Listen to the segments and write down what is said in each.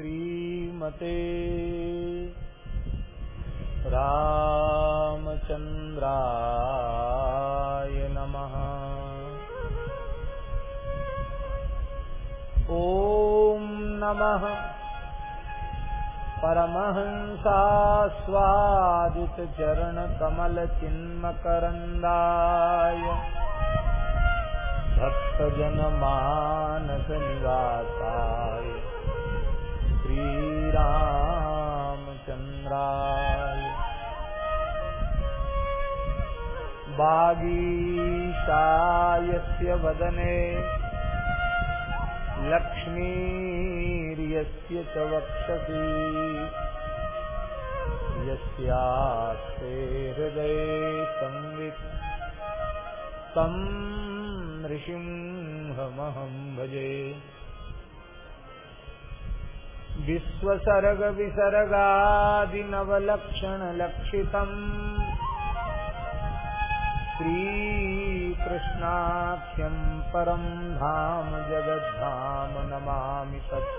श्रीमते रामचन्द्राय नमः। ॐ नमः। परमहंसास्वादितचरणकमलचिन्मकरन्दाय। भक्तजनमानसनिवासाय। श्रीरामचन्द्राय। बागीशायस्य वदने लक्ष्मीर्यस्य च वक्षसि। यस्यास्ते हृदये संवित् तं नृसिंहमहं भजे। विश्वसर्गविसर्गादिनवलक्षणलक्षितम्। श्रीकृष्णाख्यं परं धाम जगद्धाम नमामि तत्।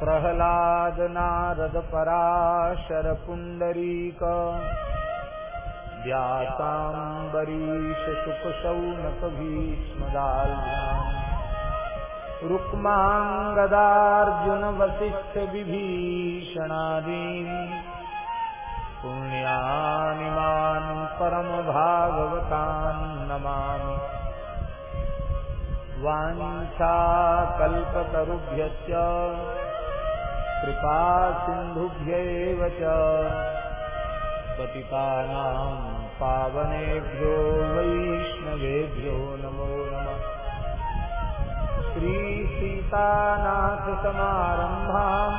प्रह्लादनारदपराशरपुण्डरीक व्यासाम्बरीशशुकशौनकभीष्मदाल्याम् रुक्माङ्गदार्जुनवसिष्ठविभीषणादीन् पुण्यानिमान् परमभागवतान् नमामि। वाञ्छाकल्पतरुभ्यश्च कृपा सिन्धुभ्यैव च पतितानां पावनेभ्यो वैष्णवेभ्यो नमो नमः। श्रीसीतानाथसमारम्भाम्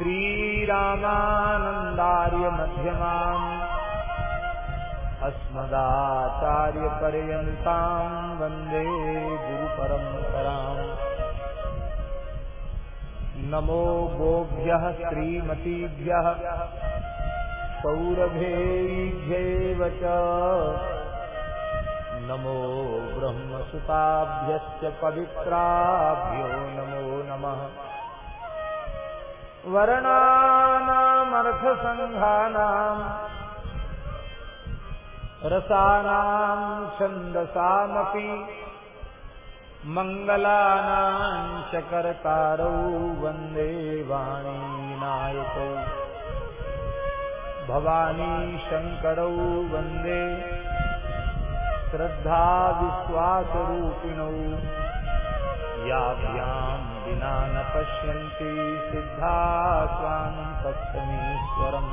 श्रीरामानन्दार्यमध्यमाम् अस्मदाचार्यपर्यन्ताम् वंदे गुरुपरम्पराम् नमो गोभ्यः श्रीमतीभ्यः सौरभेभ्यैव च नमो ब्रह्मसुताभ्यश्च पवित्राभ्यो नमो नमः। वर्णानामर्थसङ्घानाम् रसानां, छन्दसामपि मङ्गलानां च कर्तारौ वंदे वाणीनायकौ। भवानी शङ्करौ वंदे श्रद्धाविश्वासरूपिणौ। याभ्याम् विना न पश्यन्ति सिद्धा स्वाम् तत्समीश्वरम्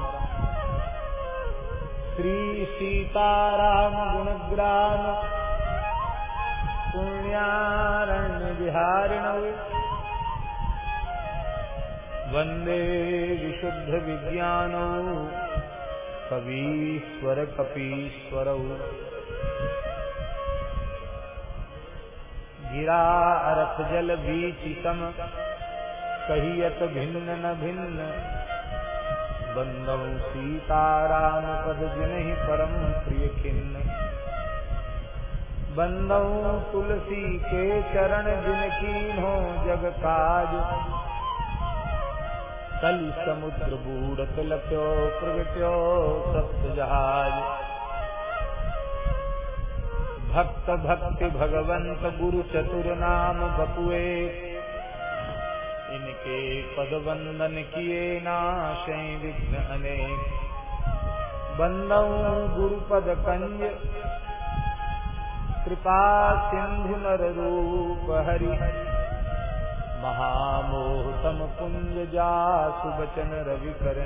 श्रीसीतारामगुणग्राम पुण्यारण्यविहारिणौ। वंदे विशुद्धविज्ञानौ। कवीश्वरकपीश्वरौ। गिरा अरथ जल बीच सम, कहियत भिन्न न भिन्न। बंदौ सीताराम पद जिनहि परम प्रिय खिन्न। बंदौ तुलसी के चरण जिनकी हो जग काज। कलि समुद्र बूढ़ तिलक्यो प्रगट्यो सप्त जहाज़। भक्त भक्ति भगवंत गुरु चतुर नाम बपुए इनके पद वंदन किए नाशे विघ्न अनेक बंदौ गुरुपद कंज कृपा सिंधु नर रूप हरि महामोहतम कुंज जा सुबचन रवि कर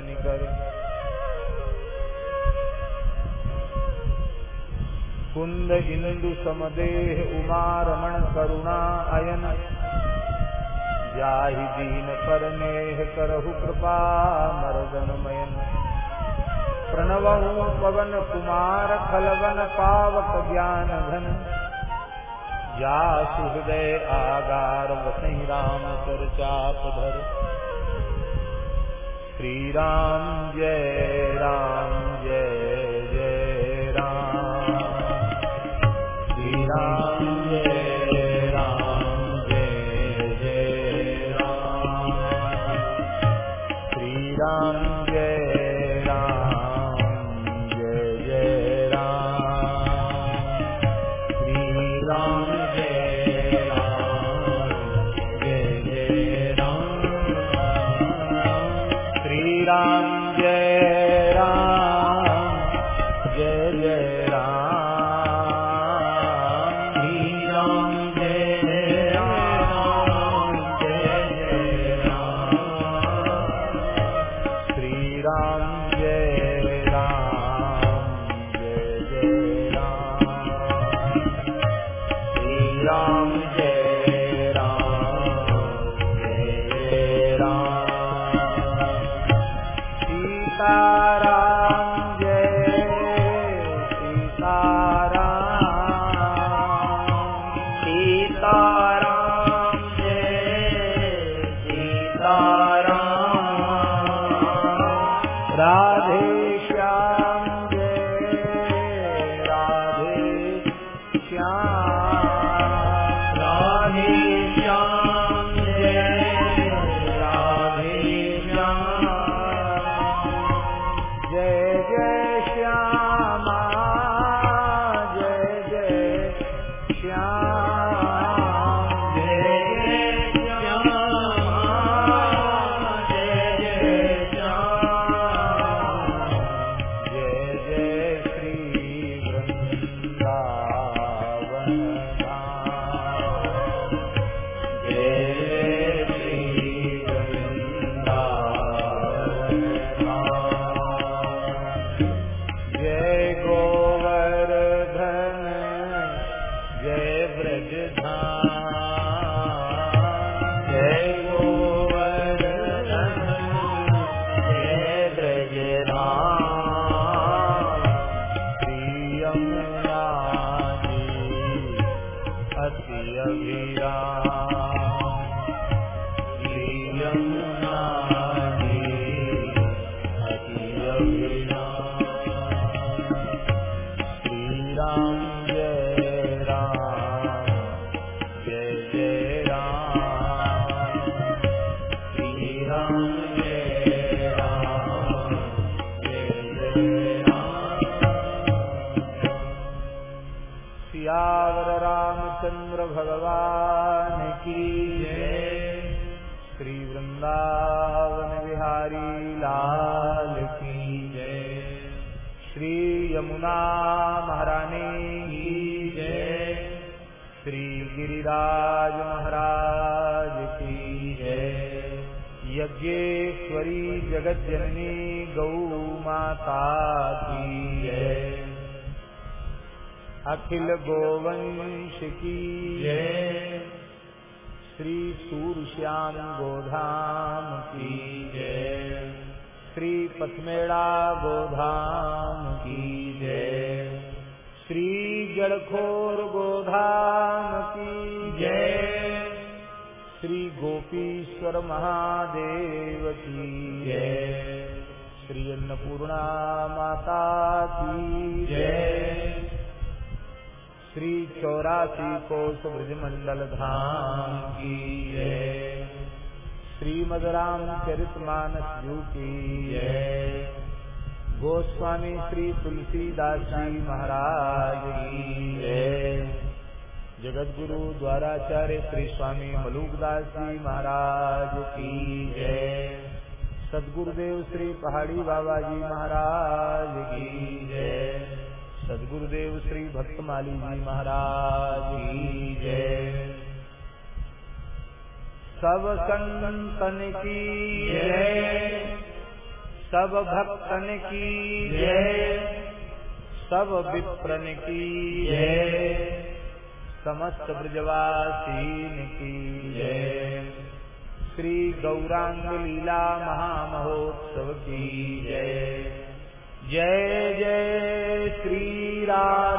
कुंद इंदु समदेह उमा रमण करुणा अयन। जाहि दीन परनेह करहु कृपा मरदन मयन प्रणवहु पवन कुमार खलवन पावक ज्ञान घन जा सुहृदय आगार वसई राम चर्चाप धर। श्री राम जय अखिल गोवंश की जय श्री सूरश्याम गोधाम की जय श्री पथमेड़ा गोधाम की जय श्री जड़खोर गोधाम की जय श्री गोपीश्वर महादेव की जय अन्नपूर्णा माता की श्री चौरासी कोष ब्रजमंडल धाम की जय। श्रीमद राम चरित मानस जू की जय। गोस्वामी श्री तुलसीदास जी महाराज की जय। जगत गुरु द्वाराचार्य श्री स्वामी मलुकदास जी महाराज की जय। सदगुरुदेव श्री पहाड़ी बाबा जी महाराज की जय। सदगुरुदेव श्री भक्तमाली जी महाराज की जय। सब संतन की जय। सब भक्तन की जय। सब विप्रन की जय। समस्त ब्रजवासीन की जय। श्री गौरांग लीला महामहोत्सव की जय। जय जय श्री राधे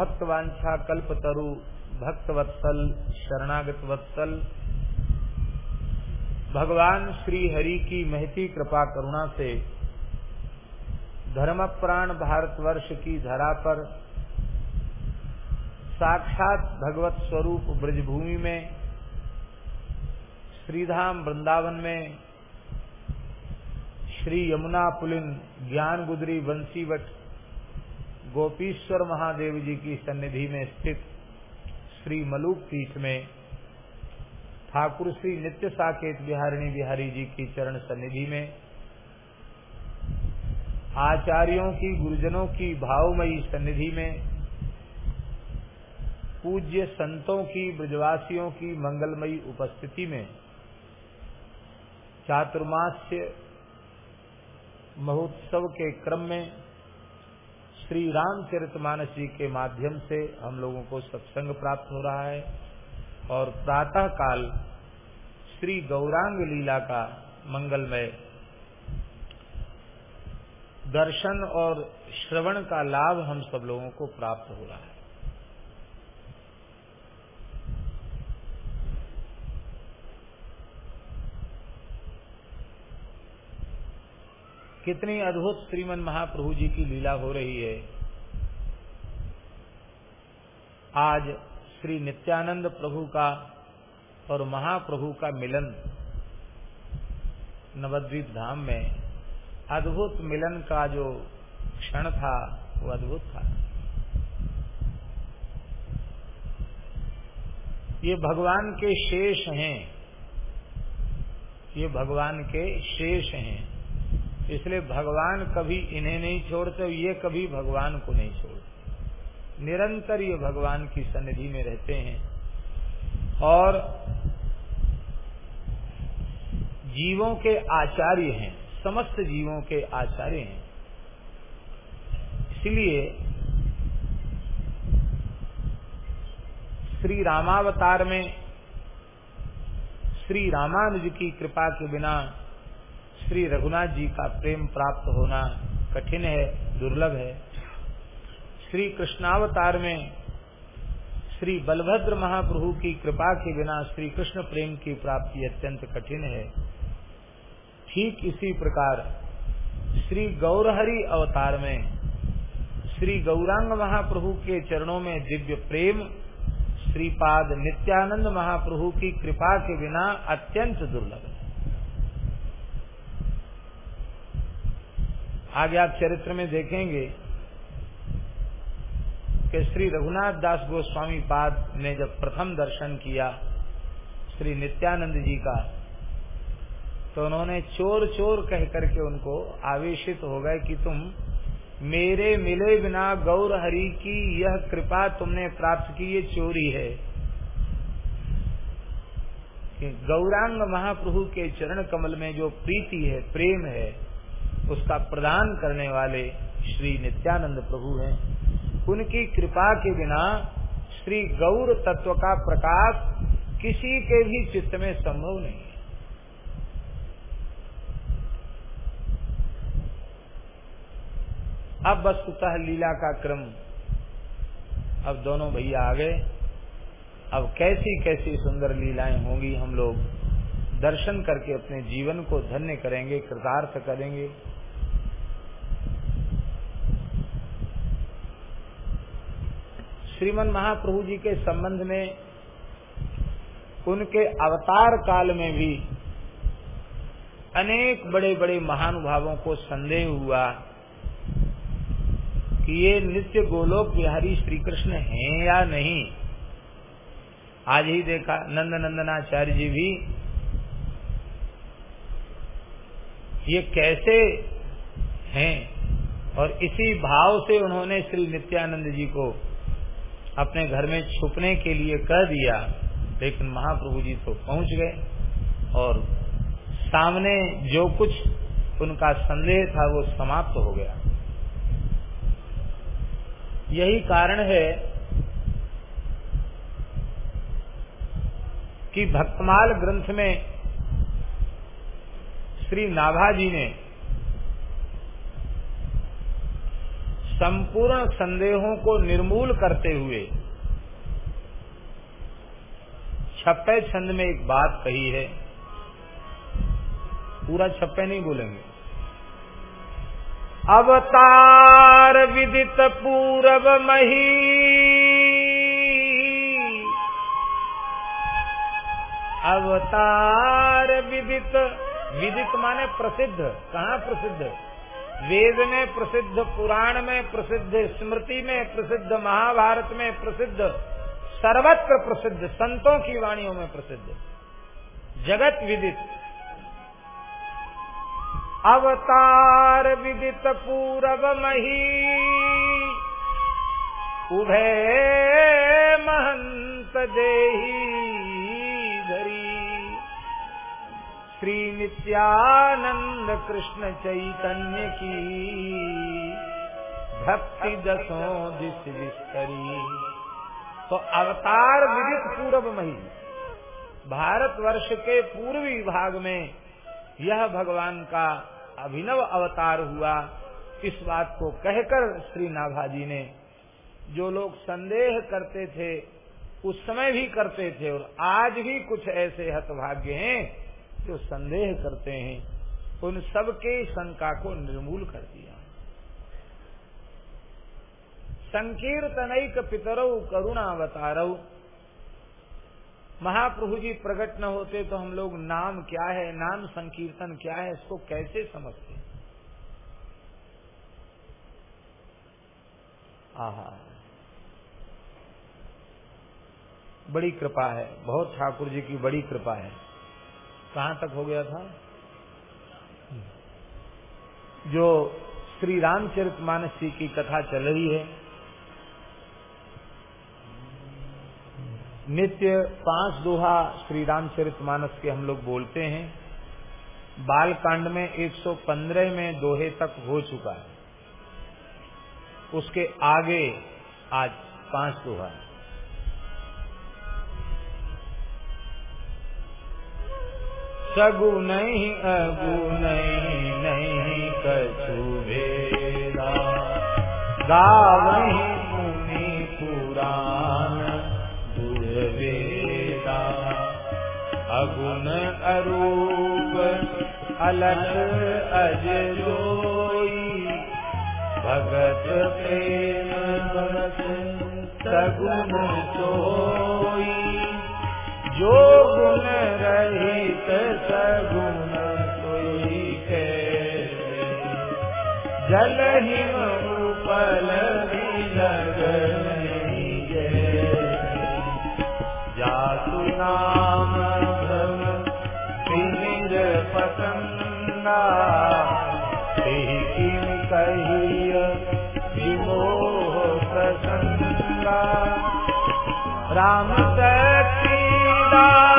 भक्तवांछा कल्प तरु भक्त वत्सल शरणागत वत्सल भगवान श्री हरि की महती कृपा करुणा से धर्म प्राण भारतवर्ष की धरा पर साक्षात भगवत स्वरूप ब्रजभूमि में, श्रीधाम वृंदावन में, श्री यमुना पुलिन ज्ञान गुदरी वंशीवट गोपीश्वर महादेव जी की सन्निधि में स्थित श्री मलुक पीठ में ठाकुर श्री नित्य साकेत बिहारिणी बिहारी जी की चरण सन्निधि में आचार्यों की, गुरुजनों की भावमयी सन्निधि में, पूज्य संतों की, ब्रजवासियों की मंगलमयी उपस्थिति में चातुर्मास्य महोत्सव के क्रम में श्री रामचरित मानस जी के माध्यम से हम लोगों को सत्संग प्राप्त हो रहा है और प्रातः काल श्री गौरांग लीला का मंगलमय दर्शन और श्रवण का लाभ हम सब लोगों को प्राप्त हो रहा है। कितनी अद्भुत श्रीमन महाप्रभु जी की लीला हो रही है। आज श्री नित्यानंद प्रभु का और महाप्रभु का मिलन नवद्वीप धाम में अद्भुत मिलन का जो क्षण था, वो अद्भुत था। ये भगवान के शेष हैं। ये भगवान के शेष हैं। इसलिए भगवान कभी इन्हें नहीं छोड़ते ये कभी भगवान को नहीं छोड़ते। निरंतर ये भगवान की सन्निधि में रहते हैं और जीवों के आचार्य हैं, समस्त जीवों के आचार्य हैं। इसलिए श्री रामावतार में श्री रामानुज की कृपा के बिना श्री रघुनाथ जी का प्रेम प्राप्त होना कठिन है, दुर्लभ है। श्री कृष्णावतार में श्री बलभद्र महाप्रभु की कृपा के बिना श्री कृष्ण प्रेम की प्राप्ति अत्यंत कठिन है। ठीक इसी प्रकार श्री गौरहरि अवतार में श्री गौरांग महाप्रभु के चरणों में दिव्य प्रेम, श्रीपाद नित्यानंद महाप्रभु की कृपा के बिना अत्यंत दुर्लभ है आगे आप चरित्र में देखेंगे कि श्री रघुनाथ दास गोस्वामी पाद ने जब प्रथम दर्शन किया श्री नित्यानंद जी का तो उन्होंने चोर चोर कह करके उनको आवेशित हो गए कि तुम मेरे मिले बिना गौर हरि की यह कृपा तुमने प्राप्त की, ये चोरी है। कि गौरांग महाप्रभु के चरण कमल में जो प्रीति है, प्रेम है उसका प्रदान करने वाले श्री नित्यानंद प्रभु हैं। उनकी कृपा के बिना श्री गौर तत्व का प्रकाश किसी के भी चित्त में संभव नहीं अब वस्तुतः लीला का क्रम। अब दोनों भैया आ गए। अब कैसी कैसी सुंदर लीलाएँ होंगी हम लोग। दर्शन करके अपने जीवन को धन्य करेंगे, कृतार्थ करेंगे। श्रीमन महाप्रभु जी के संबंध में, उनके अवतार काल में भी अनेक बड़े बड़े महानुभावों को संदेह हुआ कि ये नित्य गोलोक बिहारी श्री कृष्ण हैं या नहीं। आज ही देखा नंद नंदनाचार्य जी भी, ये कैसे हैं? और इसी भाव से उन्होंने श्री नित्यानंद जी को अपने घर में छुपने के लिए कह दिया, लेकिन महाप्रभु जी तो पहुँच गए और सामने जो कुछ उनका संदेह था वो समाप्त हो गया। यही कारण है कि भक्तमाल ग्रंथ में श्री नाभा जी ने संपूर्ण संदेहों को निर्मूल करते हुए छप्पे छंद में एक बात कही है। पूरा छप्पे नहीं बोलेंगे। अवतार विदित पूरब मही। अवतार विदित विदित माने प्रसिद्ध। कहाँ प्रसिद्ध? वेद में प्रसिद्ध पुराण में, प्रसिद्ध स्मृति में, प्रसिद्ध महाभारत में प्रसिद्ध, सर्वत्र प्रसिद्ध, संतों की वाणियों में प्रसिद्ध। जगत विदित। अवतार विदित पूरब मही। उभय महंत देही। श्री नित्यानंद कृष्ण चैतन्य की भक्ति दसों दिश विस्तरी। तो अवतार विदित पूर्व मही भारतवर्ष के पूर्वी भाग में यह भगवान का अभिनव अवतार हुआ। इस बात को कहकर श्री नाभाजी ने जो लोग संदेह करते थे, उस समय भी करते थे और आज भी कुछ ऐसे हतभाग्य हैं। जो संदेह करते हैं, उन सबके शंका को निर्मूल कर दिया। संकीर्तनैक पितरौ करुणावतारऊ महाप्रभु जी प्रकट न होते तो हम लोग नाम क्या है, नाम संकीर्तन क्या है, इसको कैसे समझते आहा। बड़ी कृपा है, बहुत ठाकुर जी की बड़ी कृपा है। कहाँ तक हो गया था? जो श्री रामचरित मानस जी की कथा चल रही है, नित्य पाँच दोहा श्री रामचरित मानस के हम लोग बोलते हैं। बाल कांड में 115 में दोहे तक हो चुका है। उसके आगे आज पाँच दोहा सगु नहीं, अगु नहीं कछु भेदा। गावही मुनि पुराण वेदा अगुण अरूप अलट अज भगत प्रेम सगुण सोई जो गुण रहित सगुण सोई के। जल हिम उपल जातु नाम भ्रम पसंदा कहिय विमोह प्रसन्ना। राम सखीला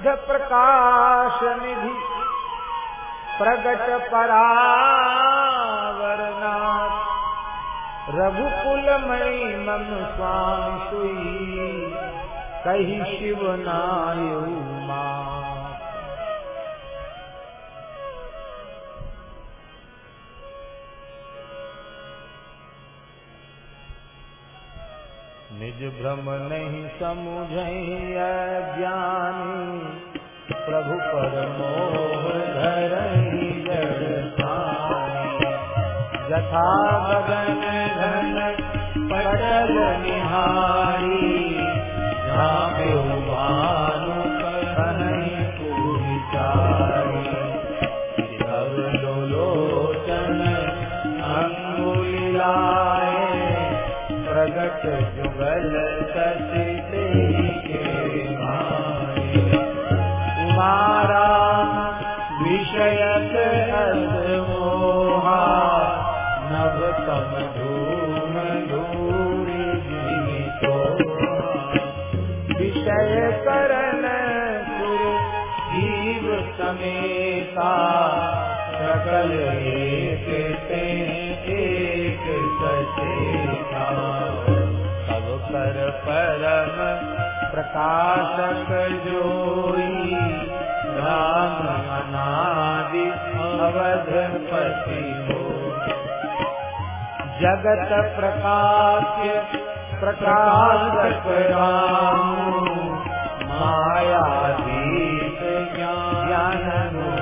प्रसिद्ध प्रकाश निधि प्रगट परावरनाथ। रघुकुल मणि मम स्वामी सुई कही शिव नायु निज भ्रम नहीं समुझ ज्ञानी। प्रभु परमोह धर यथा भगन धन पटल निहारी। सकल एक सचेता सब कर परम प्रकाशक जोई राम अनादि अवधपति हो। जगत प्रकाश, प्रकाशक राम मायाधीश ज्ञान गुण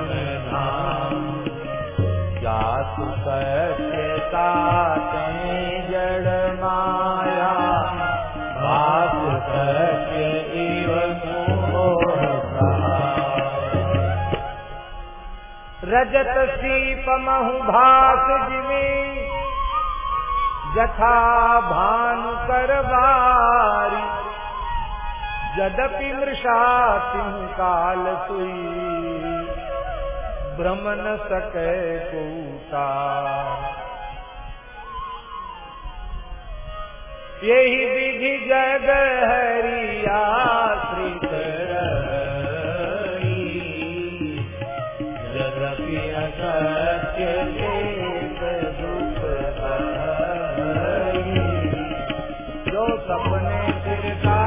रजत सीप महु भास जिमी जथा भानु करवारी यद्यपि मृषा सिंह काल सुई भ्रम न सके यही विधि जग हरिया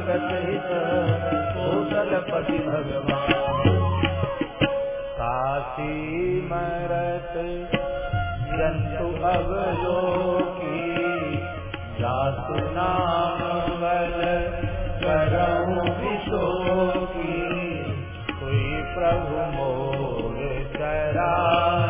भगत हित कोसलपति भगवान। काशी मरत जंतु अवलोकी जातु नाम बल करऊ विशोकी। कोई प्रभु मोर चरा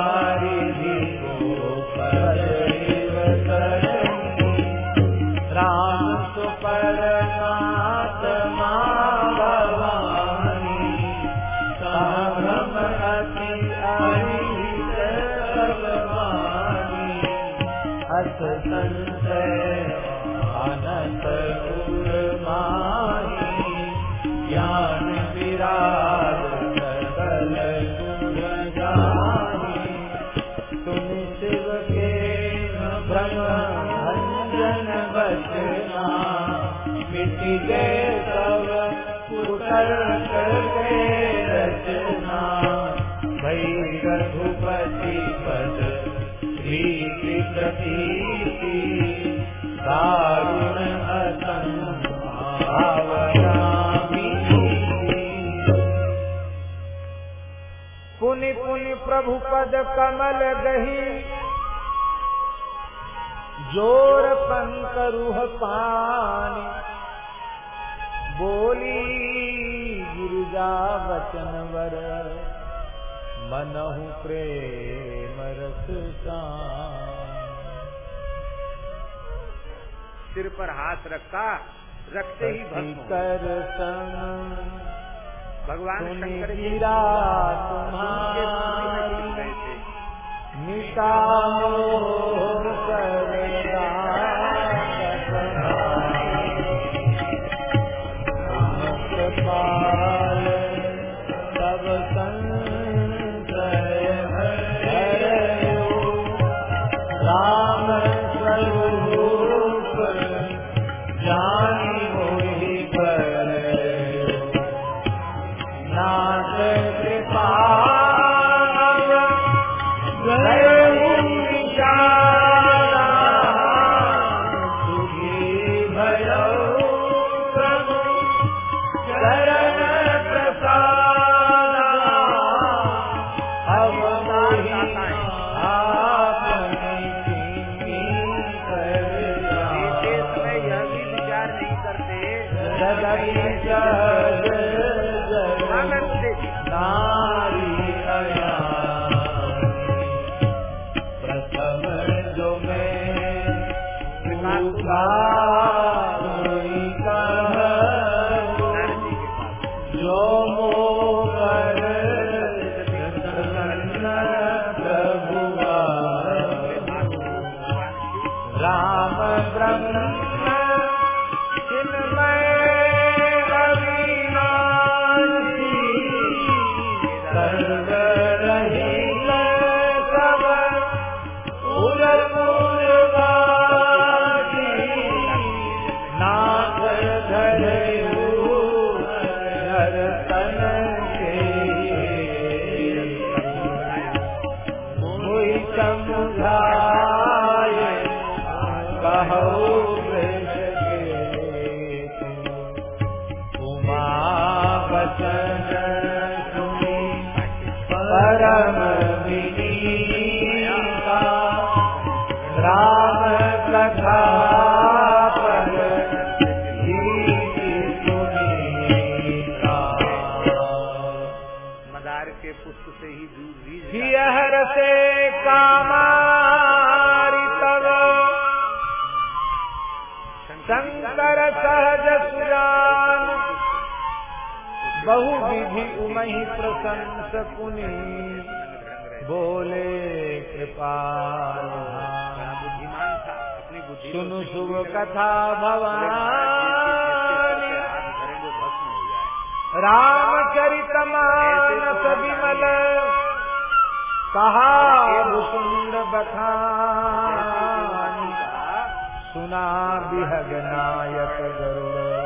प्रभु पद कमल गही। ज़ोर पंकरुह पान। बोली गिरिजा वचन वर। मनहु प्रेम रस सिर पर हाथ रखा रखते ही कर सन भगवान शंकर जी तुम्हारे निशान विधि उमहि प्रशंस पुनि बोले कृपाल सुनु शुभ कथा भवानी। हाथ धरेंगे भस्म हो जाए रामचरित मानस विमल। कहा भुकुंड बखानी सुना बिहग नायक गरुड़।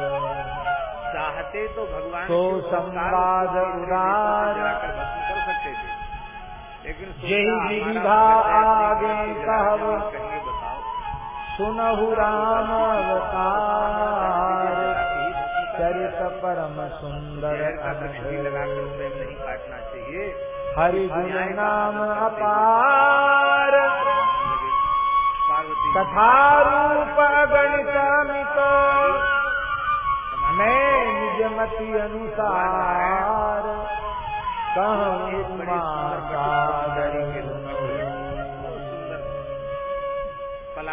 चाहते तो भगवान तो संवाद उदार कर सकते थे लेकिन यही हृदय आगे कहब। सुनहु राम अवतार चरित परम सुंदर नहीं काटना चाहिए हरि नाम अपार कथा रूप गणित मैं निजमति अनुसार। कहूँ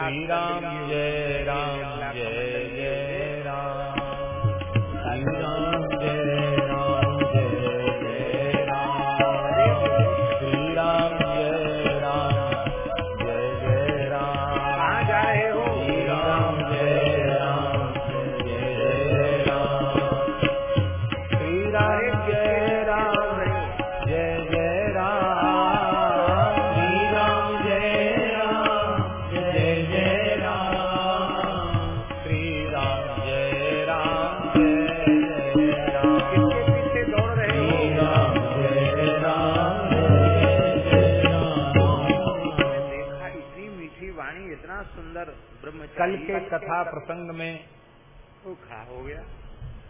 श्री राम जय राम। कथा प्रसंग में वो खा हो गया।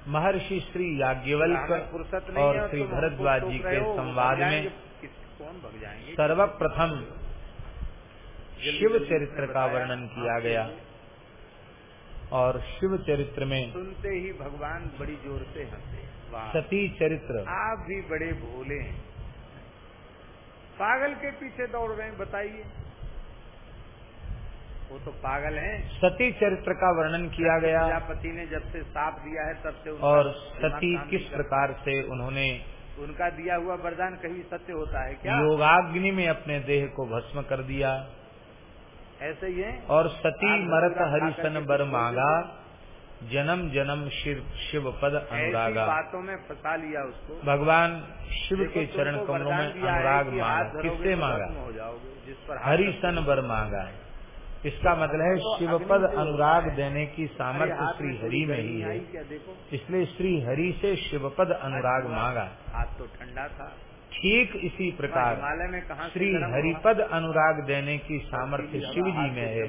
महर्षि श्री याज्ञवल्क और श्री भरद्वाज जी के संवाद में कौन भग जाएँगे? सर्वप्रथम शिव चरित्र का वर्णन किया गया। और शिव चरित्र में सुनते ही भगवान बड़ी ज़ोर से हंसे। सती चरित्र। आप भी बड़े भोले हैं। पागल के पीछे दौड़ रहे हैं बताइए। वो तो पागल हैं। सती चरित्र का वर्णन किया गया। प्रजापति ने जब से साप दिया है तब से और सती किस प्रकार से उन्होंने उनका दिया हुआ वरदान कहीं सत्य होता है क्या? योगाग्नि में अपने देह को भस्म कर दिया। ऐसे ही है। और सती मरत पूरा हरिसन बर मांगा। जन्म जन्म शिव शिव पद अनुरागा। बातों में फंसा लिया उसको। भगवान शिव के चरण कमलों में अनुराग मांगा। किससे तो मांगा? हो हरिसन बर मांगा इसका मतलब है तो शिवपद अग्नि से अनुराग देने की सामर्थ्य श्री हरि में ही है। इसलिए श्री हरि से शिवपद अनुराग मांगा। हाथ तो ठंडा था। ठीक इसी प्रकार में कहा श्री हरिपद अनुराग देने की सामर्थ्य शिव जी में है।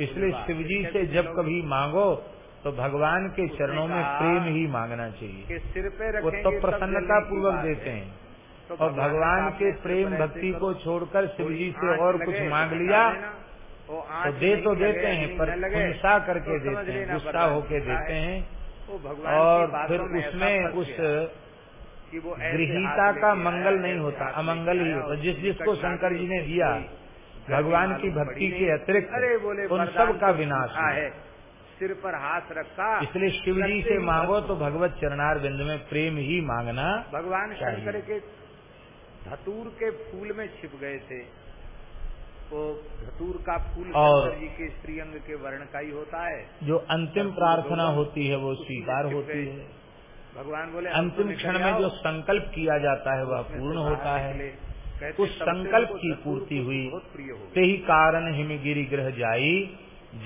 इसलिए शिव जी से जब कभी मांगो तो भगवान के चरणों में प्रेम ही मांगना चाहिए। सिर पे वो तो प्रसन्नता पूर्वक देते है। तो और भगवान के प्रेम भक्ति को छोड़कर शिव जी से और कुछ तो मांग लिया। तो दे तो देते हैं पर लगे, खुनसा करके तो देते हैं गुस्सा होके देते है। और फिर उसमें उस गृहीता का मंगल नहीं होता अमंगल ही होता जिस जिसको शंकर जी ने दिया भगवान की भक्ति के अतिरिक्त उन सब का तो विनाश है। सिर पर हाथ रखा इसलिए शिव जी से मांगो तो भगवत चरणार बिंद में प्रेम ही मांगना भगवान शंकर के धतूर के फूल में छिप गए थे। वो धतूर का फूल और- जी के स्त्री अंग के वर्ण का ही होता है। जो अंतिम प्रार्थना होती है वो स्वीकार होती है। भगवान बोले अंतिम तो क्षण में जो संकल्प किया जाता है वह पूर्ण होता है। उस संकल्प की पूर्ति हुई। ते ही कारण हिमगिरी ग्रह जाई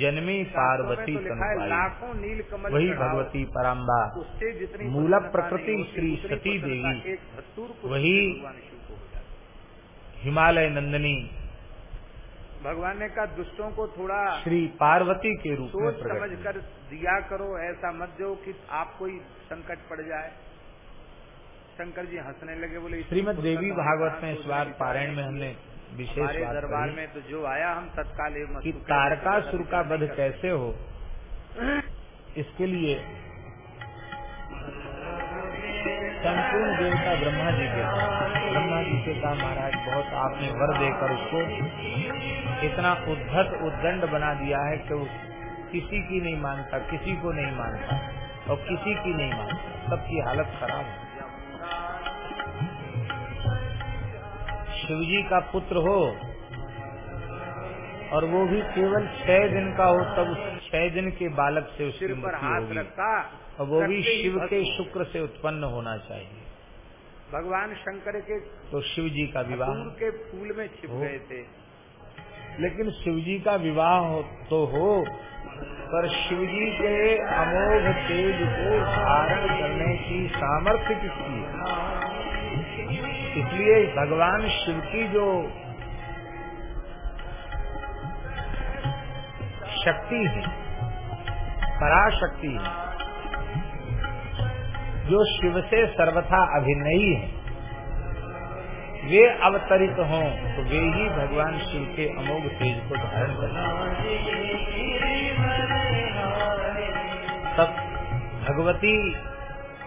जन्मी पार्वती तो लिखा तन लाखों नील कमल वही। भगवती पराम्बा। उससे जितनी मूल प्रकृति श्री सती देवी, वही हिमालय नंदनी। भगवान ने कहा दुष्टों को थोड़ा श्री पार्वती के रूप में सोच प्रकट समझ कर दिया करो ऐसा मत दो कि आपको ही संकट पड़ जाए। शंकर जी हंसने लगे बोले श्रीमद देवी भागवत में इस बार पारायण में हमने विशेष दरबार में तो जो आया हम तत्काल एवं कि मस्तु के तारकासुर का वध कैसे हो? इसके लिए संपूर्ण देवता ब्रह्मा जी के ब्रह्मा जी से कहा महाराज बहुत आपने वर देकर उसको इतना उद्धत उद्दंड बना दिया है कि उस किसी की नहीं मानता किसी को नहीं मानता और किसी की नहीं मानता। सबकी हालत खराब है। शिव जी का पुत्र हो और वो भी केवल छह दिन का हो तब उस छह दिन के बालक से उसकी मृत्यु हाथ होगी। और वो भी शिव के शुक्र से उत्पन्न होना चाहिए। भगवान शंकर के तो शिव जी का विवाह के फूल में छिप गए थे। लेकिन शिव जी का विवाह तो हो, पर शिवजी के अमोघ तेज को धारण करने की सामर्थ्य किसकी है? इसलिए भगवान शिव की जो शक्ति है, पराशक्ति है, जो शिव से सर्वथा अभिनयी है वे अवतरित हों तो वे ही भगवान शिव के अमोघ तेज को धारण करते तब भगवती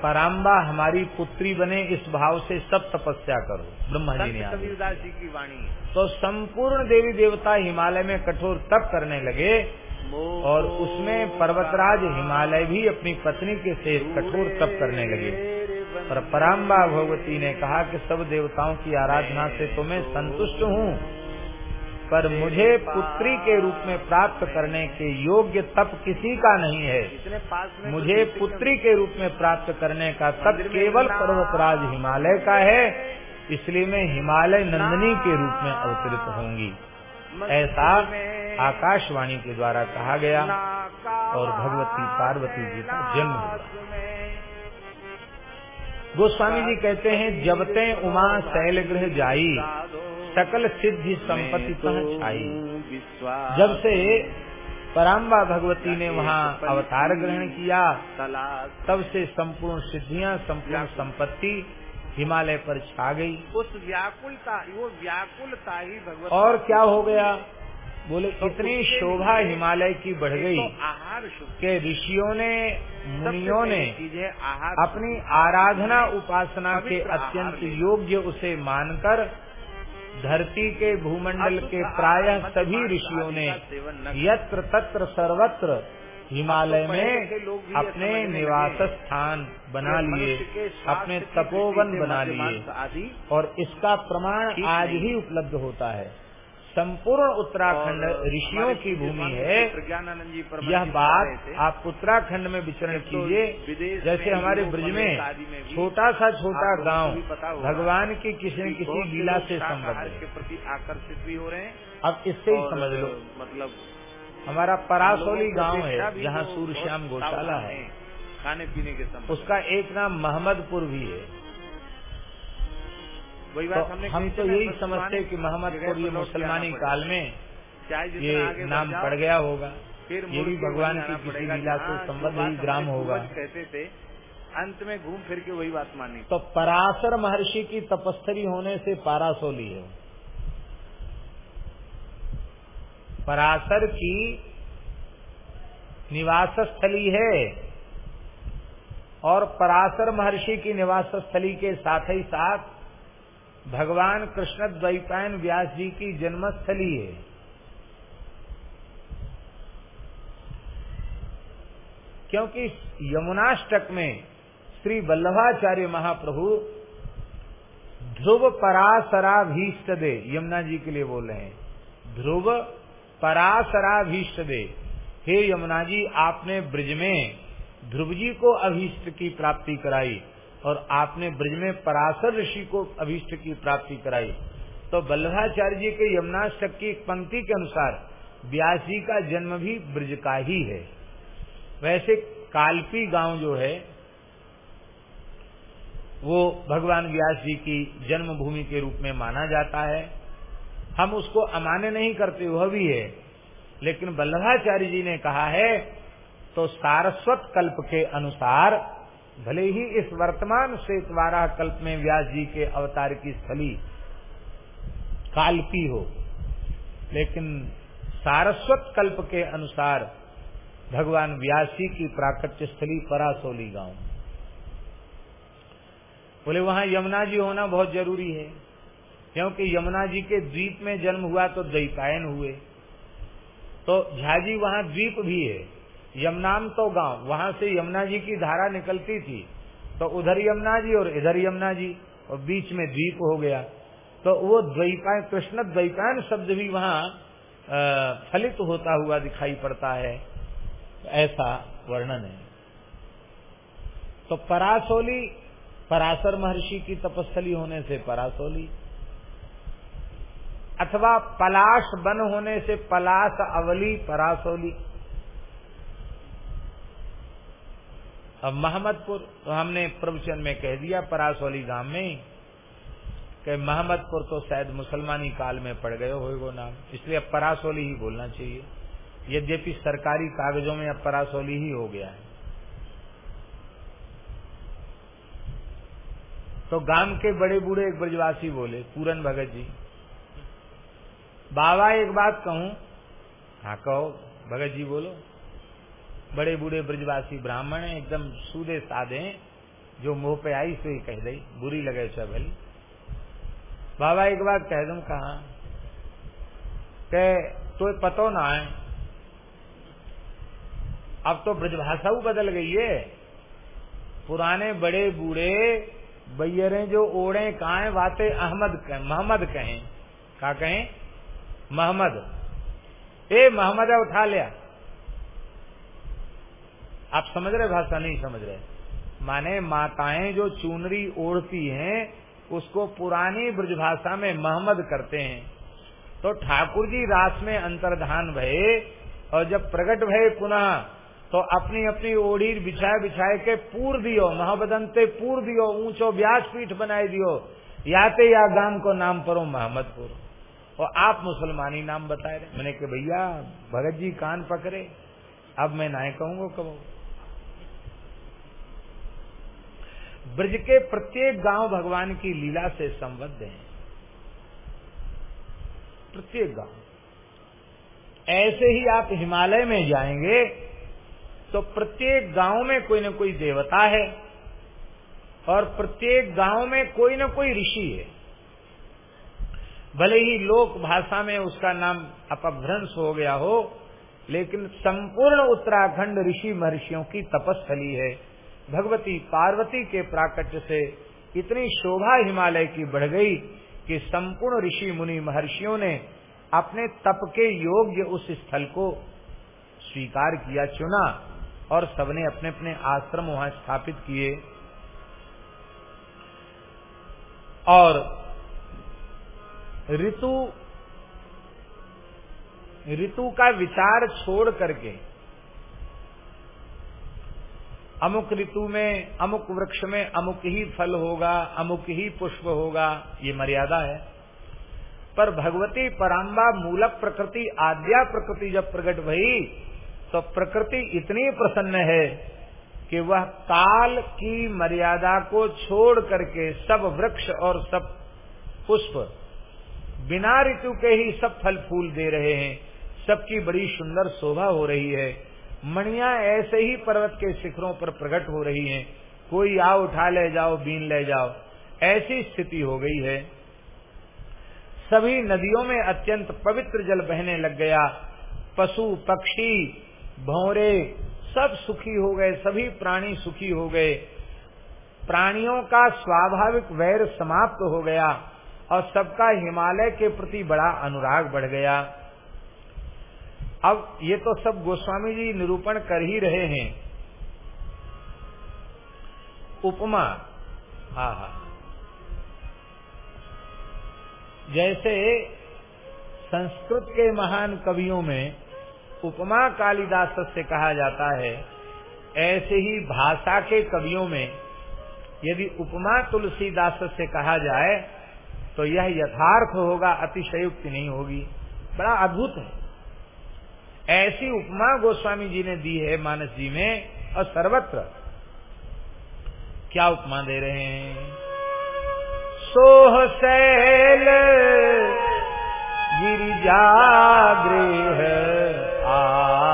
पराम्बा हमारी पुत्री बने इस भाव से सब तपस्या करो। ब्रह्मा जी ने कबीरदास जी की वाणी। तो संपूर्ण देवी देवता हिमालय में कठोर तप करने लगे और उसमें पर्वतराज हिमालय भी अपनी पत्नी के साथ कठोर तप करने लगे। पर पराम्बा भगवती ने कहा कि सब देवताओं की आराधना से तो मैं संतुष्ट हूँ पर मुझे पुत्री के रूप में प्राप्त करने के योग्य तप किसी का नहीं है। तो मुझे पुत्री के रूप में प्राप्त करने का तप केवल पर्वतराज हिमालय का है इसलिए मैं हिमालय नंदिनी के रूप में अवतरित होंगी ऐसा आकाशवाणी के द्वारा कहा गया और भगवती पार्वती जी का जन्म हुआ। गोस्वामी जी कहते हैं जबते उमा शैल गृह जाई सकल सिद्धि संपत्ति तह छाई जब से पराम्बा भगवती ने वहाँ अवतार ग्रहण किया तब से संपूर्ण सिद्धियाँ संपूर्ण संपत्ति हिमालय पर छा गई। उस व्याकुलता वो व्याकुलता ही भगवत और क्या हो गया? बोले इतनी शोभा हिमालय की बढ़ गई तो शुभ कि ऋषियों ने मुनियों ने अपनी आराधना उपासना के अत्यंत योग्य उसे मानकर धरती के भूमंडल के प्रायः सभी ऋषियों ने यत्र तत्र सर्वत्र हिमालय में अपने निवास स्थान बना लिए अपने तपोवन बना लिए और इसका प्रमाण आज ही उपलब्ध होता है। संपूर्ण उत्तराखंड ऋषियों की भूमि है। यह बात। आप उत्तराखंड में विचरण तो कीजिए। जैसे हमारे ब्रज में छोटा सा छोटा गाँव भगवान की किसी न किसी लीला से संबद्ध के है प्रति आकर्षित भी हो रहे हैं। अब इससे ही समझ लो। मतलब हमारा परासोली गाँव है जहाँ वो सूर्यश्याम गौशाला है। खाने पीने के संबंध उसका एक नाम महमदपुर भी है। वही तो बात हमने हम तो यही समझते कि ये लौट के आना मुसलमानी काल में ये नाम पड़ गया होगा। फिर ये भी भगवान की किसी लीला से जहाँ जो संबद्ध बात ही ग्राम होगा। कहते थे अंत में घूम फिर के वही बात मानी। तो पराशर महर्षि की तपस्थरी होने से पारासोली है। पराशर की निवास स्थली है और पराशर महर्षि की निवास स्थली के साथ ही साथ भगवान कृष्ण द्वैपायन व्यास जी की जन्मस्थली है। क्योंकि यमुनाष्टक में श्री वल्लभाचार्य महाप्रभु ध्रुव पराशराभीष्ट दे, यमुना जी के लिए बोल रहे हैं। ध्रुव पराशराभीष्ट दे, हे यमुना जी, आपने ब्रज में ध्रुव जी को अभीष्ट की प्राप्ति कराई। और आपने ब्रज में पराशर ऋषि को अभीष्ट की प्राप्ति कराई। तो वल्लभाचार्य जी के यमुनाष्टक की एक पंक्ति के अनुसार व्यास जी का जन्म भी ब्रज का ही है। वैसे कालपी गाँव जो है, वो भगवान व्यास जी की जन्मभूमि के रूप में माना जाता है। हम उसको अमान्य नहीं करते, वह भी है। लेकिन वल्लभाचार्य जी ने कहा है तो सारस्वत कल्प के अनुसार भले ही इस वर्तमान श्वेतवारा कल्प में व्यास जी के अवतार की स्थली कालपी हो, लेकिन सारस्वत कल्प के अनुसार भगवान व्यासी की प्राकट्य स्थली परासोली गाँव। बोले, वहाँ यमुना जी होना बहुत ज़रूरी है, क्योंकि यमुना जी के द्वीप में जन्म हुआ तो द्वीपायन हुए तो झाजी वहाँ द्वीप भी है। यमुनाम तो गाँव। वहाँ से यमुना जी की धारा निकलती थी। तो उधर यमुना जी और इधर यमुना जी। और बीच में द्वीप हो गया। तो वो द्वैपायन, कृष्ण द्वैपायन शब्द भी वहाँ फलित होता हुआ दिखाई पड़ता है। ऐसा वर्णन है। तो परासोली पराशर महर्षि की तपस्थली होने से परासोली अथवा पलाश बन होने से पलाश अवली परासोली अब महमदपुर तो हमने प्रवचन में कह दिया, परासोली गाँव में, कि महमदपुर तो शायद मुसलमानी काल में पड़ गए हो नाम। इसलिए अब परासोली ही बोलना चाहिए। यद्यपि सरकारी कागजों में अब परासोली ही हो गया है। तो गाँव के बड़े बूढ़े एक ब्रजवासी बोले, पूरन भगत जी, बाबा एक बात कहूँ। हाँ कहो, भगत जी बोलो। बड़े बूढ़े ब्रजवासी ब्राह्मण हैं, एकदम सूदे सादे जो मुँह पे आई सो ही कह दई बुरी लगे भली। बाबा, एक बात कह दू कहा? के तो पतो ना है, अब तो ब्रजभाषा बदल गई है। पुराने बड़े बूढ़े बैयरे जो ओढ़े कहा बातें अहमद मोहम्मद कहें। का कहें? मोहम्मद ए मोहम्मद उठा लिया। आप समझ रहे भाषा? नहीं समझ रहे। माने माताएँ जो चुनरी ओढ़ती हैं, उसको पुरानी ब्रजभाषा में महमद करते हैं। तो ठाकुर जी रास में अंतर्धान भये, और जब प्रकट भये पुनः तो अपनी अपनी ओढ़ी बिछाए बिछाए के पूर दियो, महाबदंते पूर दियो, ऊंचो व्यास पीठ बनाए दियो, याते या गाँव को नाम परो महमदपुर। और आप मुसलमानी नाम बताए रहे। मैंने कहा, भैया, भगत जी कान पकड़े। अब मैं ना कहूँगा कबो ब्रज के प्रत्येक गाँव भगवान की लीला से संबद्ध है। प्रत्येक गाँव। ऐसे ही आप हिमालय में जाएँगे तो प्रत्येक गाँव में कोई न कोई देवता है और प्रत्येक गाँव में कोई न कोई ऋषि है। भले ही लोक भाषा में उसका नाम अपभ्रंश हो गया हो, लेकिन संपूर्ण उत्तराखंड ऋषि महर्षियों की तपस्थली है। भगवती पार्वती के प्राकट्य से इतनी शोभा हिमालय की बढ़ गई कि संपूर्ण ऋषि मुनि महर्षियों ने अपने तप के योग्य उस स्थल को स्वीकार किया, चुना और सबने अपने अपने आश्रम वहाँ स्थापित किए। और ऋतु ऋतु का विचार छोड़ करके अमुक ऋतु में, अमुक वृक्ष में अमुक ही फल होगा, अमुक ही पुष्प होगा, ये मर्यादा है। पर भगवती पराम्बा मूल प्रकृति, आद्या प्रकृति जब प्रकट भई तो प्रकृति इतनी प्रसन्न है कि वह काल की मर्यादा को छोड़ करके सब वृक्ष और सब पुष्प, बिना ऋतु के ही सब फल फूल दे रहे हैं। सबकी बड़ी सुंदर शोभा हो रही है। मणिया ऐसे ही पर्वत के शिखरों पर प्रकट हो रही हैं। कोई आओ, उठा ले जाओ, बीन ले जाओ। ऐसी स्थिति हो गई है। सभी नदियों में अत्यंत पवित्र जल बहने लग गया। पशु, पक्षी, भौरे सब सुखी हो गए, सभी प्राणी सुखी हो गए। प्राणियों का स्वाभाविक वैर समाप्त हो गया और सबका हिमालय के प्रति बड़ा अनुराग बढ़ गया। अब ये तो सब गोस्वामी जी निरूपण कर ही रहे हैं। उपमा। हा हा जैसे संस्कृत के महान कवियों में उपमा कालिदास से कहा जाता है, ऐसे ही भाषा के कवियों में यदि उपमा तुलसीदास से कहा जाए तो यह यथार्थ होगा, अतिशयुक्ति नहीं होगी। बड़ा अद्भुत है। ऐसी उपमा गोस्वामी जी ने दी है मानस जी में, और सर्वत्र। क्या उपमा दे रहे हैं? सोह सैल गिरिजा गृह आए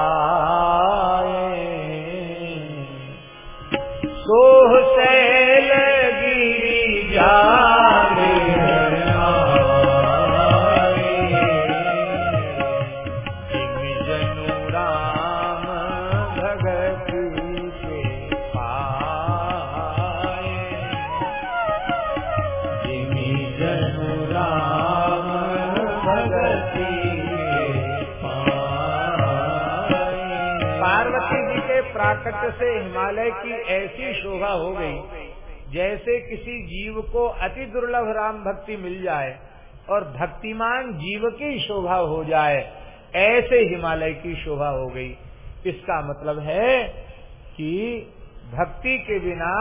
प्राकट्य से हिमालय की ऐसी शोभा हो गई, जैसे किसी जीव को अति दुर्लभ राम भक्ति मिल जाए और भक्तिमान जीव की शोभा हो जाए, ऐसे हिमालय की शोभा हो गई। इसका मतलब है कि भक्ति के बिना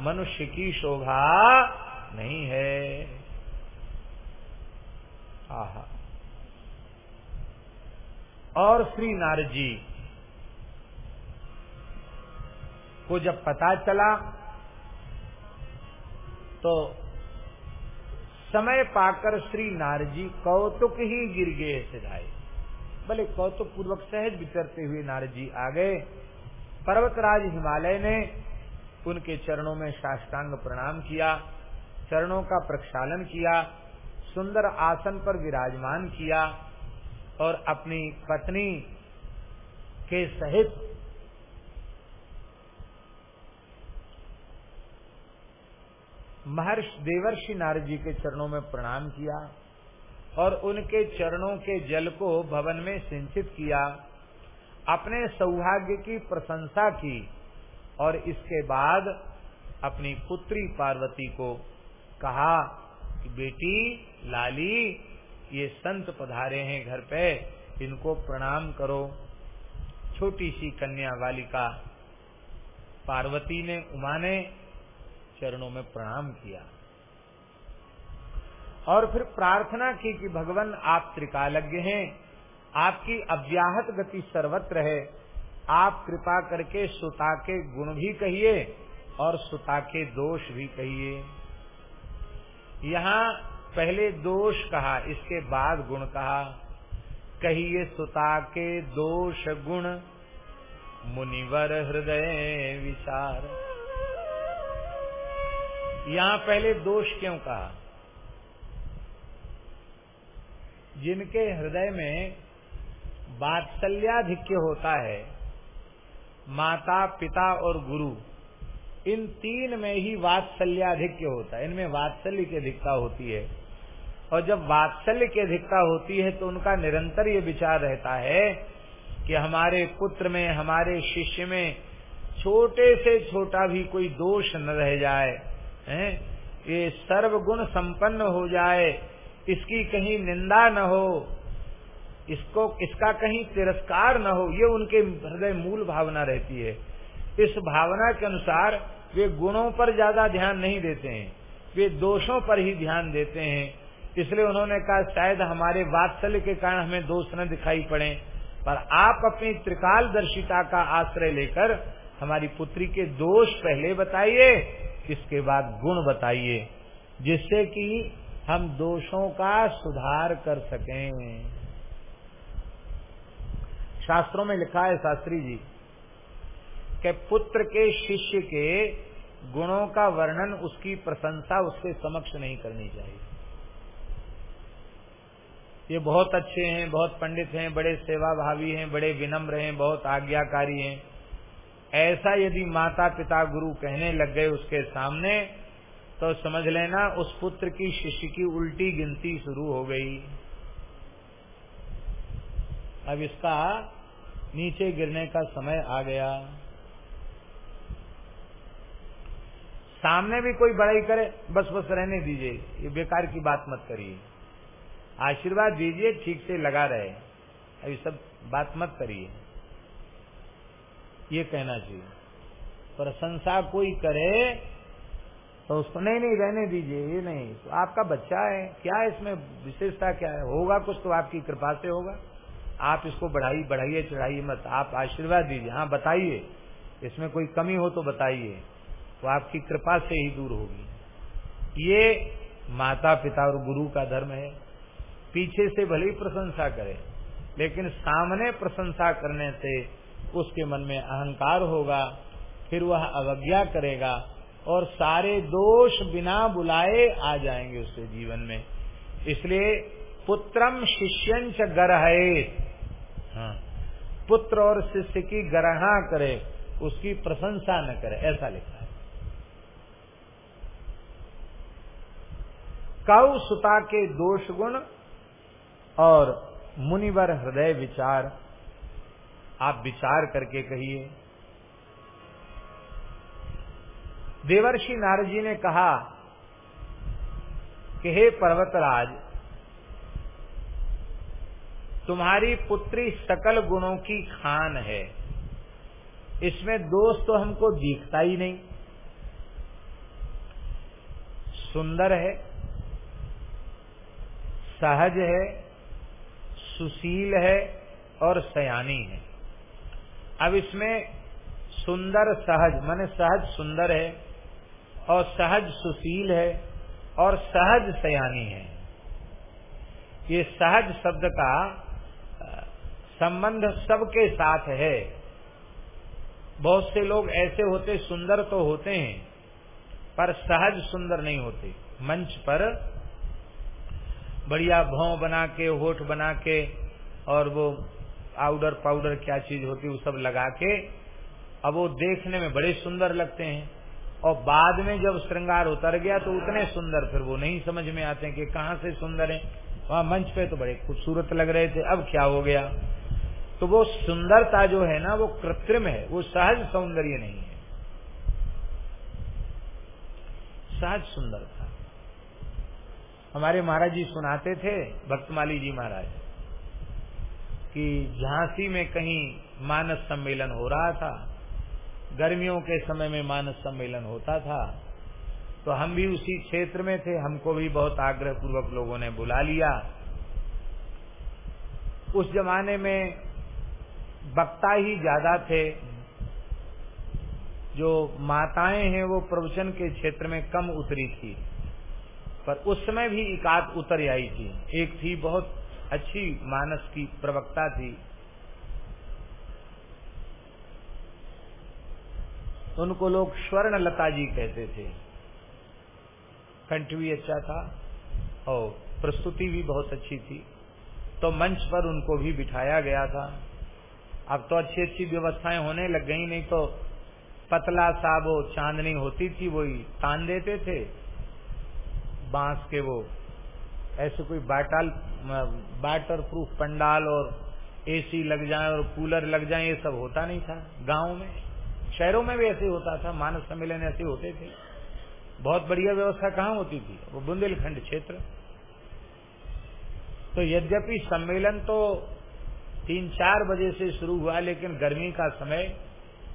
मनुष्य की शोभा नहीं है। आहा। और श्री नारद जी को जब पता चला तो समय पाकर श्री नारजी कौतुक ही गिर गए सिधाए। भले कौतुक पूर्वक सहज विचरते हुए नारजी आ गए, पर्वतराज हिमालय ने उनके चरणों में साष्टांग प्रणाम किया, चरणों का प्रक्षालन किया, सुंदर आसन पर विराजमान किया और अपनी पत्नी के सहित महर्षि देवर्षि नारद जी के चरणों में प्रणाम किया और उनके चरणों के जल को भवन में सिंचित किया, अपने सौभाग्य की प्रशंसा की और इसके बाद अपनी पुत्री पार्वती को कहा कि, बेटी, लाली, ये संत पधारे हैं घर पे, इनको प्रणाम करो। छोटी सी कन्या वालिका पार्वती ने उमा ने चरणों में प्रणाम किया। और फिर प्रार्थना की कि भगवान आप त्रिकालज्ञ हैं, आपकी अव्याहत गति सर्वत्र है, आप कृपा करके सुता के गुण भी कहिए और सुता के दोष भी कहिए। यहाँ पहले दोष कहा, इसके बाद गुण कहा। कहिए सुता के दोष गुण, मुनिवर हृदय विचार। यहाँ पहले दोष क्यों कहा? जिनके हृदय में वात्सल्याधिक्य होता है, माता, पिता और गुरु, इन तीन में ही वात्सल्याधिक्य होता है। इनमें वात्सल्य की अधिकता होती है। और जब वात्सल्य की अधिकता होती है तो उनका निरंतर ये विचार रहता है कि हमारे पुत्र में, हमारे शिष्य में छोटे से छोटा भी कोई दोष न रह जाए। हैं, ये सर्वगुण संपन्न हो जाए, इसकी कहीं निंदा न हो, इसको, इसका कहीं तिरस्कार न हो, ये उनके हृदय मूल भावना रहती है। इस भावना के अनुसार वे गुणों पर ज़्यादा ध्यान नहीं देते हैं, वे दोषों पर ही ध्यान देते हैं। इसलिए उन्होंने कहा, शायद हमारे वात्सल्य के कारण हमें दोष न दिखाई पड़े, पर आप अपनी त्रिकाल दर्शिता का आश्रय लेकर हमारी पुत्री के दोष पहले बताइए। इसके बाद गुण बताइए, जिससे कि हम दोषों का सुधार कर सकें। शास्त्रों में लिखा है शास्त्री जी के पुत्र के शिष्य के गुणों का वर्णन, उसकी प्रशंसा उसके समक्ष नहीं करनी चाहिए। ये बहुत अच्छे हैं, बहुत पंडित हैं, बड़े सेवाभावी हैं, बड़े विनम्र हैं, बहुत आज्ञाकारी हैं। ऐसा यदि माता पिता गुरु कहने लग गए उसके सामने तो समझ लेना उस पुत्र की शिष्य की उल्टी गिनती शुरू हो गई। अब इसका नीचे गिरने का समय आ गया। सामने भी कोई बड़ाई करे बस बस रहने दीजिए, ये बेकार की बात मत करिए। आशीर्वाद दीजिए, ठीक से लगा रहे। अभी सब बात मत करिए। ये कहना चाहिए। प्रशंसा कोई करे तो उसको नहीं नहीं रहने दीजिए, ये नहीं। तो आपका बच्चा है, क्या इसमें विशेषता क्या है? होगा कुछ तो आपकी कृपा से होगा। आप इसको बढ़ाई, बढ़ाइए, चढ़ाइए मत। आप आशीर्वाद दीजिए। हाँ बताइए। इसमें कोई कमी हो तो बताइए। तो आपकी कृपा से ही दूर होगी। ये माता, पिता और गुरु का धर्म है। पीछे से भले प्रशंसा करे, लेकिन सामने प्रशंसा करने से उसके मन में अहंकार होगा फिर वह अवज्ञा करेगा और सारे दोष बिना बुलाए आ जाएँगे उसके जीवन में। इसलिए पुत्रम शिष्यंच गरहे हाँ, पुत्र और शिष्य की गरहा करे उसकी प्रशंसा न करे ऐसा लिखा है। कौ सुता के दोष गुण और मुनिवर हृदय विचार। आप विचार करके कहिए। देवर्षि नारद जी ने कहा कि हे पर्वतराज, तुम्हारी पुत्री सकल गुणों की खान है। इसमें दोष तो हमको दिखता ही नहीं। सुंदर है, सहज है, सुशील है और सयानी है। अब इसमें सुंदर सहज, माने सहज सुंदर है, और सहज सुशील है, और सहज सयानी है। ये सहज शब्द का संबंध सबके साथ है। बहुत से लोग ऐसे होते, सुंदर तो होते हैं, पर सहज सुंदर नहीं होते। मंच पर बढ़िया भाव बना के होठ बना के और वो पाउडर पाउडर क्या चीज़ होती है, वो सब लगा के, अब वो देखने में बड़े सुंदर लगते हैं। और बाद में जब श्रृंगार उतर गया तो उतने सुंदर फिर वो नहीं समझ में आते हैं कि कहाँ से सुंदर है। वहाँ मंच पे तो बड़े खूबसूरत लग रहे थे, अब क्या हो गया? तो वो सुंदरता जो है ना, वो कृत्रिम है, वो सहज सौंदर्य नहीं है। सहज सुंदरता। हमारे महाराज जी सुनाते थे, भक्तमाली जी महाराज। कि झांसी में कहीं मानस सम्मेलन हो रहा था, गर्मियों के समय में मानस सम्मेलन होता था तो हम भी उसी क्षेत्र में थे, हमको भी बहुत आग्रह पूर्वक लोगों ने बुला लिया। उस जमाने में वक्ता ही ज़्यादा थे, जो माताएँ हैं वो प्रवचन के क्षेत्र में कम उतरी थी, पर उस समय भी एकाध उतर आई थी। एक थी बहुत अच्छी मानस की प्रवक्ता थी। उनको लोग स्वर्ण लता जी कहते थे। कंठ भी अच्छा था और प्रस्तुति भी बहुत अच्छी थी। तो मंच पर उनको भी बिठाया गया था। अब तो अच्छी अच्छी व्यवस्थाएँ होने लग गई, नहीं तो पतला सा वो चांदनी होती थी, वही तान देते थे। बाँस के वो ऐसे कोई बाटल वाटर प्रूफ पंडाल और एसी लग जाए और कूलर लग जाए, ये सब होता नहीं था। गाँव में, शहरों में भी ऐसे होता था। मानव सम्मेलन ऐसे होते थे। बहुत बढ़िया व्यवस्था कहाँ होती थी? वो बुंदेलखंड क्षेत्र। तो यद्यपि सम्मेलन तो तीन चार बजे से शुरू हुआ, लेकिन गर्मी का समय,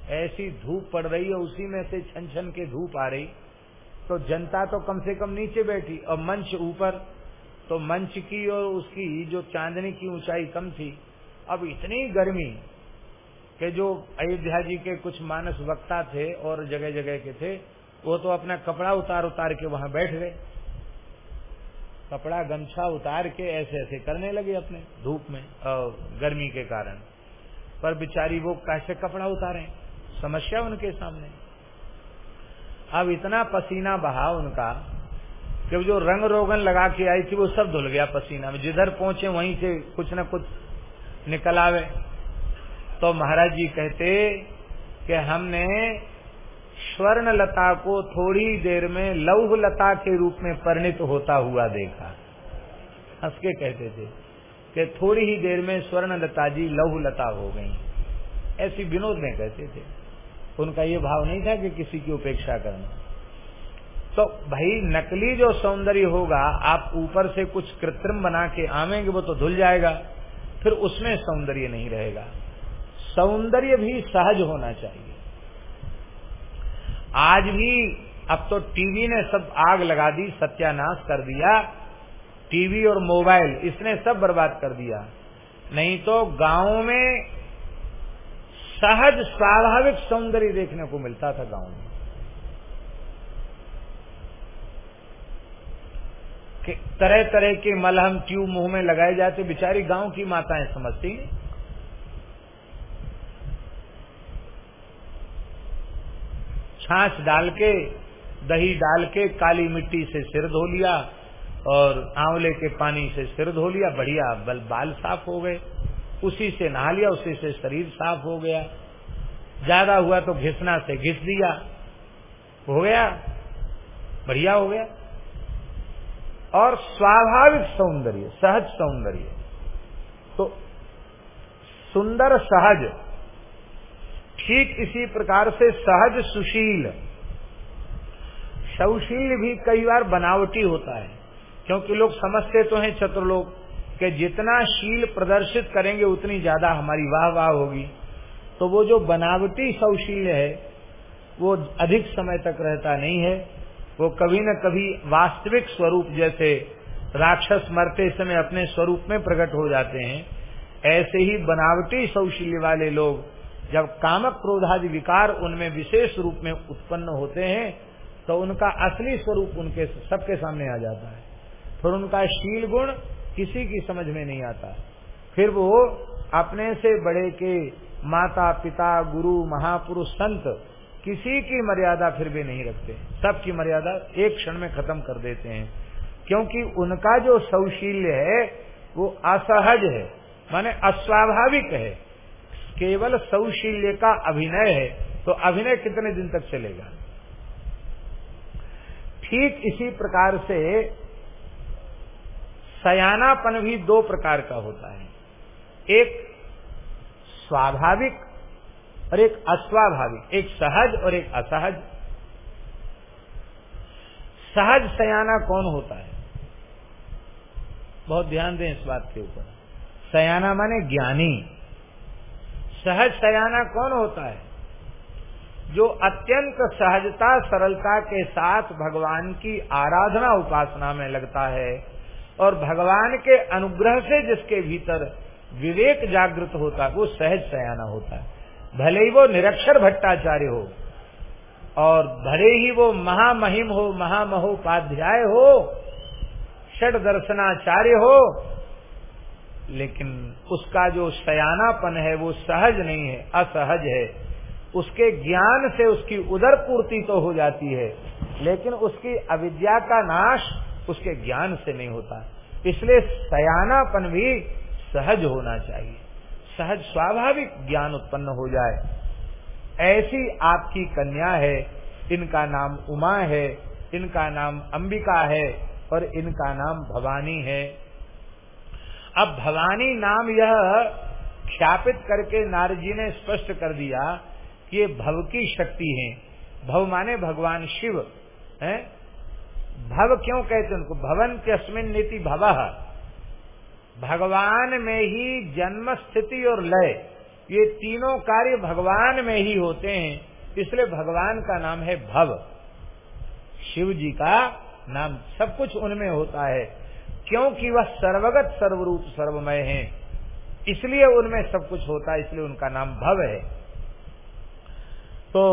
ऐसी धूप पड़ रही है, उसी में से छन छन के धूप आ रही। तो जनता तो कम से कम नीचे बैठी और मंच ऊपर तो मंच की और उसकी जो चांदनी की ऊंचाई कम थी, अब इतनी गर्मी कि जो अयोध्या जी के कुछ मानस वक्ता थे और जगह जगह के थे, वो तो अपना कपड़ा उतार उतार के वहाँ बैठ गए। कपड़ा गमछा उतार के ऐसे ऐसे करने लगे अपने धूप में और गर्मी के कारण। पर बिचारी वो कैसे कपड़ा उतारे, समस्या उनके सामने। अब इतना पसीना बहा उनका कि जो रंग रोगन लगा के आई थी, वो सब धुल गया पसीना में। जिधर पहुँचे, वहीं से कुछ न कुछ निकल आवे। तो महाराज जी कहते कि हमने स्वर्ण लता को थोड़ी देर में लौह लता के रूप में परिणित होता हुआ देखा। हंस के कहते थे कि थोड़ी ही देर में स्वर्ण लता जी लौह लता हो गई। ऐसी विनोद में कहते थे। उनका ये भाव नहीं था कि किसी की उपेक्षा करना। तो भाई नकली जो सौंदर्य होगा, आप ऊपर से कुछ कृत्रिम बना के आवेंगे, वो तो धुल जाएगा, फिर उसमें सौंदर्य नहीं रहेगा। सौंदर्य भी सहज होना चाहिए। आज भी, अब तो टीवी ने सब आग लगा दी, सत्यानाश कर दिया, टीवी और मोबाइल, इसने सब बर्बाद कर दिया। नहीं तो गाँव में सहज, स्वाभाविक सौंदर्य देखने को मिलता था गाँव में। कि तरह तरह के मलहम ट्यूब मुँह में लगाए जाते बेचारी गाँव की माताएँ समझती नहीं छाछ डाल के, दही डाल के काली मिट्टी से सिर धो लिया और आंवले के पानी से सिर धो लिया, बढ़िया, बल, बाल साफ़ हो गए। उसी से नहा लिया, उसी से शरीर साफ़ हो गया। ज़्यादा हुआ तो घिसना से घिस दिया। हो गया? बढ़िया हो गया। और स्वाभाविक सौंदर्य, सहज सौंदर्य। तो सुंदर सहज, ठीक इसी प्रकार से सहज सुशील। सौशील भी कई बार बनावटी होता है, क्योंकि लोग समझते तो हैं चतुर्लोक, कि जितना शील प्रदर्शित करेंगे, उतनी ज़्यादा हमारी वाह वाह होगी। तो वो जो बनावटी सौशील है, वो अधिक समय तक रहता नहीं है। वो कभी न कभी वास्तविक स्वरूप, जैसे राक्षस मरते समय अपने स्वरूप में प्रकट हो जाते हैं, ऐसे ही बनावटी सौशील्य वाले लोग जब कामक क्रोधादि विकार उनमें विशेष रूप में उत्पन्न होते हैं तो उनका असली स्वरूप उनके सबके सामने आ जाता है। फिर उनका शील गुण किसी की समझ में नहीं आता। फिर वो अपने से बड़े के माता पिता गुरु, महापुरुष, संत किसी की मर्यादा फिर भी नहीं रखते। सबकी मर्यादा एक क्षण में खत्म कर देते हैं। क्योंकि उनका जो सौशील्य है, वो असहज है, माने अस्वाभाविक है। केवल सौशील्य का अभिनय है तो अभिनय कितने दिन तक चलेगा? ठीक इसी प्रकार से सयानापन भी दो प्रकार का होता है। एक स्वाभाविक और एक अस्वाभाविक, एक सहज और एक असहज। सहज सयाना कौन होता है? बहुत ध्यान दें इस बात के ऊपर। सयाना माने ज्ञानी। सहज सयाना कौन होता है? जो अत्यंत सहजता, सरलता के साथ भगवान की आराधना उपासना में लगता है और भगवान के अनुग्रह से जिसके भीतर विवेक जागृत होता है, वो सहज सयाना होता है। भले ही वो निरक्षर भट्टाचार्य हो, और भले ही वो महामहिम हो, महामहोपाध्याय हो षड दर्शनाचार्य हो, लेकिन उसका जो सयानापन है वो सहज नहीं है, असहज है। उसके ज्ञान से उसकी उदर पूर्ति तो हो जाती है, लेकिन उसकी अविद्या का नाश उसके ज्ञान से नहीं होता। इसलिए सयानापन भी सहज होना चाहिए। सहज स्वाभाविक ज्ञान उत्पन्न हो जाए। ऐसी आपकी कन्या है, इनका नाम उमा है, इनका नाम अंबिका है और इनका नाम भवानी है। अब भवानी नाम यह ख्यापित करके नारजी ने स्पष्ट कर दिया कि ये भव की शक्ति है। भव माने भगवान शिव, है? भव क्यों कहते उनको? भवन के अस्मिन नीति भव। भगवान में ही जन्म, स्थिति और लय, ये तीनों कार्य भगवान में ही होते हैं, इसलिए भगवान का नाम है भव। शिव जी का नाम सब कुछ उनमें होता है, क्योंकि वह सर्वगत, सर्वरूप, सर्वमय है, इसलिए उनमें सब कुछ होता है, इसलिए उनका नाम भव है। तो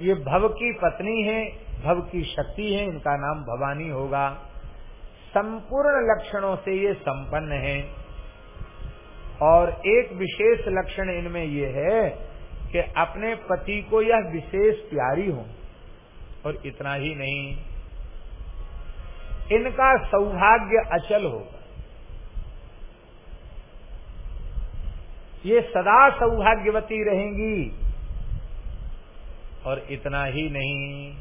ये भव की पत्नी है, भव की शक्ति है, इनका नाम भवानी होगा। संपूर्ण लक्षणों से ये संपन्न है। और एक विशेष लक्षण इनमें ये है कि अपने पति को यह विशेष प्यारी हो, और इतना ही नहीं। इनका सौभाग्य अचल होगा। ये सदा सौभाग्यवती रहेंगी, और इतना ही नहीं।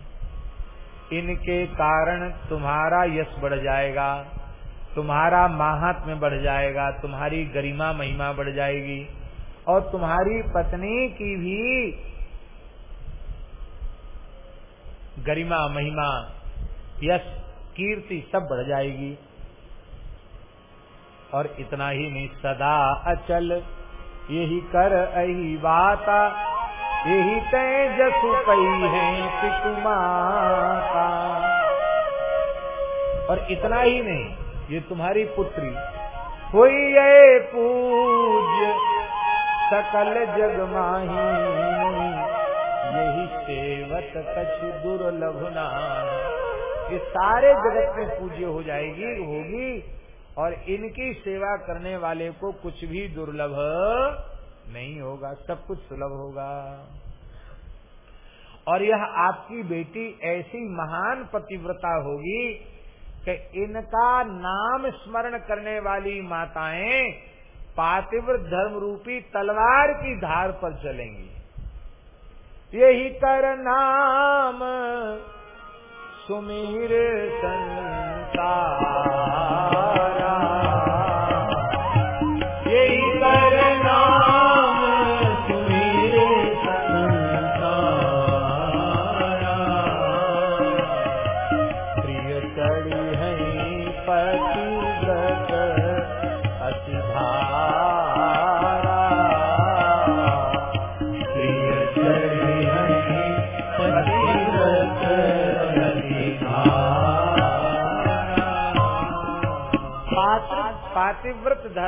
इनके कारण तुम्हारा यश बढ़ जाएगा, तुम्हारा महात्म्य बढ़ जाएगा, तुम्हारी गरिमा महिमा बढ़ जाएगी। और तुम्हारी पत्नी की भी गरिमा, महिमा, यश, कीर्ति सब बढ़ जाएगी। और इतना ही नहीं, सदा अचल, यही कर अही बाता यही तय जसु पई है पितुमाता और इतना ही नहीं, ये तुम्हारी पुत्री। हुई ये पूज्य सकल जग माही यही सेवत कछ दुर्लभ ये सारे जगत में पूज्य हो जाएगी, होगी, और इनकी सेवा करने वाले को कुछ भी दुर्लभ नहीं होगा, सब कुछ सुलभ होगा। और यह आपकी बेटी ऐसी महान पतिव्रता होगी कि इनका नाम स्मरण करने वाली माताएँ पातिव्र धर्म रूपी तलवार की धार पर चलेंगी। यही कर नाम सुमीर संसार।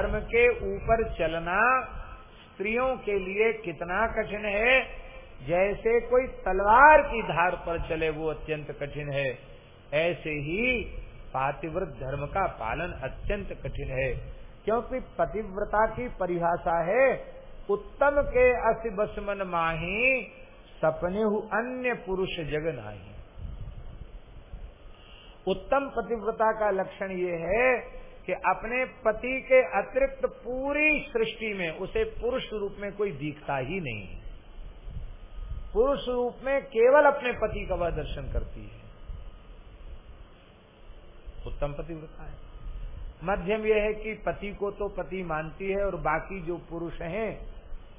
धर्म के ऊपर चलना स्त्रियों के लिए कितना कठिन है? जैसे कोई तलवार की धार पर चले, वो अत्यंत कठिन है। ऐसे ही पातिव्रत धर्म का पालन अत्यंत कठिन है। क्योंकि पतिव्रता की परिभाषा है, उत्तम के अस बसमन माही सपने हु अन्य पुरुष जग नाही। उत्तम पतिव्रता का लक्षण ये है कि अपने पति के अतिरिक्त पूरी सृष्टि में उसे पुरुष रूप में कोई दिखता ही नहीं है। पुरुष रूप में केवल अपने पति का वह दर्शन करती है। उत्तम पति होता है। मध्यम यह है कि पति को तो पति मानती है और बाकी जो पुरुष हैं,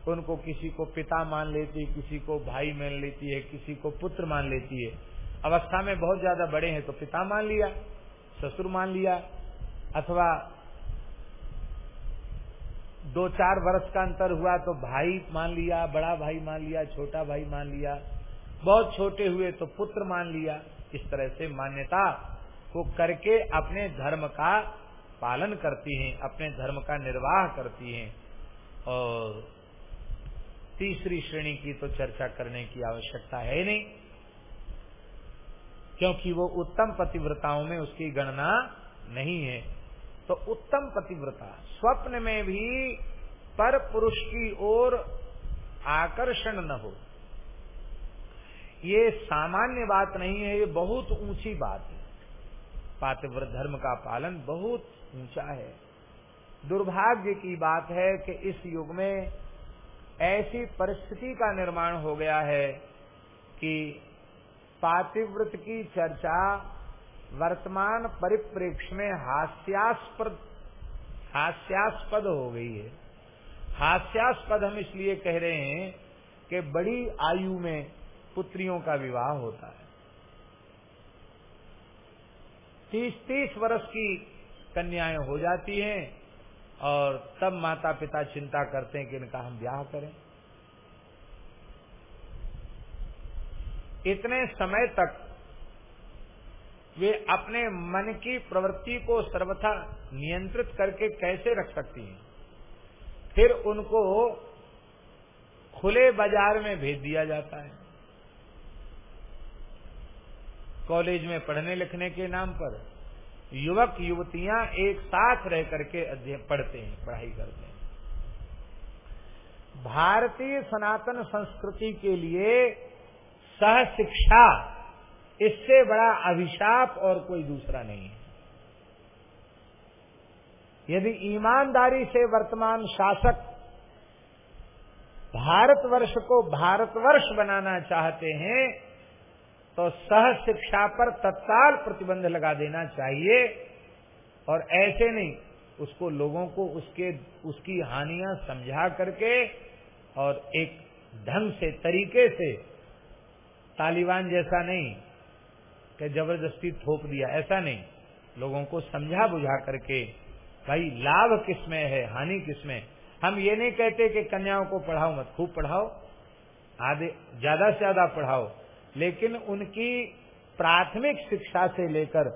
उनको किसी को पिता मान लेती है, किसी को भाई मान लेती है, किसी को पुत्र मान लेती है। अवस्था में बहुत ज़्यादा बड़े हैं तो पिता मान लिया, ससुर मान लिया अथवा दो चार वर्ष का अंतर हुआ तो भाई मान लिया, बड़ा भाई मान लिया, छोटा भाई मान लिया, बहुत छोटे हुए तो पुत्र मान लिया, इस तरह से मान्यता को करके अपने धर्म का पालन करती हैं, अपने धर्म का निर्वाह करती हैं। और तीसरी श्रेणी की तो चर्चा करने की आवश्यकता है नहीं, क्योंकि वो उत्तम पतिव्रताओं में उसकी गणना नहीं है। तो उत्तम पतिव्रता। स्वप्न में भी पर पुरुष की ओर आकर्षण न हो। ये सामान्य बात नहीं है, ये बहुत ऊँची बात है। पातिव्रत धर्म का पालन बहुत ऊँचा है। दुर्भाग्य की बात है कि इस युग में ऐसी परिस्थिति का निर्माण हो गया है कि पातिव्रत की चर्चा वर्तमान परिप्रेक्ष्य में हास्यास्पद हास्यास्पद हो गई है। हास्यास्पद हम इसलिए कह रहे हैं कि बड़ी आयु में पुत्रियों का विवाह होता है। तीस तीस वर्ष की कन्याएँ हो जाती हैं और तब माता पिता चिंता करते हैं कि इनका हम ब्याह करें। इतने समय तक वे अपने मन की प्रवृत्ति को सर्वथा नियंत्रित करके कैसे रख सकती हैं? फिर उनको खुले बाज़ार में भेज दिया जाता है। कॉलेज में पढ़ने लिखने के नाम पर युवक युवतियाँ एक साथ रह करके पढ़ते हैं, पढ़ाई करते हैं। भारतीय सनातन संस्कृति के लिए सह शिक्षा इससे बड़ा अभिशाप और कोई दूसरा नहीं है। यदि ईमानदारी से वर्तमान शासक भारतवर्ष को भारतवर्ष बनाना चाहते हैं तो सह शिक्षा पर तत्काल प्रतिबंध लगा देना चाहिए और ऐसे नहीं, उसको लोगों को उसके, उसकी हानियाँ समझा करके और एक ढंग से, तरीके से तालिबान जैसा नहीं कि ज़बरदस्ती थोप दिया। ऐसा नहीं। लोगों को समझा बुझा करके, भाई, लाभ किसमें है? हानि किसमें हम ये नहीं कहते कि कन्याओं को पढ़ाओ मत। खूब पढ़ाओ। आधे, ज़्यादा से ज़्यादा पढ़ाओ। लेकिन उनकी प्राथमिक शिक्षा से लेकर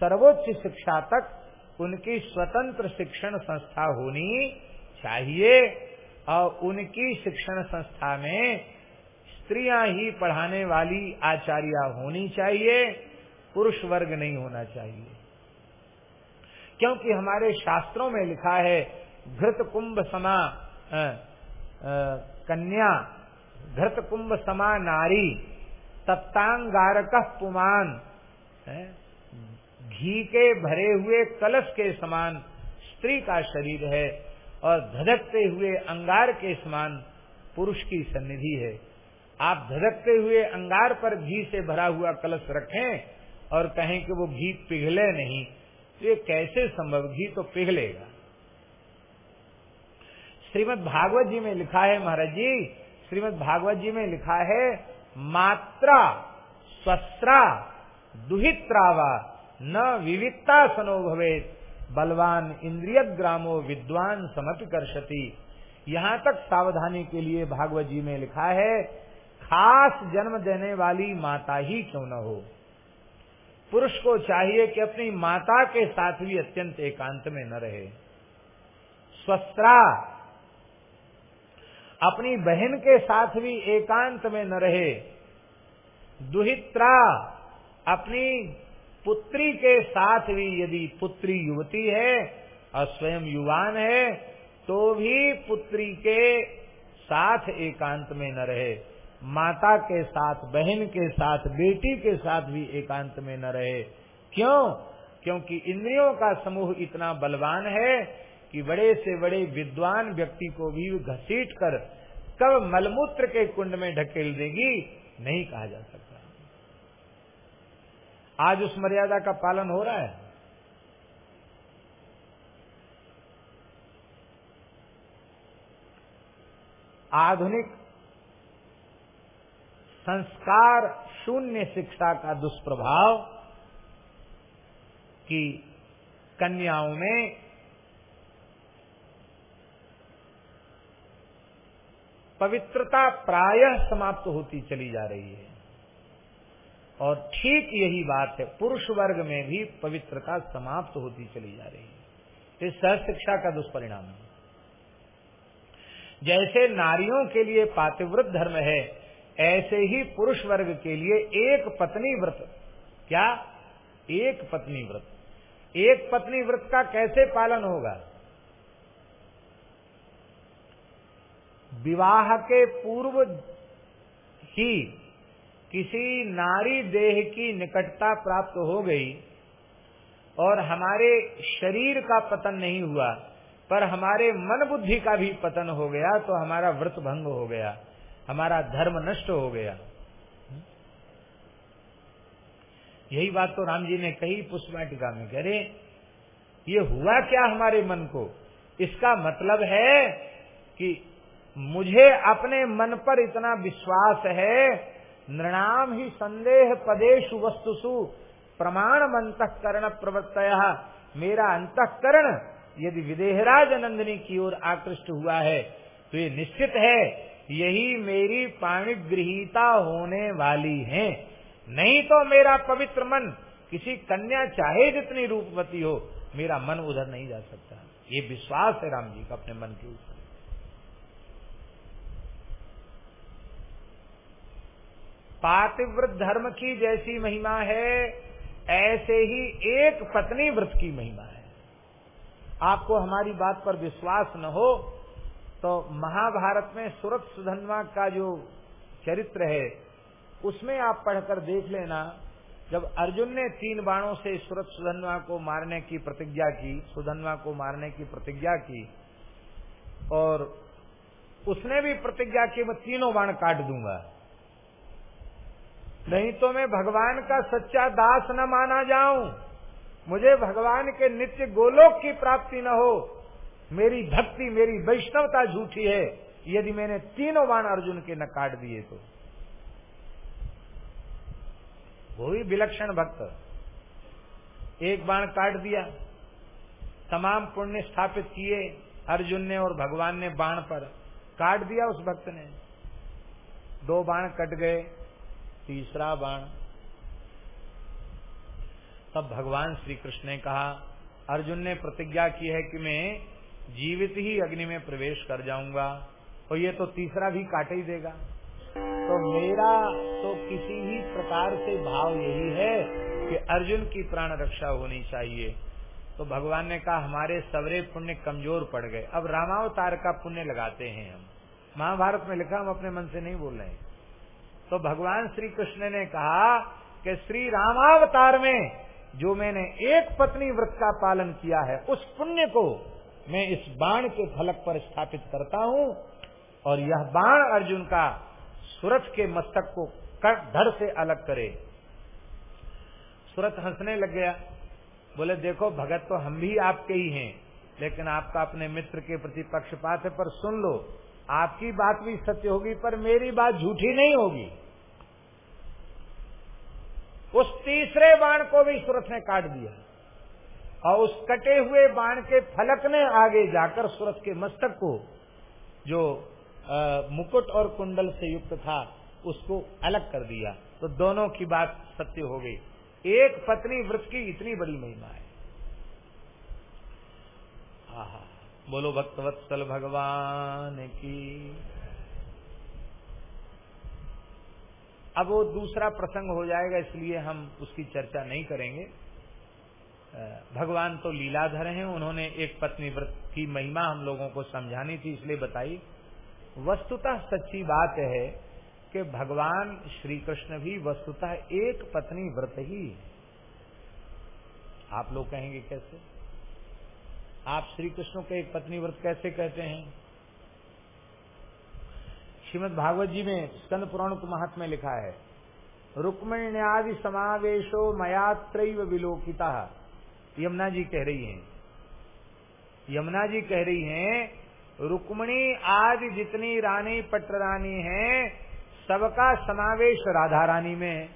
सर्वोच्च शिक्षा तक उनकी स्वतंत्र शिक्षण संस्था होनी चाहिए। और उनकी शिक्षण संस्था में स्त्रियाँ ही पढ़ाने वाली आचार्य होनी चाहिए पुरुष वर्ग नहीं होना चाहिए। क्योंकि हमारे शास्त्रों में लिखा है घृत कुंभ समा आ, आ, कन्या घृत कुंभ समा नारी तत्तांगारक पुमान घी के भरे हुए कलश के समान स्त्री का शरीर है और धधकते हुए अंगार के समान पुरुष की सन्निधि है। आप धधकते हुए अंगार पर घी से भरा हुआ कलश रखें और कहें कि वो घी पिघले नहीं। तो ये कैसे संभव? घी तो पिघलेगा। श्रीमद भागवत जी में लिखा है महाराज जी, श्रीमद भागवत जी में लिखा है, मात्रा स्वस्त्रा दुहित्रावा न विविधता सनो भवेत, बलवान इंद्रिय ग्रामो विद्वान करशति यहाँ तक सावधानी के लिए भागवत जी में लिखा है खास जन्म देने वाली माता ही क्यों न हो? पुरुष को चाहिए कि अपनी माता के साथ भी अत्यंत एकांत में न रहे। स्वस्त्रा, अपनी बहन के साथ भी एकांत में न रहे। दुहित्रा, अपनी पुत्री के साथ भी यदि पुत्री युवती है और स्वयं युवान है तो भी पुत्री के साथ एकांत में न रहे। माता के साथ, बहन के साथ, बेटी के साथ भी एकांत में न रहे। क्यों? क्योंकि इंद्रियों का समूह इतना बलवान है कि बड़े से बड़े विद्वान व्यक्ति को भी घसीट कर कब मलमूत्र के कुंड में ढकेल देगी, नहीं कहा जा सकता। आज उस मर्यादा का पालन हो रहा है। आधुनिक संस्कार शून्य शिक्षा का दुष्प्रभाव कि कन्याओं में पवित्रता प्रायः समाप्त होती चली जा रही है। और ठीक यही बात है, पुरुष वर्ग में भी पवित्रता समाप्त होती चली जा रही है। इस सह शिक्षा का दुष्परिणाम है। जैसे नारियों के लिए पातिव्रत धर्म है ऐसे ही पुरुष वर्ग के लिए एक पत्नी व्रत। क्या? एक पत्नी व्रत। एक पत्नी व्रत का कैसे पालन होगा? विवाह के पूर्व ही किसी नारी देह की निकटता प्राप्त हो गई और हमारे शरीर का पतन नहीं हुआ, पर हमारे मन बुद्धि का भी पतन हो गया तो हमारा व्रत भंग हो गया। हमारा धर्म नष्ट हो गया। यही बात तो राम जी ने कही पुष्पाटिका में कह रहे ये हुआ क्या हमारे मन को? इसका मतलब है कि मुझे अपने मन पर इतना विश्वास है, नृणाम ही संदेह पदेशु वस्तुसु प्रमाण अंतकरण प्रवृत्त मेरा अंतकरण यदि विदेहराज नंदिनी की ओर आकृष्ट हुआ है तो ये निश्चित है यही मेरी पाणिगृहिता होने वाली है। नहीं तो मेरा पवित्र मन किसी कन्या चाहे जितनी रूपवती हो, मेरा मन उधर नहीं जा सकता। ये विश्वास है राम जी का अपने मन के ऊपर। पातिव्रत धर्म की जैसी महिमा है, ऐसे ही एक पत्नी व्रत की महिमा है। आपको हमारी बात पर विश्वास न हो तो महाभारत में सुरत सुधनवा का जो चरित्र है, उसमें आप पढ़कर देख लेना, जब अर्जुन ने तीन बाणों से सुरत सुधनवा को मारने की प्रतिज्ञा की, सुधनवा को मारने की प्रतिज्ञा की, और उसने भी प्रतिज्ञा की, मैं तीनों बाण काट दूँगा। नहीं तो मैं भगवान का सच्चा दास न माना जाऊँ। मुझे भगवान के नित्य गोलोक की प्राप्ति न हो। मेरी भक्ति, मेरी वैष्णवता झूठी है, यदि मैंने तीनों बाण अर्जुन के न काट दिए तो। वो भी विलक्षण भक्त। एक बाण काट दिया, तमाम पुण्य स्थापित किए अर्जुन ने और भगवान ने बाण पर। काट दिया उस भक्त ने। दो बाण कट गए, तीसरा बाण। तब भगवान श्री कृष्ण ने कहा, अर्जुन ने प्रतिज्ञा की है कि मैं जीवित ही अग्नि में प्रवेश कर जाऊँगा, और ये तो तीसरा भी काट ही देगा। तो मेरा तो किसी भी प्रकार से भाव यही है कि अर्जुन की प्राण रक्षा होनी चाहिए। तो भगवान ने कहा, हमारे सवरे पुण्य कमज़ोर पड़ गए। अब रामावतार का पुण्य लगाते हैं हम। महाभारत में लिखा, हम अपने मन से नहीं बोल रहे तो भगवान श्री कृष्ण ने कहा कि श्री रामावतार में जो मैंने एक पत्नी व्रत का पालन किया है, उस पुण्य को मैं इस बाण के फलक पर स्थापित करता हूँ और यह बाण अर्जुन का सुरथ के मस्तक को धड़ से अलग करे। सुरथ हंसने लग गया। बोले, देखो, भगत तो हम भी आपके ही हैं, लेकिन आपका अपने मित्र के प्रति पक्षपात है, पर सुन लो, आपकी बात भी सत्य होगी, पर मेरी बात झूठी नहीं होगी। उस तीसरे बाण को भी सुरथ ने काट दिया। और उस कटे हुए बाण के फलक ने आगे जाकर सुरथ के मस्तक को जो आ, मुकुट और कुंडल से युक्त था उसको अलग कर दिया। तो दोनों की बात सत्य हो गई। एक पत्नी व्रत की इतनी बड़ी महिमा है। आहा बोलो भक्तवत्सल भगवान की। अब वो दूसरा प्रसंग हो जाएगा इसलिए हम उसकी चर्चा नहीं करेंगे। भगवान तो लीलाधर हैं, उन्होंने एक पत्नी व्रत की महिमा हम लोगों को समझानी थी, इसलिए बताई। वस्तुतः सच्ची बात है कि भगवान श्री कृष्ण भी वस्तुतः एक पत्नी व्रत ही आप लोग कहेंगे कैसे? आप श्री कृष्ण को एक पत्नी व्रत कैसे कहते हैं? श्रीमद भागवत जी में स्कंद पुराण महात्मा लिखा है, रुक्मण्यादि समावेशो मयात्र विलोकिता। यमुना जी कह रही हैं। यमुना जी कह रही हैं, रुक्मणी आदि जितनी रानी पट रानी है, सबका समावेश राधा रानी में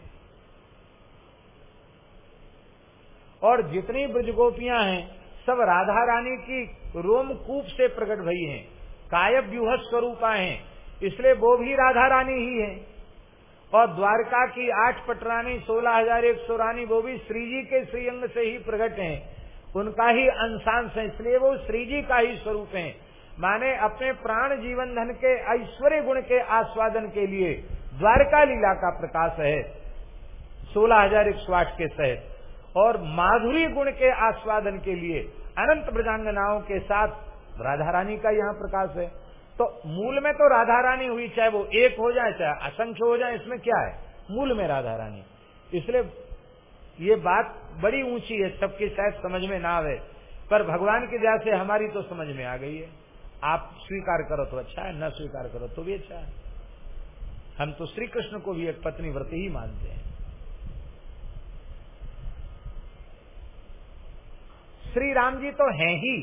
और जितनी ब्रजगोपियाँ हैं, सब राधा रानी की रोमकूप से प्रकट भई हैं। कायब व्यूह स्वरूपा हैं, इसलिए वो भी राधा रानी ही है। और द्वारका की आठ पटरानी, सोलह हज़ार एक सौ रानी, वो भी श्री जी के श्रीअंग से ही प्रकट हैं। उनका ही अंशांश है, इसलिए वो श्री जी का ही स्वरूप है। माने अपने प्राण जीवन धन के, ऐश्वर्य गुण के आस्वादन के लिए द्वारका लीला का प्रकाश है, सोलह हज़ार एक सौ आठ के सहित और माधुरी गुण के आस्वादन के लिए अनंत ब्रजांगनाओं के साथ राधा रानी का यहाँ प्रकाश है। तो मूल में तो राधा रानी हुई, चाहे वो एक हो जाए, चाहे असंख्य हो जाए, इसमें क्या है? मूल में राधा रानी इसलिए ये बात बड़ी ऊँची है, सबकी शायद समझ में ना आवे, पर भगवान की दया से हमारी तो समझ में आ गई है। आप स्वीकार करो तो अच्छा है, न स्वीकार करो तो भी अच्छा है। हम तो श्री कृष्ण को भी एक पत्नी व्रत ही मानते हैं। श्री राम जी तो हैं ही।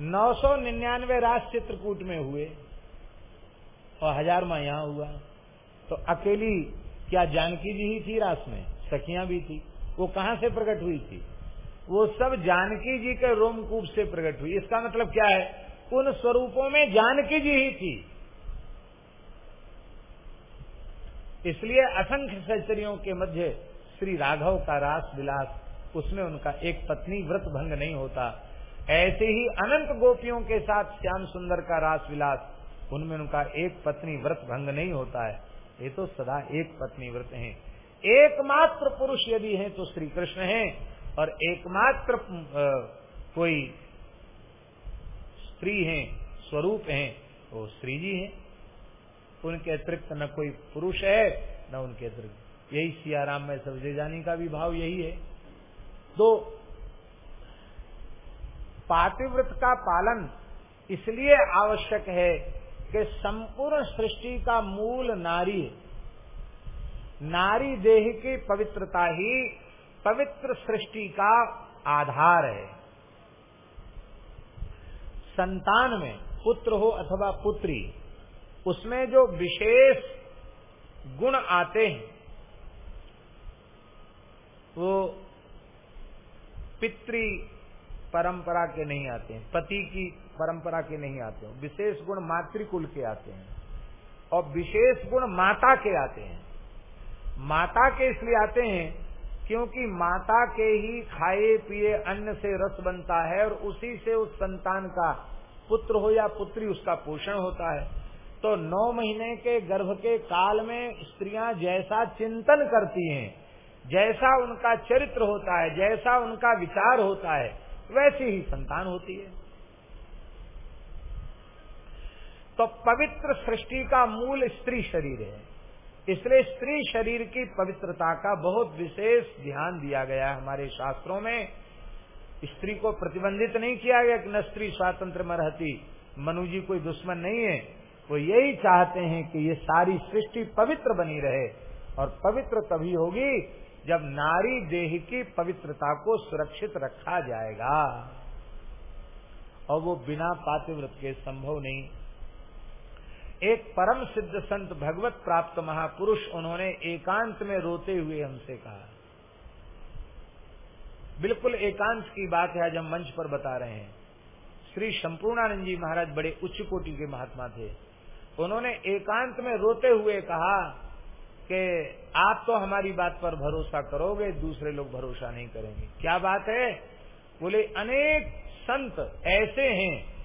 निन्यानवे रास चित्रकूट में हुए और हजारमा यहाँ हुआ। तो अकेली क्या जानकी जी ही थी रास में? सखियाँ भी थी। वो कहाँ से प्रकट हुई थी? वो सब जानकी जी के रोमकूप से प्रकट हुई। इसका मतलब क्या है? उन स्वरूपों में जानकी जी ही थी। इसलिए असंख्य सचरियों के मध्य श्री राघव का रास विलास, उसमें उनका एक पत्नी व्रत भंग नहीं होता। ऐसे ही अनंत गोपियों के साथ श्याम सुंदर का रास विलास उनमें उनका एक पत्नी व्रत भंग नहीं होता है। ये तो सदा एक पत्नी व्रत हैं। एकमात्र पुरुष यदि हैं तो श्री कृष्ण हैं। और एकमात्र कोई स्त्री हैं, स्वरूप हैं, वो श्री जी हैं। उनके अतिरिक्त न कोई पुरुष है, न उनके अतिरिक्त। यही सियाराम में सबसे जाने का भी भाव यही है। तो पातिव्रत का पालन इसलिए आवश्यक है कि संपूर्ण सृष्टि का मूल नारी नारी देह की पवित्रता ही पवित्र सृष्टि का आधार है। संतान में पुत्र हो अथवा पुत्री, उसमें जो विशेष गुण आते हैं, वो पितृ परंपरा के नहीं आते हैं। पति की परंपरा के नहीं आते हैं। विशेष गुण मातृकुल के आते हैं। और विशेष गुण माता के आते हैं। माता के इसलिए आते हैं क्योंकि माता के ही खाए, पिए, अन्न से रस बनता है और उसी से उस संतान का पुत्र हो या पुत्री उसका पोषण होता है। तो नौ महीने के गर्भ के काल में स्त्रियाँ जैसा चिंतन करती हैं, जैसा उनका चरित्र होता है, जैसा उनका विचार होता है वैसी ही संतान होती है। तो पवित्र सृष्टि का मूल स्त्री शरीर है। इसलिए स्त्री शरीर की पवित्रता का बहुत विशेष ध्यान दिया गया है हमारे शास्त्रों में। स्त्री को प्रतिबंधित नहीं किया गया कि न स्त्री स्वातंत्र में रहती। मनु जी कोई दुश्मन नहीं है। वो यही चाहते हैं कि ये सारी सृष्टि पवित्र बनी रहे और पवित्र तभी होगी जब नारी देह की पवित्रता को सुरक्षित रखा जाएगा, और वो बिना पातिव्रत के संभव नहीं। एक परम सिद्ध संत भगवत प्राप्त महापुरुष उन्होंने एकांत में रोते हुए हमसे कहा, बिल्कुल एकांत की बात है आज हम मंच पर बता रहे हैं। श्री संपूर्णानंद जी महाराज बड़े उच्च कोटि के महात्मा थे। उन्होंने एकांत में रोते हुए कहा कि आप तो हमारी बात पर भरोसा करोगे, दूसरे लोग भरोसा नहीं करेंगे। क्या बात है? बोले, अनेक संत ऐसे हैं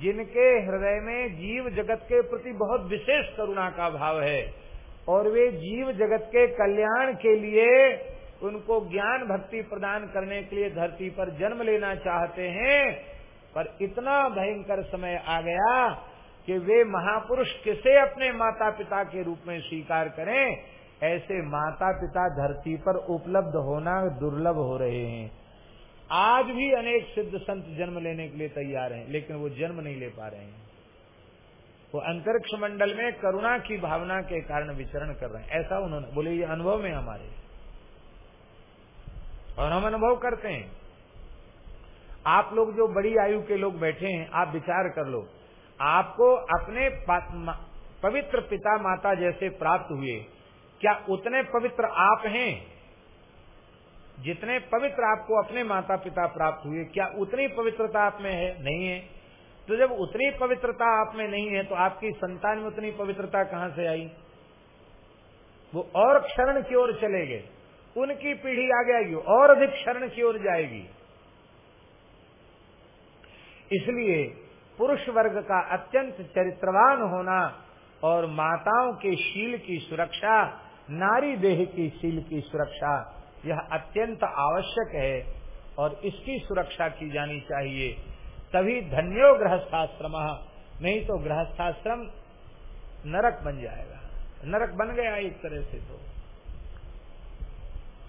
जिनके हृदय में जीव जगत के प्रति बहुत विशेष करुणा का भाव है और वे जीव जगत के कल्याण के लिए उनको ज्ञान भक्ति प्रदान करने के लिए धरती पर जन्म लेना चाहते हैं। पर इतना भयंकर समय आ गया कि वे महापुरुष किसे अपने माता पिता के रूप में स्वीकार करें? ऐसे माता पिता धरती पर उपलब्ध होना दुर्लभ हो रहे हैं। आज भी अनेक सिद्ध संत जन्म लेने के लिए तैयार हैं, लेकिन वो जन्म नहीं ले पा रहे हैं। वो अंतरिक्ष मंडल में करुणा की भावना के कारण विचरण कर रहे हैं। ऐसा उन्होंने, बोले, ये अनुभव में हमारे। और हम अनुभव करते हैं। आप लोग जो बड़ी आयु के लोग बैठे हैं, आप विचार कर लो। आपको अपने पवित्र पिता माता जैसे प्राप्त हुए। क्या उतने पवित्र आप हैं? जितने पवित्र आपको अपने माता पिता प्राप्त हुए, क्या उतनी पवित्रता आप में है? नहीं है। तो जब उतनी पवित्रता आप में नहीं है तो आपकी संतान में उतनी पवित्रता कहाँ से आई? वो और क्षरण की ओर चले गए। उनकी पीढ़ी आगे आएगी और अधिक क्षरण की ओर जाएगी। इसलिए पुरुष वर्ग का अत्यंत चरित्रवान होना और माताओं के शील की सुरक्षा, नारी देह की शील की सुरक्षा, यह अत्यंत आवश्यक है और इसकी सुरक्षा की जानी चाहिए। तभी धन्यो गृहस्थाश्रम, नहीं तो गृहस्थाश्रम नरक बन जाएगा। नरक बन गया एक तरह से तो।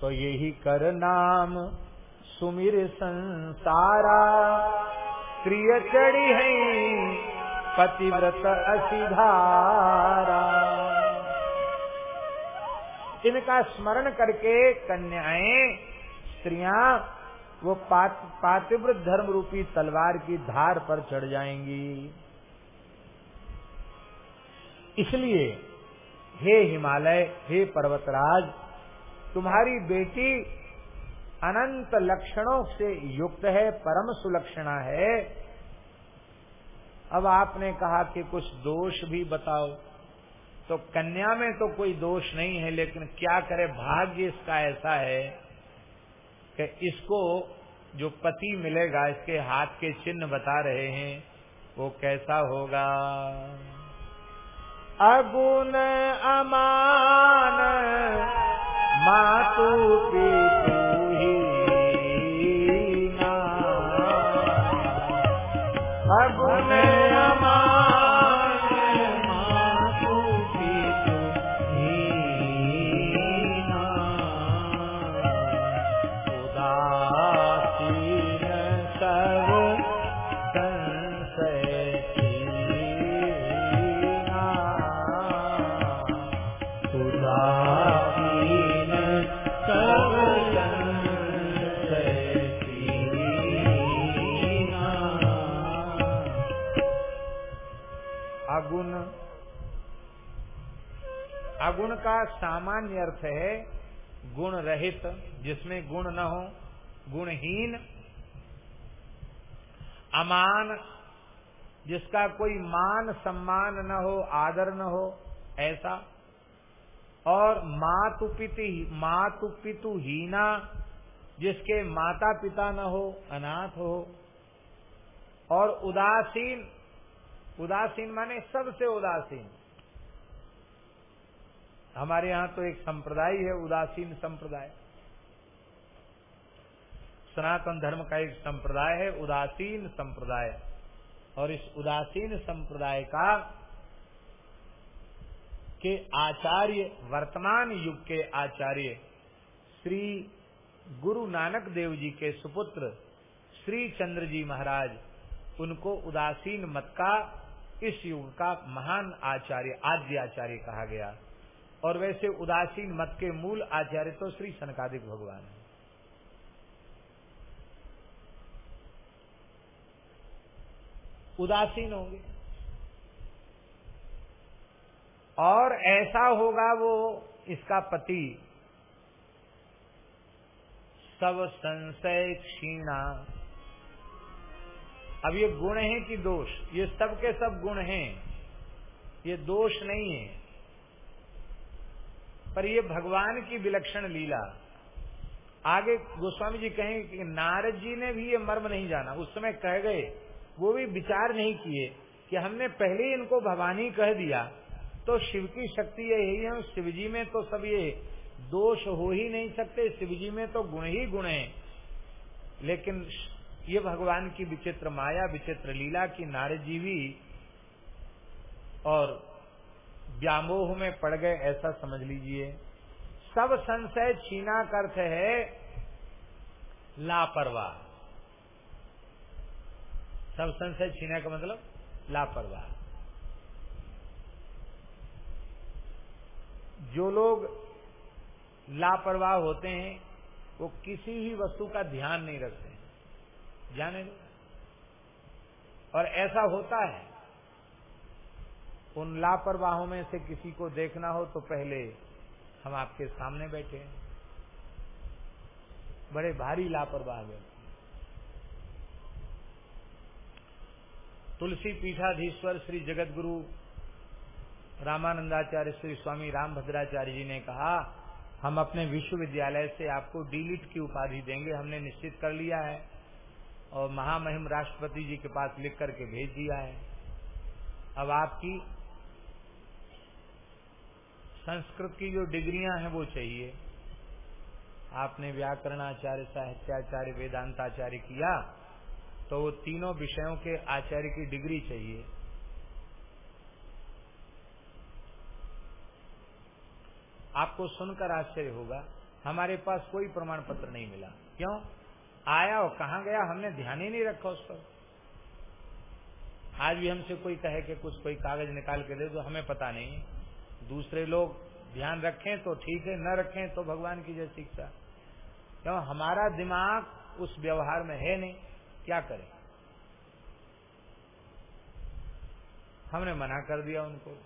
तो यही कर नाम सुमिर संसारा। प्रिय चढ़ी है पतिव्रत असिधारा। इनका स्मरण करके कन्याएँ स्त्रियाँ वो पात, पातिव्रत धर्म रूपी तलवार की धार पर चढ़ जाएँगी। इसलिए हे हिमालय हे पर्वतराज तुम्हारी बेटी अनंत लक्षणों से युक्त है, परम सुलक्षणा है। अब आपने कहा कि कुछ दोष भी बताओ। तो कन्या में तो कोई दोष नहीं है, लेकिन क्या करे, भाग्य इसका ऐसा है कि इसको जो पति मिलेगा, इसके हाथ के चिन्ह बता रहे हैं, वो कैसा होगा? अगुण अमान, मातु पितु का सामान्य अर्थ है गुण रहित, जिसमें गुण न हो, गुणहीन, अमान, जिसका कोई मान सम्मान न हो, आदर न हो, ऐसा। और मातु पिति मातु पितु हीना, जिसके माता पिता न हो, अनाथ हो। और उदासीन उदासीन माने सबसे उदासीन। हमारे यहाँ तो एक संप्रदाय है, उदासीन संप्रदाय। सनातन धर्म का एक संप्रदाय है, उदासीन संप्रदाय। और इस उदासीन संप्रदाय का के आचार्य, वर्तमान युग के आचार्य, श्री गुरु नानक देव जी के सुपुत्र, श्री चंद्र जी महाराज, उनको उदासीन मत का इस युग का महान आचार्य, आद्य आचार्य कहा गया। और वैसे उदासीन मत के मूल आचार्य तो श्री सनकादिक भगवान है। उदासीन होंगे। और ऐसा होगा वो, इसका पति, सब संशय क्षीणा। अब ये गुण है कि दोष? ये सब के सब गुण हैं। ये दोष नहीं है। पर ये भगवान की विलक्षण लीला। आगे गोस्वामी जी कहें कि नारद जी ने भी ये मर्म नहीं जाना। उस समय कह गए, वो भी विचार नहीं किए कि हमने पहले इनको भवानी कह दिया। तो शिव की शक्ति यही है शिव जी में तो सब ये दोष हो ही नहीं सकते, शिव जी में तो गुण ही गुण है। लेकिन ये भगवान की विचित्र माया, विचित्र लीला की नारद जी भी और व्यामोह में पड़ गए, ऐसा समझ लीजिए। सब संशय छीना का अर्थ है लापरवाह। सब संशय छीना का मतलब लापरवाह। जो लोग लापरवाह होते हैं, वो किसी ही वस्तु का ध्यान नहीं रखते। जाने दो। और ऐसा होता है। उन लापरवाहों में से किसी को देखना हो तो पहले हम आपके सामने बैठे हैं। बड़े भारी लापरवाह व्यक्ति। तुलसी पीठाधीश्वर श्री जगत गुरु रामानंदाचार्य श्री स्वामी रामभद्राचार्य जी ने कहा, हम अपने विश्वविद्यालय से आपको डीलिट की उपाधि देंगे। हमने निश्चित कर लिया है और महामहिम राष्ट्रपति जी के पास लिख करके भेज दिया है। अब आपकी संस्कृत की जो डिग्रियाँ हैं वो चाहिए। आपने व्याकरणाचार्य, साहित्याचार्य, वेदांताचार्य किया तो वो तीनों विषयों के आचार्य की डिग्री चाहिए। आपको सुनकर आश्चर्य होगा, हमारे पास कोई प्रमाण पत्र नहीं मिला। क्यों? आया और कहा गया? हमने ध्यान ही नहीं रखा उस पर। आज भी हमसे कोई कहे कि कुछ कोई कागज़ निकाल के दे दो, हमें पता नहीं। दूसरे लोग ध्यान रखें तो ठीक है, न रखें तो भगवान की जय शिक्षा। क्यों? हमारा दिमाग उस व्यवहार में है नहीं, क्या करें? हमने मना कर दिया उनको।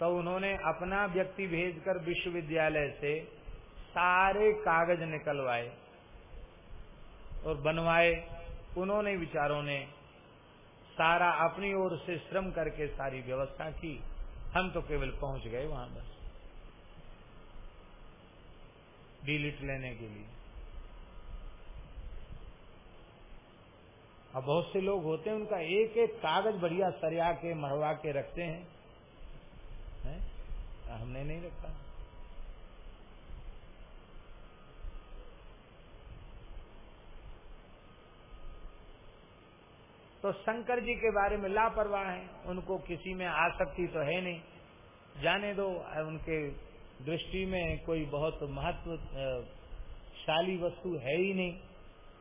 तो उन्होंने अपना व्यक्ति भेजकर विश्वविद्यालय से सारे कागज़ निकलवाए और बनवाए। उन्होंने विचारों ने सारा अपनी ओर से श्रम करके सारी व्यवस्था की। हम तो केवल पहुँच गए वहाँ बस। डिलीट लेने के लिए। अब बहुत से लोग होते हैं, उनका एक एक कागज़ बढ़िया सरिया के मरवा के रखते हैं। है? हमने नहीं रखा। तो शंकर जी के बारे में लापरवाह है। उनको किसी में आसक्ति तो है नहीं। जाने दो उनके दृष्टि में कोई बहुत महत्वशाली वस्तु है ही नहीं।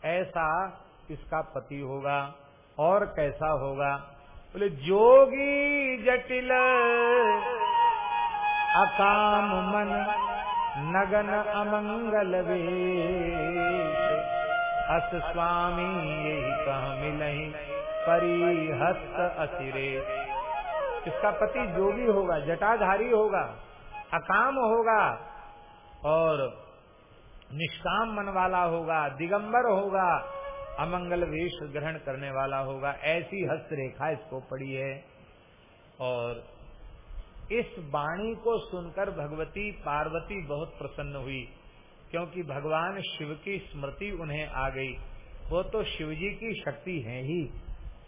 ऐसा इसका पति होगा और कैसा होगा? बोले, जोगी जटिल, अकाम मन नगन अमंगल वेश। अस स्वामी, यही कह मिलही परिहस्त असिरे। इसका पति जोगी होगा, जटाधारी होगा, अकाम होगा और निष्काम मन वाला होगा, दिगंबर होगा, अमंगल वेश ग्रहण करने वाला होगा। ऐसी हस्त रेखा इसको पड़ी है। और इस वाणी को सुनकर भगवती पार्वती बहुत प्रसन्न हुई, क्योंकि भगवान शिव की स्मृति उन्हें आ गई। वो तो शिव जी की शक्ति है ही।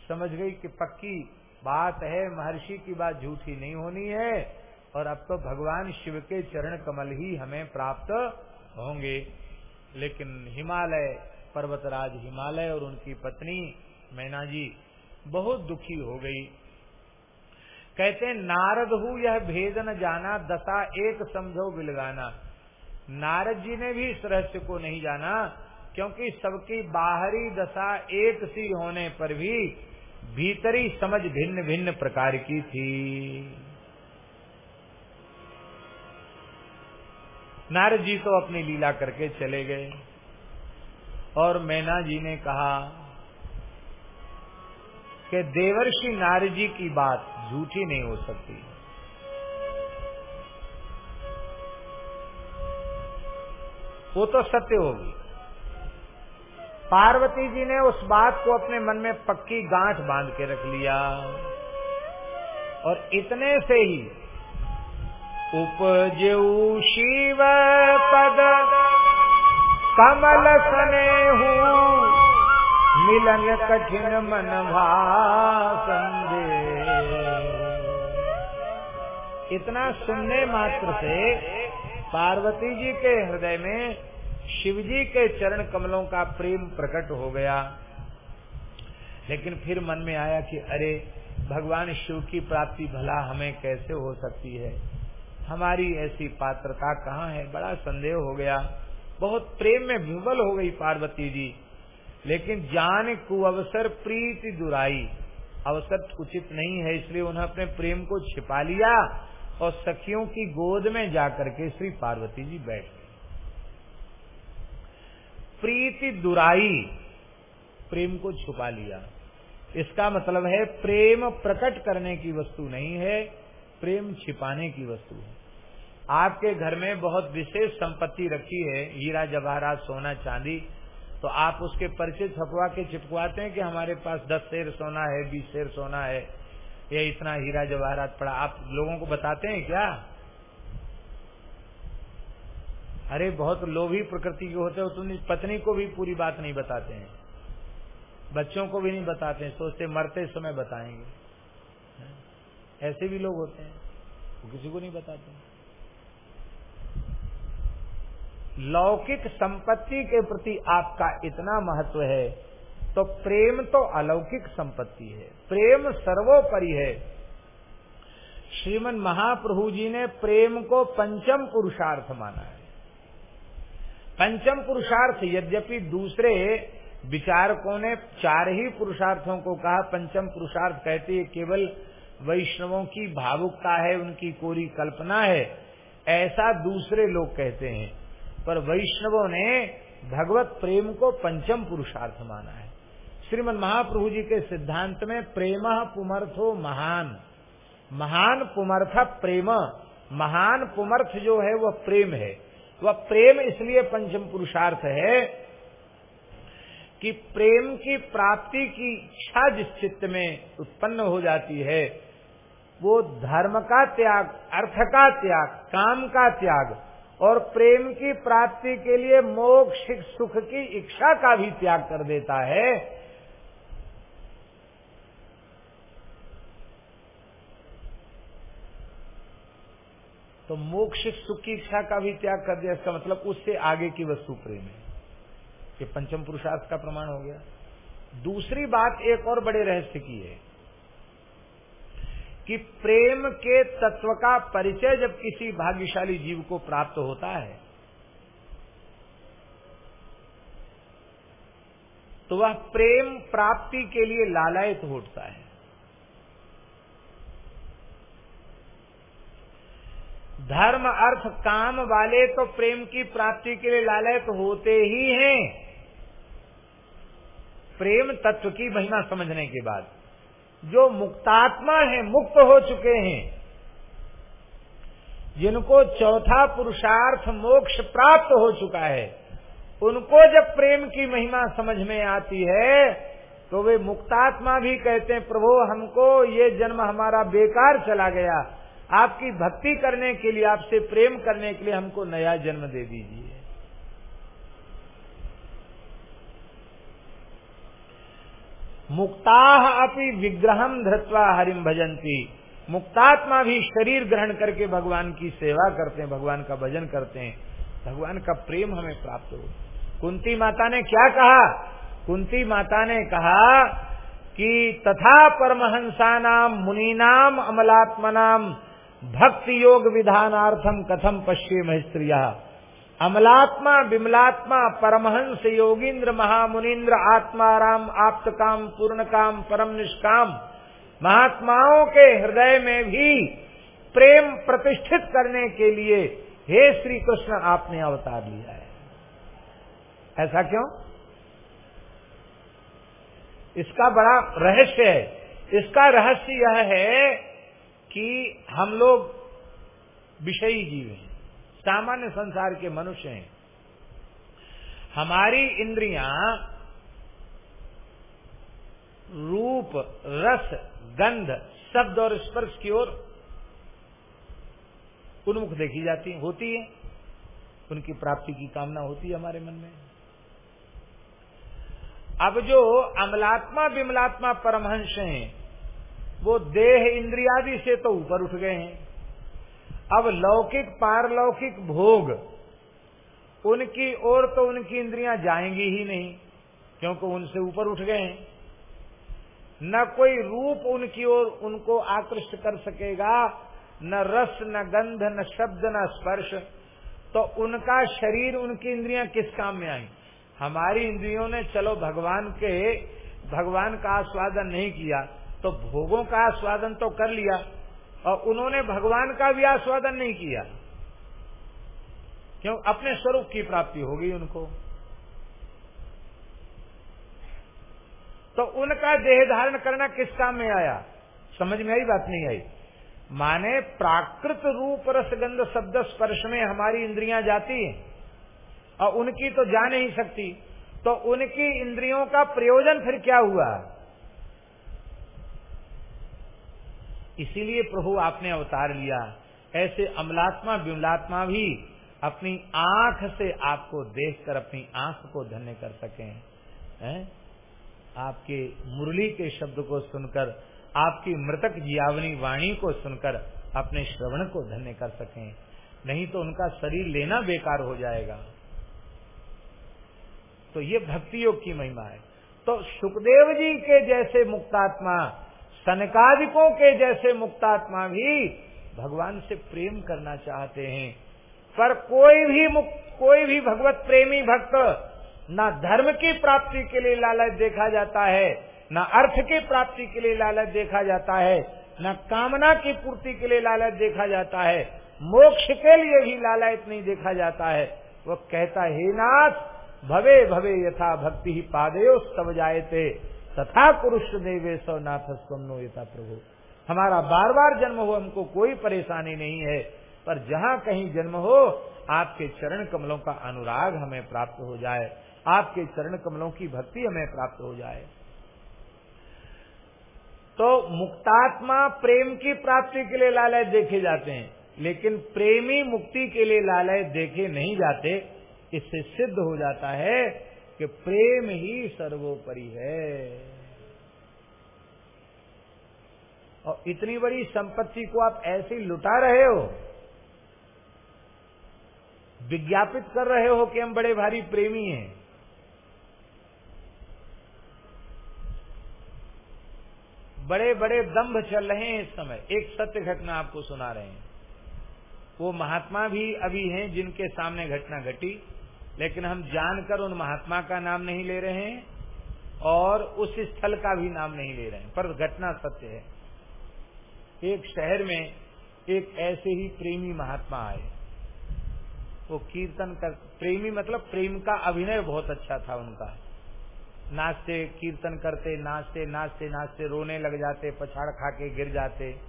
समझ गई कि पक्की बात है, महर्षि की बात झूठी नहीं होनी है, और अब तो भगवान शिव के चरण कमल ही हमें प्राप्त होंगे। लेकिन हिमालय पर्वतराज हिमालय और उनकी पत्नी मैना जी बहुत दुखी हो गई। कहते नारद हूँ, यह भेद न जाना, दशा एक समझो बिलगाना। नारद जी ने भी इस रहस्य को नहीं जाना, क्योंकि सबकी बाहरी दशा एक सी होने पर भी भीतरी समझ भिन्न भिन्न प्रकार की थी। नारद जी तो अपनी लीला करके चले गए और मैना जी ने कहा कि देवर्षि नारद जी की बात झूठी नहीं हो सकती। वो तो सत्य होगी पार्वती जी ने उस बात को अपने मन में पक्की गांठ बाँध के रख लिया। और इतने से ही उपजऊ शिव पद, कमल सने हूँ मिलन कठिन मन भाषे इतना सुनने मात्र से पार्वती जी के हृदय में शिव जी के चरण कमलों का प्रेम प्रकट हो गया। लेकिन फिर मन में आया कि अरे, भगवान शिव की प्राप्ति भला हमें कैसे हो सकती है? हमारी ऐसी पात्रता कहाँ है? बड़ा संदेह हो गया। बहुत प्रेम में विवल हो गई पार्वती जी। लेकिन जान कुअवसर प्रीति दुराई। अवसर उचित नहीं है, इसलिए उन्होंने अपने प्रेम को छिपा लिया और सखियों की गोद में जाकर के श्री पार्वती जी बैठ गए। प्रीति दुराई, प्रेम को छुपा लिया। इसका मतलब है, प्रेम प्रकट करने की वस्तु नहीं है, प्रेम छिपाने की वस्तु है। आपके घर में बहुत विशेष संपत्ति रखी है, हीरा जवाहरात सोना, चांदी तो आप उसके परिचय छपवा के चिपकवाते हैं कि हमारे पास दस शेर सोना है, बीस शेर सोना है, या इतना हीरा जवाहरात पड़ा। आप लोगों को बताते हैं क्या? अरे बहुत लोभी प्रकृति के होते हो तुम पत्नी को भी पूरी बात नहीं बताते हैं। बच्चों को भी नहीं बताते हैं, सोचते मरते समय बताएँगे। ऐसे भी लोग होते हैं, वो किसी को नहीं बताते लौकिक संपत्ति के प्रति आपका इतना महत्व है तो प्रेम तो अलौकिक संपत्ति है। प्रेम सर्वोपरि है। श्रीमन महाप्रभु जी ने प्रेम को पंचम पुरुषार्थ माना है। पंचम पुरुषार्थ, यद्यपि दूसरे विचारकों ने चार ही पुरुषार्थों को कहा, पंचम पुरुषार्थ कहते हैं, केवल वैष्णवों की भावुकता है, उनकी कोरी कल्पना है, ऐसा दूसरे लोग कहते हैं। पर वैष्णवों ने भगवत प्रेम को पंचम पुरुषार्थ माना है। श्रीमद महाप्रभु जी के सिद्धांत में प्रेम पुमर्थो महान। महान पुमर्थ प्रेम, महान पुमर्थ जो है वह प्रेम है। वह प्रेम इसलिए पंचम पुरुषार्थ है कि प्रेम की प्राप्ति की इच्छा जिस चित्त में उत्पन्न हो जाती है, वो धर्म का त्याग, अर्थ का त्याग, काम का त्याग और प्रेम की प्राप्ति के लिए मोक्ष, सुख की इच्छा का भी त्याग कर देता है। तो मोक्ष, सुख की इच्छा का भी त्याग कर दिया। इसका मतलब उससे आगे की वस्तु प्रेम है। ये पंचम पुरुषार्थ का प्रमाण हो गया। दूसरी बात एक और बड़े रहस्य की है कि प्रेम के तत्व का परिचय जब किसी भाग्यशाली जीव को प्राप्त होता है तो वह प्रेम प्राप्ति के लिए लालायत उठता है। धर्म, अर्थ, काम वाले तो प्रेम की प्राप्ति के लिए लालयत होते ही हैं। प्रेम तत्व की महिमा समझने के बाद जो मुक्तात्मा है, मुक्त हो चुके हैं, जिनको चौथा पुरुषार्थ मोक्ष प्राप्त हो चुका है, उनको जब प्रेम की महिमा समझ में आती है तो वे मुक्तात्मा भी कहते हैं, प्रभु, हमको ये जन्म हमारा बेकार चला गया आपकी भक्ति करने के लिए, आपसे प्रेम करने के लिए हमको नया जन्म दे दीजिए। मुक्ता अपनी विग्रहम धृत्वा हरिम भजंती मुक्तात्मा भी शरीर ग्रहण करके भगवान की सेवा करते हैं, भगवान का भजन करते हैं। भगवान का प्रेम हमें प्राप्त हो। कुंती माता ने क्या कहा? कुंती माता ने कहा कि तथा परमहंसानाम अमलात्मा अमलात्मनाम भक्ति योग विधानार्थम कथम पश्चिम स्त्रिया अमलात्मा विमलात्मा परमहंस योगींद्र महामुनिन्द्र, आत्माराम आप्त काम पूर्ण काम परम निष्काम, महात्माओं के हृदय में भी प्रेम प्रतिष्ठित करने के लिए हे श्री कृष्ण आपने अवतार लिया है। ऐसा क्यों? इसका बड़ा रहस्य है। इसका रहस्य यह है कि हम लोग विषयी जीव हैं, सामान्य संसार के मनुष्य हैं। हमारी इंद्रियाँ रूप, रस, गंध, शब्द और स्पर्श की ओर उन्मुख देखी जाती होती है। उनकी प्राप्ति की कामना होती है हमारे मन में। अब जो अमलात्मा विमलात्मा परमहंस हैं वो देह इंद्रियादि से तो ऊपर उठ गए हैं। अब लौकिक, पारलौकिक भोग, उनकी ओर तो उनकी इंद्रियाँ जाएँगी ही नहीं, क्योंकि उनसे ऊपर उठ गए हैं। न कोई रूप उनकी ओर उनको आकृष्ट कर सकेगा, न रस, न गंध, न शब्द, न स्पर्श। तो उनका शरीर, उनकी इंद्रियाँ किस काम में आई? हमारी इंद्रियों ने, चलो भगवान के, भगवान का आस्वादन नहीं किया। तो भोगों का आस्वादन तो कर लिया और उन्होंने भगवान का भी आस्वादन नहीं किया। क्यों? अपने स्वरूप की प्राप्ति हो गई उनको। तो उनका देह धारण करना किस काम में आया? समझ में आई बात? नहीं आई। माने प्राकृत रूप रसगंध शब्द स्पर्श में हमारी इंद्रियाँ जाती हैं और उनकी तो जा नहीं सकती। तो उनकी इंद्रियों का प्रयोजन फिर क्या हुआ? इसीलिए प्रभु आपने अवतार लिया। ऐसे अमलात्मा, विमलात्मा भी अपनी आँख से आपको देखकर, अपनी आँख को धन्य कर सके। हैं? आपके मुरली के शब्द को सुनकर, आपकी मृतक जियावनी वाणी को सुनकर अपने श्रवण को धन्य कर सके। नहीं तो उनका शरीर लेना बेकार हो जाएगा। तो ये भक्ति योग की महिमा है। तो सुखदेव जी के जैसे मुक्तात्मा सनकादिकों के जैसे मुक्तात्मा भी भगवान से प्रेम करना चाहते हैं। पर कोई भी कोई भी भगवत प्रेमी भक्त न धर्म की प्राप्ति के लिए लालच देखा जाता है, न अर्थ की प्राप्ति के लिए लालच देखा जाता है, न कामना की पूर्ति के लिए लालच देखा जाता है, मोक्ष के लिए भी लालच नहीं देखा जाता है। वो कहता, हे नाथ, भवे भवे यथा भक्ति ही पादयो स्तव जाए तथा पुरुष देवे नाथ नो यथा प्रभु। हमारा बार बार जन्म हो, हमको कोई परेशानी नहीं है, पर जहाँ कहीं जन्म हो, आपके चरण कमलों का अनुराग हमें प्राप्त हो जाए, आपके चरण कमलों की भक्ति हमें प्राप्त हो जाए। तो मुक्तात्मा प्रेम की प्राप्ति के लिए लालय देखे जाते हैं, लेकिन प्रेमी मुक्ति के लिए लालय देखे नहीं जाते, इससे सिद्ध हो जाता है कि प्रेम ही सर्वोपरि है। और इतनी बड़ी संपत्ति को आप ऐसे लुटा रहे हो, विज्ञापित कर रहे हो कि हम बड़े भारी प्रेमी हैं। बड़े बड़े दम्भ चल रहे हैं इस समय। एक सत्य घटना आपको सुना रहे हैं। वो महात्मा भी अभी हैं जिनके सामने घटना घटी। लेकिन हम जानकर उन महात्मा का नाम नहीं ले रहे हैं और उस स्थल का भी नाम नहीं ले रहे हैं। पर घटना सत्य है। एक शहर में एक ऐसे ही प्रेमी महात्मा आए। वो कीर्तन कर, प्रेमी मतलब प्रेम का अभिनय बहुत अच्छा था उनका। नाचते, कीर्तन करते, नाचते नाचते नाचते रोने लग जाते, पछाड़ खा के गिर जाते।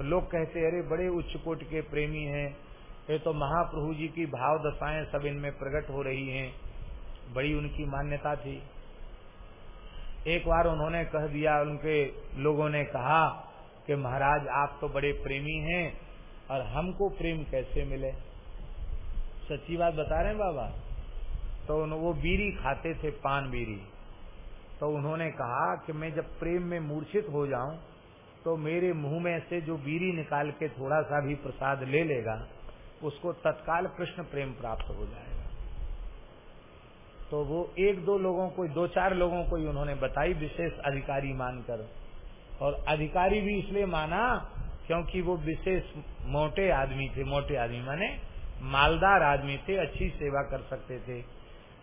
लोग कहते, अरे, बड़े उच्च कोट के प्रेमी हैं। ये तो महाप्रभु जी की भाव दशाएँ सब इनमें प्रकट हो रही हैं। बड़ी उनकी मान्यता थी। एक बार उन्होंने कह दिया, उनके लोगों ने कहा कि महाराज, आप तो बड़े प्रेमी हैं और हमको प्रेम कैसे मिले? सच्ची बात बता रहे हैं बाबा? तो वो बीरी खाते थे, पान बीरी तो उन्होंने कहा कि मैं जब प्रेम में मूर्छित हो जाऊँ तो मेरे मुँह में से जो बीरी निकाल के थोड़ा सा भी प्रसाद ले लेगा उसको तत्काल कृष्ण प्रेम प्राप्त हो जाएगा। तो वो एक दो लोगों को, दो चार लोगों को ही उन्होंने बताई, विशेष अधिकारी मानकर। और अधिकारी भी इसलिए माना क्योंकि वो विशेष मोटे आदमी थे, मोटे आदमी माने मालदार आदमी थे, अच्छी सेवा कर सकते थे।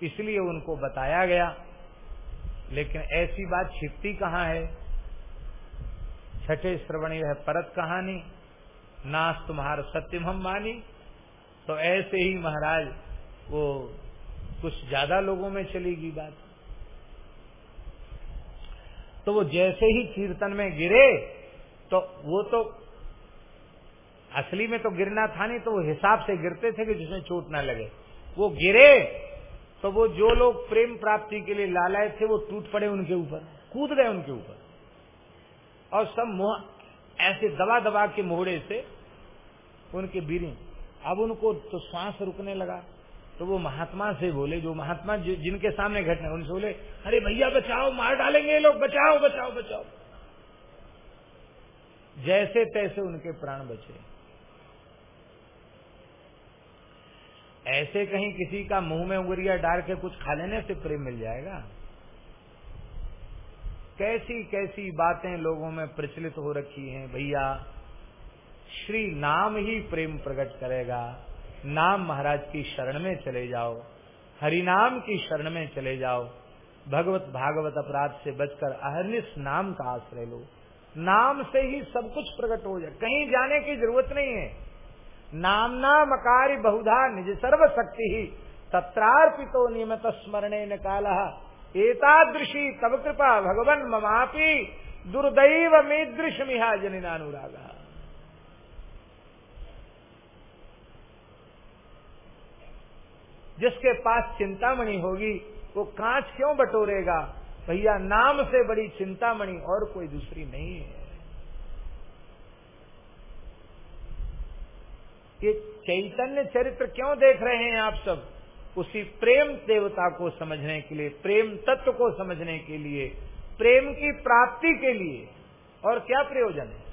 इसलिए उनको बताया गया। लेकिन ऐसी बात छिपती कहाँ है? छठे श्रवणी है, परत कहानी? नास तुम्हार सत्यम हम मानी। तो ऐसे ही महाराज, वो कुछ ज़्यादा लोगों में चलेगी बात। तो वो जैसे ही कीर्तन में गिरे तो वो तो असली में तो गिरना था नहीं तो वो हिसाब से गिरते थे कि जिसमें चोट ना लगे। वो गिरे तो वो जो लोग प्रेम प्राप्ति के लिए लालाए थे, वो टूट पड़े उनके ऊपर, कूद गए उनके ऊपर। और सब मुह, ऐसे दबा दबा के मोहड़े से उनके बीरी अब उनको तो श्वास रुकने लगा। तो वो महात्मा से बोले, जो महात्मा जिनके सामने घटना उनसे बोले, अरे भैया, बचाओ, मार डालेंगे लोग, बचाओ बचाओ बचाओ। जैसे तैसे उनके प्राण बचे। ऐसे कहीं किसी का मुँह में उंगरिया डाल के कुछ खा लेने से प्रेम मिल जाएगा। कैसी कैसी बातें लोगों में प्रचलित हो रखी हैं, भैया श्री नाम ही प्रेम प्रकट करेगा। नाम महाराज की शरण में चले जाओ। हरिनाम की शरण में चले जाओ। भगवत भागवत अपराध से बचकर अहरनिश नाम का आश्रय लो। नाम से ही सब कुछ प्रकट हो जाए। कहीं जाने की ज़रूरत नहीं है। नामना मकारी बहुधा निज सर्व शक्ति ही। तत्रार्पितो नियमित स्मरणे न काल। एतादृशी तब कृपा भगवन ममापी। दुर्दैव मीदृश मिहा जनिनानुरागा। जिसके पास चिंतामणि होगी, वो कांच क्यों बटोरेगा? भैया, नाम से बड़ी चिंतामणि और कोई दूसरी नहीं है। ये चैतन्य चरित्र क्यों देख रहे हैं आप सब? उसी प्रेम देवता को समझने के लिए, प्रेम तत्व को समझने के लिए, प्रेम की प्राप्ति के लिए। और क्या प्रयोजन है?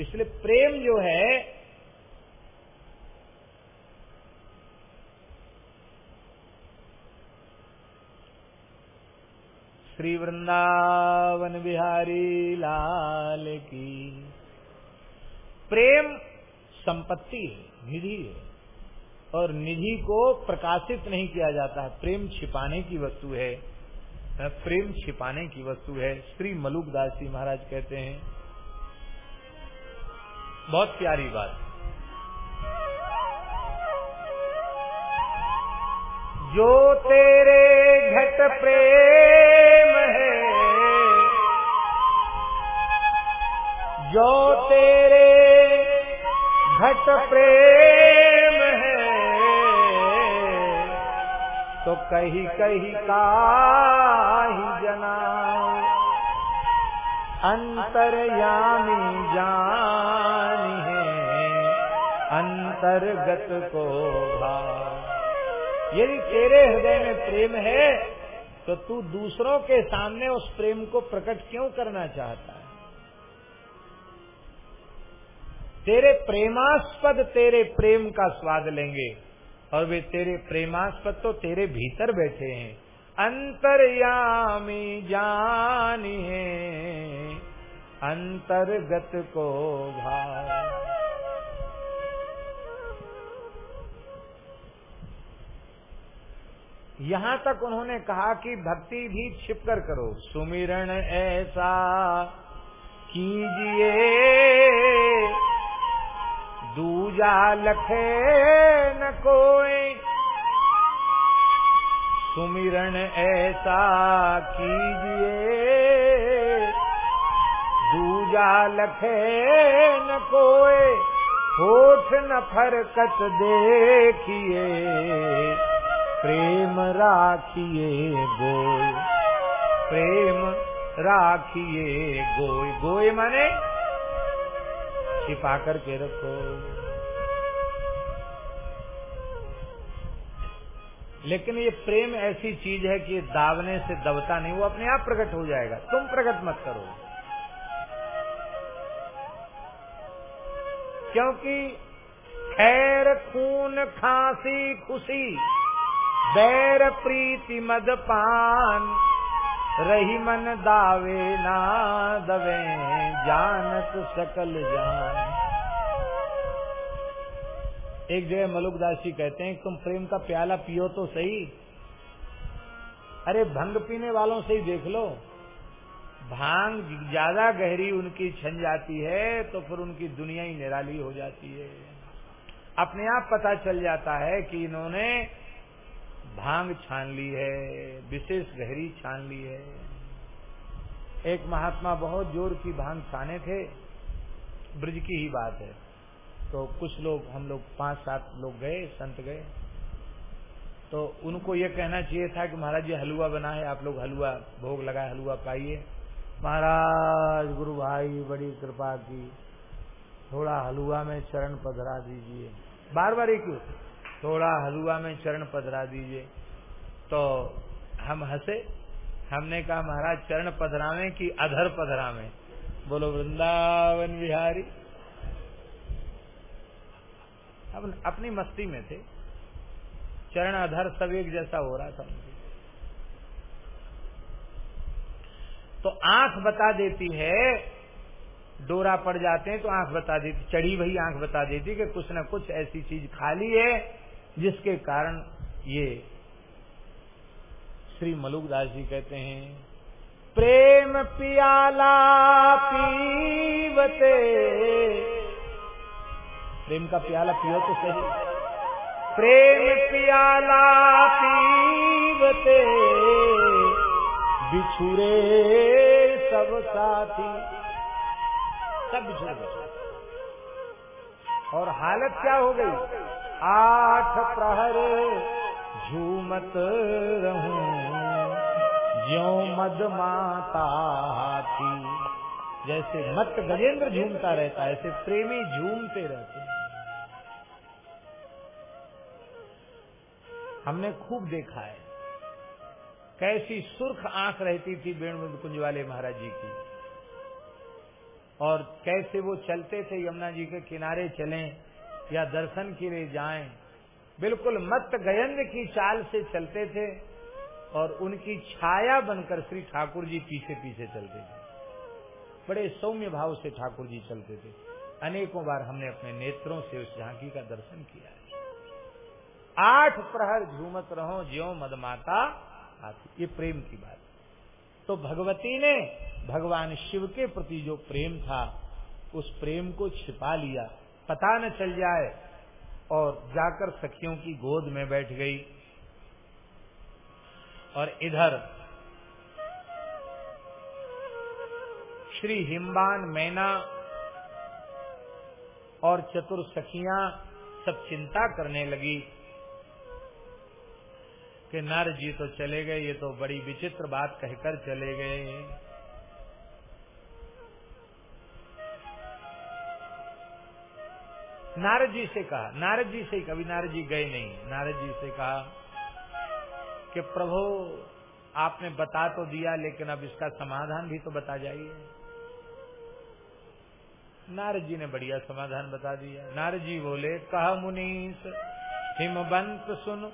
इसलिए प्रेम जो है श्री वृंदावन बिहारी लाल की। प्रेम संपत्ति है, निधि है। और निधि को प्रकाशित नहीं किया जाता है। प्रेम छिपाने की वस्तु है। प्रेम छिपाने की वस्तु है। श्री मलुकदास जी महाराज कहते हैं, बहुत प्यारी बात। जो तेरे घट प्रेम है, जो तेरे घट प्रेम है तो कही कही का ही जना अंतरयामी जानी है, अंतर्गत को भाव यदि तेरे हृदय में प्रेम है तो तू दूसरों के सामने उस प्रेम को प्रकट क्यों करना चाहता है? तेरे प्रेमास्पद तेरे प्रेम का स्वाद लेंगे, और वे तेरे प्रेमास्पद तो तेरे भीतर बैठे हैं। अंतर्यामी जानी है अंतर्गत को भाव। यहाँ तक उन्होंने कहा कि भक्ति भी छिप कर। करो सुमिरण ऐसा कीजिए, दूजा लखे न कोई। सुमिरण ऐसा कीजिए, दूजा लखे न कोई। होठ न फरकत देखिए। प्रेम राखिए गोय। प्रेम राखिए गोय। गोय माने छिपा करके रखो। लेकिन ये प्रेम ऐसी चीज़ है कि दावने से दबता नहीं, वो अपने आप प्रकट हो जाएगा। तुम प्रकट मत करो। क्योंकि खैर खून खांसी खुशी बैर प्रीति मद पान, रही मन दावे ना दवे, जानत सकल जान। एक जगह मलुकदास जी कहते हैं, तुम प्रेम का प्याला पियो तो सही। अरे भंग पीने वालों से ही देख लो। भाँग ज़्यादा गहरी उनकी छन जाती है तो फिर उनकी दुनिया ही निराली हो जाती है। अपने आप पता चल जाता है कि इन्होंने भाँग छान ली है, विशेष गहरी छान ली है। एक महात्मा बहुत ज़ोर की भाँग छाने थे, ब्रज की ही बात है। तो कुछ लोग, हम लोग पाँच सात लोग गए, संत गए। तो उनको ये कहना चाहिए था कि महाराज ये हलवा बना है आप लोग हलवा, भोग लगाए, हलवा पाइए। महाराज, गुरु भाई, बड़ी कृपा की। थोड़ा हलवा में चरण पधरा दीजिए। बार बार एक थोड़ा हलवा में चरण पधरा दीजिए। तो हम हंसे। हमने कहा, महाराज, चरण पधरावे की अधर पधरावे? बोलो, वृंदावन बिहारी। अब अपनी मस्ती में थे। चरण अधर सब एक जैसा हो रहा था तो आँख बता देती है, डोरा पड़ जाते हैं तो आँख बता देती, चढ़ी वही आँख बता देती कि कुछ न कुछ ऐसी चीज़ खाली है। जिसके कारण ये श्री मलुकदास जी कहते हैं, प्रेम पियाला पीवते। प्रेम का प्याला पियो तो सही। प्रेम पियाला पीवते। बिछुरे सब साथी। सब बिछुरे। और हालत क्या हो गई? आठ प्रहर झूमत रहूँ, ज्यो मद माता थी जैसे मत गजेंद्र झूमता रहता है, ऐसे प्रेमी झूमते रहते हमने खूब देखा है, कैसी सुर्ख आँख रहती थी वेणु कुंज वाले महाराज जी की, और कैसे वो चलते थे, यमुना जी के किनारे चलें या दर्शन के लिए जाएँ। बिल्कुल मत गयंद की चाल से चलते थे और उनकी छाया बनकर श्री ठाकुर जी पीछे पीछे चलते थे। बड़े सौम्य भाव से ठाकुर जी चलते थे। अनेकों बार हमने अपने नेत्रों से उस झांकी का दर्शन किया है। आठ प्रहर झूमत रहो, ज्यो मदमाता आती। ये प्रेम की बात। तो भगवती ने भगवान शिव के प्रति जो प्रेम था, उस प्रेम को छिपा लिया। पता न चल जाए और जाकर सखियों की गोद में बैठ गई और इधर श्री हिम्बान, मैना और चतुर सखियाँ सब चिंता करने लगी कि नर जी तो चले गए, ये तो बड़ी विचित्र बात कहकर चले गए। नारद जी से कहा, नारद जी से कभी नारद जी गए नहीं। नारद जी से कहा कि, प्रभु, आपने बता तो दिया, लेकिन अब इसका समाधान भी तो बता जाइए। नारद जी ने बढ़िया समाधान बता दिया। नारद जी बोले, कहा मुनीस, हिमबंत सुन,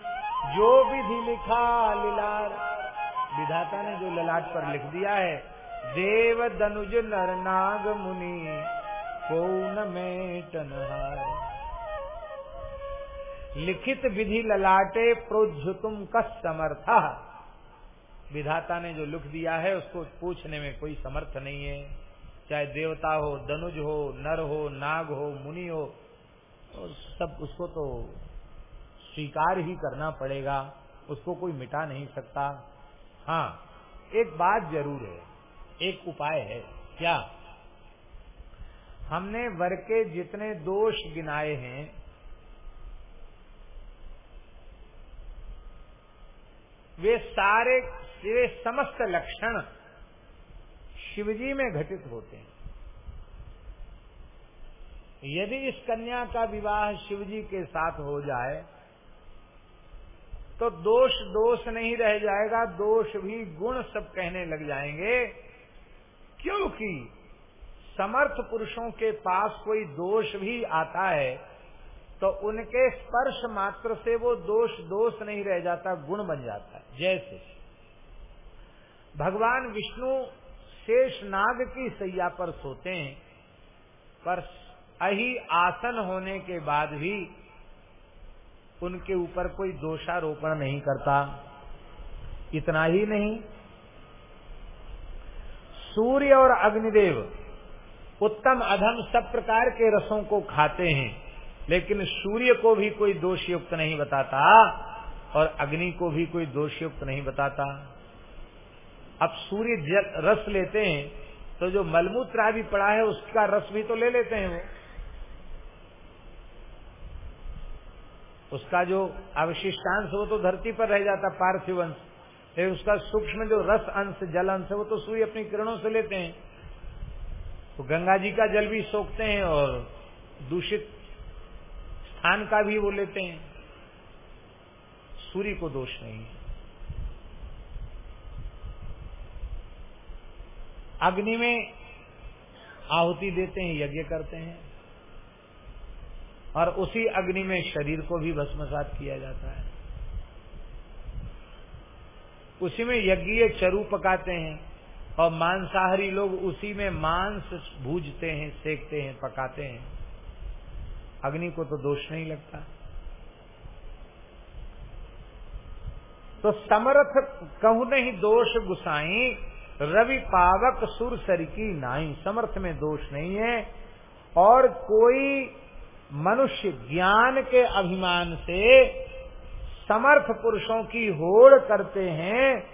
जो विधि लिखा लिलार विधाता ने जो ललाट पर लिख दिया है, देव दनुज नर नाग मुनि कौन में टनहार लिखित विधि ललाटे प्रोज्झ तुम कस समर्था। विधाता ने जो लिख दिया है, उसको पूछने में कोई समर्थ नहीं है। चाहे देवता हो दनुज हो, नर हो, नाग हो, मुनि हो, और सब उसको तो स्वीकार ही करना पड़ेगा। उसको कोई मिटा नहीं सकता। हाँ एक बात ज़रूर है, एक उपाय है। क्या? हमने वर के जितने दोष गिनाए हैं, वे सारे, वे समस्त लक्षण शिवजी में घटित होते हैं। यदि इस कन्या का विवाह शिवजी के साथ हो जाए तो दोष दोष नहीं रह जाएगा, दोष भी गुण सब कहने लग जाएँगे, क्योंकि समर्थ पुरुषों के पास कोई दोष भी आता है तो उनके स्पर्श मात्र से वो दोष दोष नहीं रह जाता, गुण बन जाता है। जैसे भगवान विष्णु शेष नाग की सैया पर सोते हैं, पर अही आसन होने के बाद भी उनके ऊपर कोई दोषारोपण नहीं करता। इतना ही नहीं, सूर्य और अग्निदेव उत्तम अधम सब प्रकार के रसों को खाते हैं, लेकिन सूर्य को भी कोई दोषयुक्त नहीं बताता और अग्नि को भी कोई दोषयुक्त नहीं बताता। अब सूर्य जल रस लेते हैं तो जो मलमूत्र भी पड़ा है, उसका रस भी तो ले लेते हैं वो। उसका जो अवशिष्टांश वो तो धरती पर रह जाता, पार्थिव अंश। लेकिन उसका सूक्ष्म जो रस अंश, जल अंश वो तो सूर्य अपनी किरणों से लेते हैं। तो गंगा जी का जल भी सोखते हैं और दूषित स्थान का भी वो लेते हैं। सूर्य को दोष नहीं अग्नि में आहुति देते हैं, यज्ञ करते हैं और उसी अग्नि में शरीर को भी भस्मसात किया जाता है। उसी में यज्ञीय चरु पकाते हैं। और मांसाहारी लोग उसी में मांस भूजते हैं, सेकते हैं, पकाते हैं। अग्नि को तो दोष नहीं लगता। तो समर्थ कहू नहीं, दोष गुसाई, रवि पावक सुर सर की नाई। समर्थ में दोष नहीं है। और कोई मनुष्य ज्ञान के अभिमान से समर्थ पुरुषों की होड़ करते हैं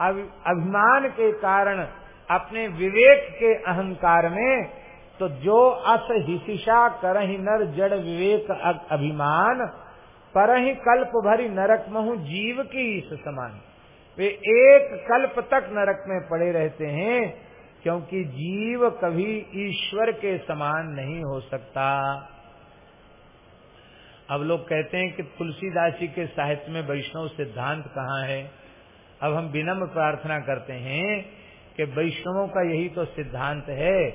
अभिमान के कारण, अपने विवेक के अहंकार में तो जो अस हिशिषा करही नर जड़ विवेक अभिमान पर ही कल्प भरी नरक महु जीव की इस समान। वे एक कल्प तक नरक में पड़े रहते हैं, क्योंकि जीव कभी ईश्वर के समान नहीं हो सकता। अब लोग कहते हैं कि तुलसीदास जी के साहित्य में वैष्णव सिद्धांत कहाँ है? अब हम विनम्र प्रार्थना करते हैं कि वैष्णवों का यही तो सिद्धांत है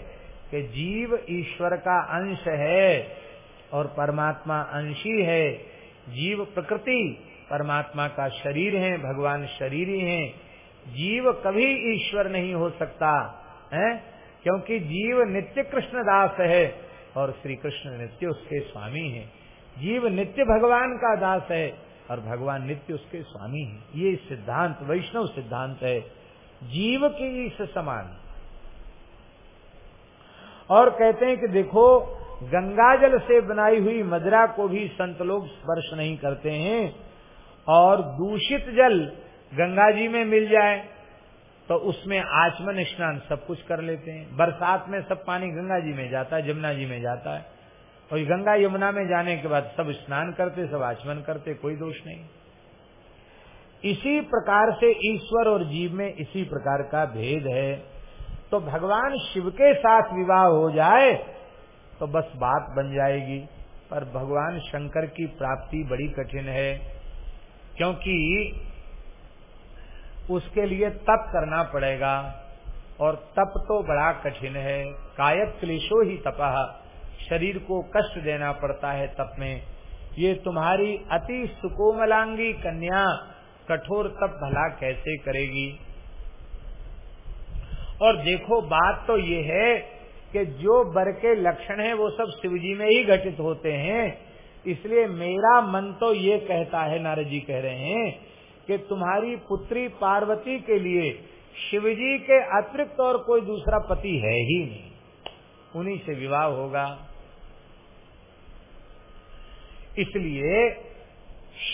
कि जीव ईश्वर का अंश है और परमात्मा अंशी है। जीव प्रकृति, परमात्मा का शरीर है, भगवान शरीर ही है। जीव कभी ईश्वर नहीं हो सकता, है? क्योंकि जीव नित्य कृष्ण दास है और श्री कृष्ण नित्य उसके स्वामी हैं। जीव नित्य भगवान का दास है। और भगवान नित्य उसके स्वामी है। ये सिद्धांत, वैष्णव सिद्धांत है। जीव के इस समान। और कहते हैं कि देखो गंगा जल से बनाई हुई मदरा को भी संत लोग स्पर्श नहीं करते हैं। और दूषित जल गंगा जी में मिल जाए तो उसमें आचमन स्नान सब कुछ कर लेते हैं। बरसात में सब पानी गंगा जी में जाता है, जमुना जी में जाता है। और गंगा यमुना में जाने के बाद सब स्नान करते, सब आचमन करते, कोई दोष नहीं। इसी प्रकार से ईश्वर और जीव में इसी प्रकार का भेद है। तो भगवान शिव के साथ विवाह हो जाए तो बस बात बन जाएगी। पर भगवान शंकर की प्राप्ति बड़ी कठिन है, क्योंकि उसके लिए तप करना पड़ेगा। और तप तो बड़ा कठिन है। कायक क्लेशो ही तपह शरीर को कष्ट देना पड़ता है तप में। ये तुम्हारी अति सुकोमलांगी कन्या कठोर तप भला कैसे करेगी? और देखो, बात तो ये है कि जो बर के लक्षण है, वो सब शिवजी में ही घटित होते हैं। इसलिए मेरा मन तो ये कहता है, नारद जी कह रहे हैं, कि तुम्हारी पुत्री पार्वती के लिए शिवजी के अतिरिक्त और कोई दूसरा पति है ही नहीं। उन्हीं से विवाह होगा। इसलिए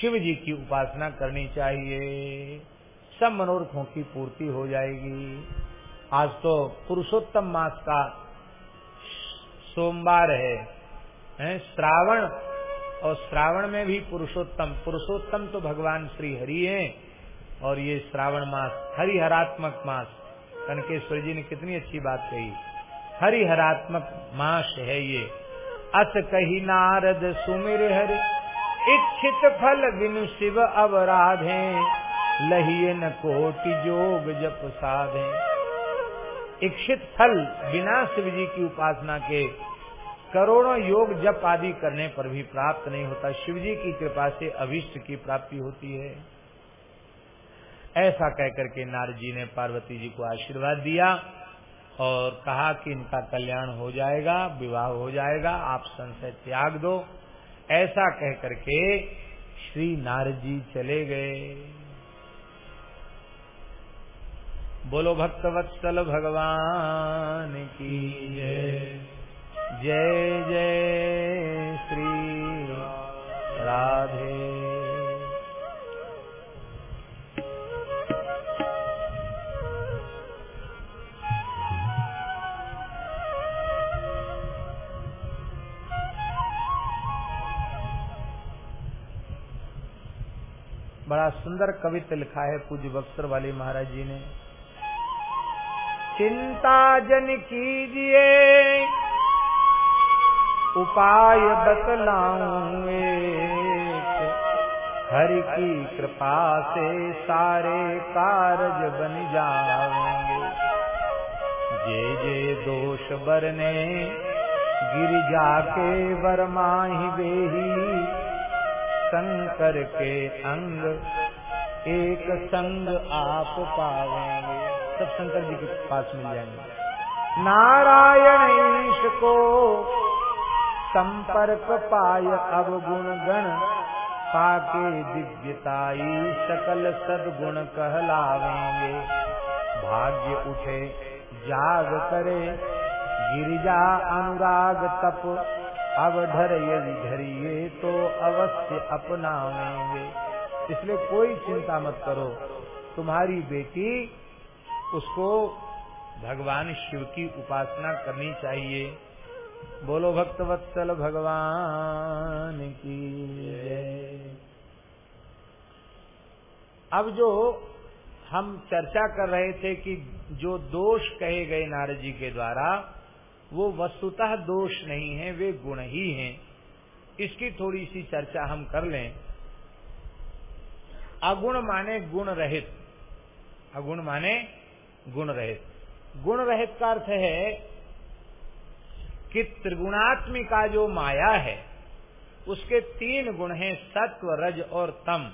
शिव जी की उपासना करनी चाहिए। सब मनोरथों की पूर्ति हो जाएगी। आज तो पुरुषोत्तम मास का सोमवार है, है श्रावण। और श्रावण में भी पुरुषोत्तम पुरुषोत्तम तो भगवान श्री हरि हैं। और ये श्रावण मास हरिहरात्मक मास। कनकेश्वर जी ने कितनी अच्छी बात कही। हरिहरात्मक मास है ये। अस कही नारद सुमिर हर, इच्छित फल बिनु शिव अवराधे, लहिए न कोटि जोग जप साधे। इच्छित फल बिना शिव जी की उपासना के करोड़ों योग जप आदि करने पर भी प्राप्त नहीं होता। शिव जी की कृपा से अभिष्ट की प्राप्ति होती है। ऐसा कहकर के नारद जी ने पार्वती जी को आशीर्वाद दिया। और कहा कि इनका कल्याण हो जाएगा, विवाह हो जाएगा, आप संशय त्याग दो। ऐसा कह करके श्री नारद जी चले गए। बोलो भक्त वत्सल भगवान की जय जय श्री राधे। बड़ा सुंदर कवित्व लिखा है पूज्य बक्सर वाले महाराज जी ने। चिंता जन कीजिए, उपाय बतलाऊं हरि की कृपा से सारे कारज बन जाएँगे। जे जे दोष बरने, गिरिजा के वरमाही बेही। शंकर के अंग। एक संग आप पावेंगे। सब शंकर जी के पास मिल जाएँगे। नारायण ईश को संपर्क पाय अब गुण। गण पाके दिव्यताई सकल सदगुण कहलावेंगे। भाग्य उठे, जाग करे, गिरिजा अनुराग तप। अब धर यदि धरिए तो अवश्य अपनावेंगे इसलिए कोई चिंता मत करो। तुम्हारी बेटी, उसको भगवान शिव की उपासना करनी चाहिए। बोलो भक्त वत्सल भगवान की अब जो हम चर्चा कर रहे थे कि जो दोष कहे गए नारद जी के द्वारा वो वस्तुतः दोष नहीं है, वे गुण ही हैं। इसकी थोड़ी सी चर्चा हम कर लें। अगुण माने गुण रहित। अगुण माने गुण रहित। गुण रहित का अर्थ है कि त्रिगुणात्मिका जो माया है, उसके तीन गुण हैं, सत्व, रज और तम।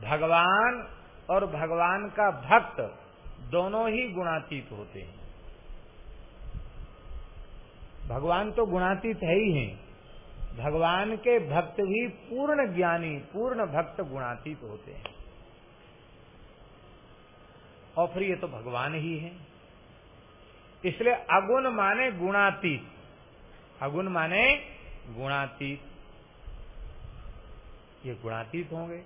भगवान और भगवान का भक्त दोनों ही गुणातीत होते हैं। भगवान तो गुणातीत है ही हैं। भगवान के भक्त भी पूर्ण ज्ञानी, पूर्ण भक्त गुणातीत होते हैं। और फिर ये तो भगवान ही है। इसलिए अगुण माने गुणातीत। अगुण माने गुणातीत। ये गुणातीत होंगे।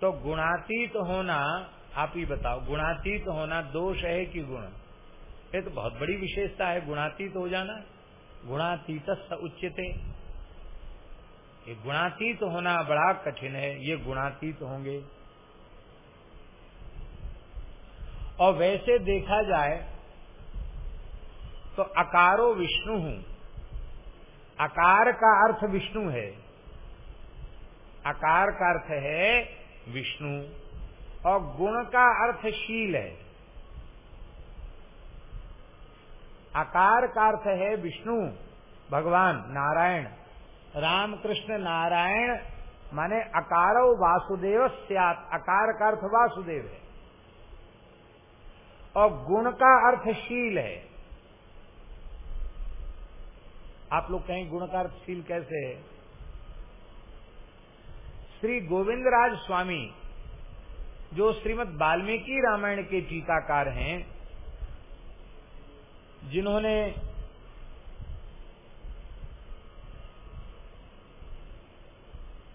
तो गुणातीत होना, आप ही बताओ, गुणातीत होना दोष है कि गुण? ये तो बहुत बड़ी विशेषता है, गुणातीत हो जाना। गुणातीत उच्चते ये गुणातीत होना बड़ा कठिन है, ये गुणातीत होंगे। और वैसे देखा जाए तो अकारो विष्णु हूँ। अकार का अर्थ विष्णु है। अकार का अर्थ है विष्णु। और गुण का अर्थ शील है। आकार का अर्थ है विष्णु, भगवान नारायण। राम कृष्ण नारायण, माने अकारो वासुदेव सियात अकार का अर्थ वासुदेव है। और गुण का अर्थ शील है। आप लोग कहें गुण का अर्थ शील कैसे है? श्री गोविंद राज स्वामी, जो श्रीमद वाल्मीकि रामायण के टीकाकार हैं जिन्होंने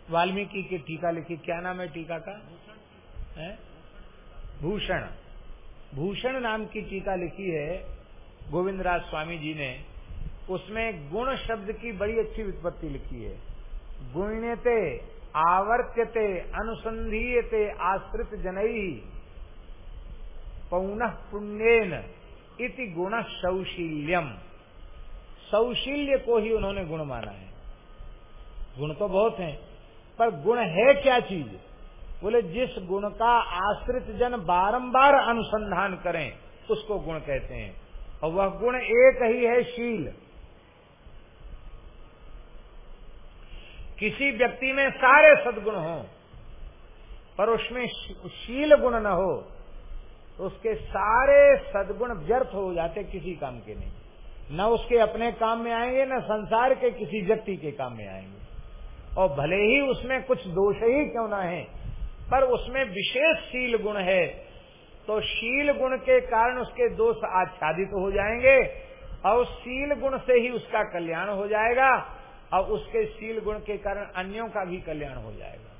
वाल्मीकि की टीका लिखी, क्या नाम है टीका का? भूषण। भूषण नाम की टीका लिखी है गोविंद राज स्वामी जी ने। उसमें गुण शब्द की बड़ी अच्छी वित्पत्ति लिखी है। गुण्यते आवर्त्यते, अनुसंधीयते, आश्रित जनई पौन पुण्यन। इति गुण सौशील्यम सौशील्य को ही उन्होंने गुण माना है। गुण तो बहुत हैं, पर गुण है क्या चीज़? बोले, जिस गुण का आश्रित जन बारंबार अनुसंधान करें, उसको गुण कहते हैं। और वह गुण एक ही है शील। किसी व्यक्ति में सारे सदगुण हो, पर उसमें शील गुण न हो उसके सारे सदगुण व्यर्थ हो जाते किसी काम के नहीं। न उसके अपने काम में आएँगे, न संसार के किसी व्यक्ति के काम में आएँगे। और भले ही उसमें कुछ दोष ही क्यों ना है, पर उसमें विशेष शील गुण है। तो शील गुण के कारण उसके दोष आच्छादित हो जाएँगे, और शील गुण से ही उसका कल्याण हो जाएगा, और उसके शील गुण के कारण अन्यों का भी कल्याण हो जाएगा।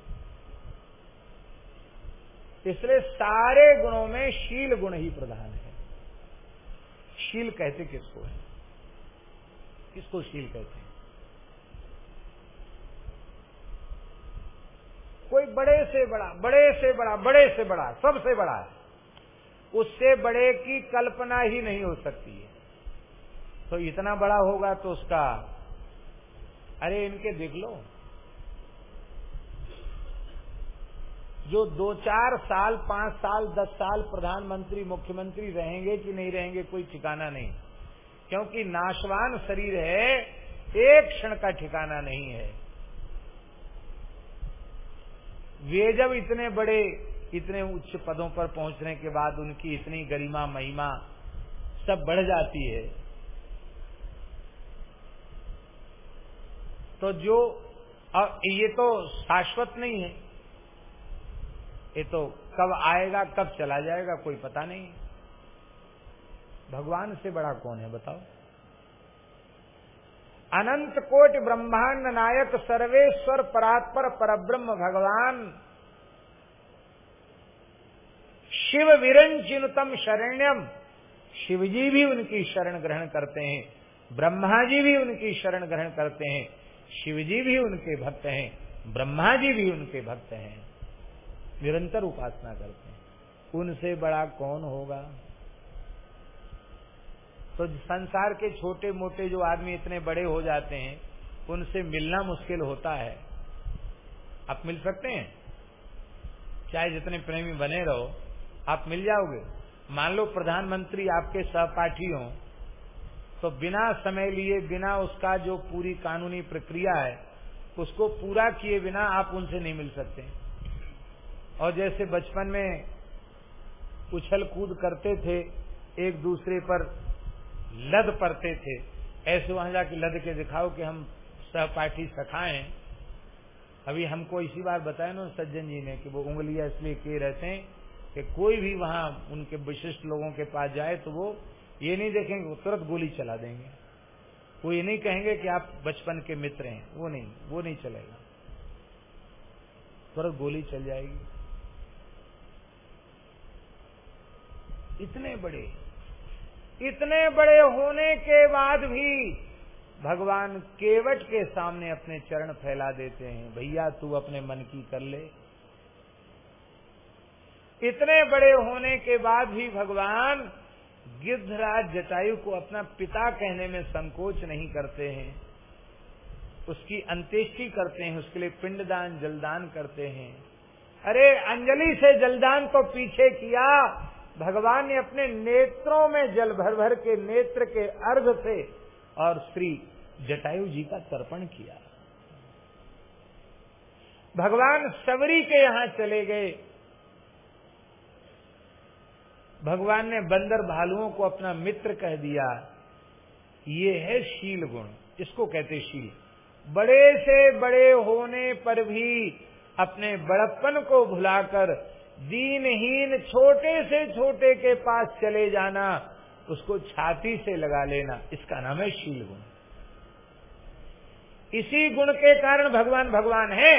इसलिए सारे गुणों में शील गुण ही प्रधान है। शील कहते किसको है? किसको शील कहते हैं? कोई बड़े से बड़ा, बड़े से बड़ा, बड़े से बड़ा, सबसे बड़ा है। उससे बड़े की कल्पना ही नहीं हो सकती है। तो इतना बड़ा होगा तो उसका, अरे इनके देख लो। जो दो चार साल, पाँच साल, दस साल प्रधानमंत्री, मुख्यमंत्री रहेंगे कि नहीं रहेंगे, कोई ठिकाना नहीं। क्योंकि नाशवान शरीर है, एक क्षण का ठिकाना नहीं है। वे जब इतने बड़े, इतने उच्च पदों पर पहुँचने के बाद उनकी इतनी गरिमा, महिमा सब बढ़ जाती है। तो जो ये तो शाश्वत नहीं है। ये तो कब आएगा, कब चला जाएगा, कोई पता नहीं। भगवान से बड़ा कौन है, बताओ। अनंत कोट ब्रह्मांड नायक, सर्वेश्वर परात्पर परब्रह्म भगवान। शिव विरंचिनुतम शरण्यम। शिवजी भी उनकी शरण ग्रहण करते हैं ब्रह्मा जी भी उनकी शरण ग्रहण करते हैं, शिवजी भी उनके भक्त हैं ब्रह्मा जी भी उनके भक्त हैं। निरंतर उपासना करते हैं। उनसे बड़ा कौन होगा? तो संसार के छोटे मोटे जो आदमी इतने बड़े हो जाते हैं, उनसे मिलना मुश्किल होता है। आप मिल सकते हैं। चाहे जितने प्रेमी बने रहो, आप मिल जाओगे। मान लो प्रधानमंत्री आपके सहपाठी हों तो बिना समय लिए, बिना उसका जो पूरी कानूनी प्रक्रिया है, उसको पूरा किए बिना आप उनसे नहीं मिल सकते। और जैसे बचपन में उछल कूद करते थे, एक दूसरे पर लद पड़ते थे, ऐसे वहाँ जाके लद के दिखाओ कि हम सहपाठी सखाए। अभी हमको इसी बार बताया ना सज्जन जी ने कि वो उंगलियाँ इसलिए किए रहते हैं कि कोई भी वहाँ उनके विशिष्ट लोगों के पास जाए तो वो ये नहीं देखेंगे, वो तुरंत गोली चला देंगे। वो ये नहीं कहेंगे कि आप बचपन के मित्र हैं, वो नहीं वो नहीं चलेगा। तुरंत गोली चल जाएगी। इतने बड़े। इतने बड़े होने के बाद भी भगवान केवट के सामने अपने चरण फैला देते हैं, भैया, तू अपने मन की कर ले। इतने बड़े होने के बाद भी भगवान गिद्धराज जटायु को अपना पिता कहने में संकोच नहीं करते हैं। उसकी अंत्येष्टि करते हैं, उसके लिए पिंडदान, जलदान करते हैं। अरे, अंजलि से जलदान को पीछे किया भगवान ने अपने नेत्रों में जल भर भर के नेत्र के अर्घ से और श्री जटायु जी का तर्पण किया। भगवान सबरी के यहाँ चले गए। भगवान ने बंदर भालुओं को अपना मित्र कह दिया, ये है शील गुण। इसको कहते शील। बड़े से बड़े होने पर भी अपने बड़प्पन को भुलाकर दीनहीन छोटे से छोटे के पास चले जाना, उसको छाती से लगा लेना, इसका नाम है शील गुण इसी गुण के कारण भगवान भगवान है।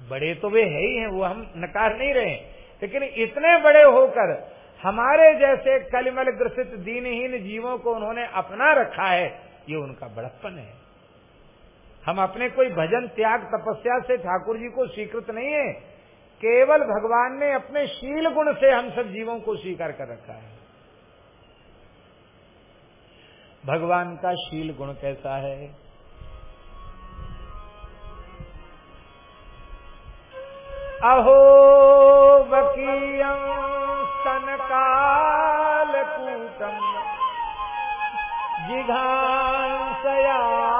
बड़े तो वे है ही हैं, वो हम नकार नहीं रहे लेकिन इतने बड़े होकर हमारे जैसे कलिमल ग्रसित दीनहीन जीवों को उन्होंने अपना रखा है, ये उनका बड़प्पन है। हम अपने कोई भजन त्याग तपस्या से ठाकुर जी को स्वीकृत नहीं है। केवल भगवान ने अपने शील गुण से हम सब जीवों को स्वीकार कर रखा है। भगवान का शील गुण कैसा है? अहो बकीयं स्तनकालकूटम् जिघांसया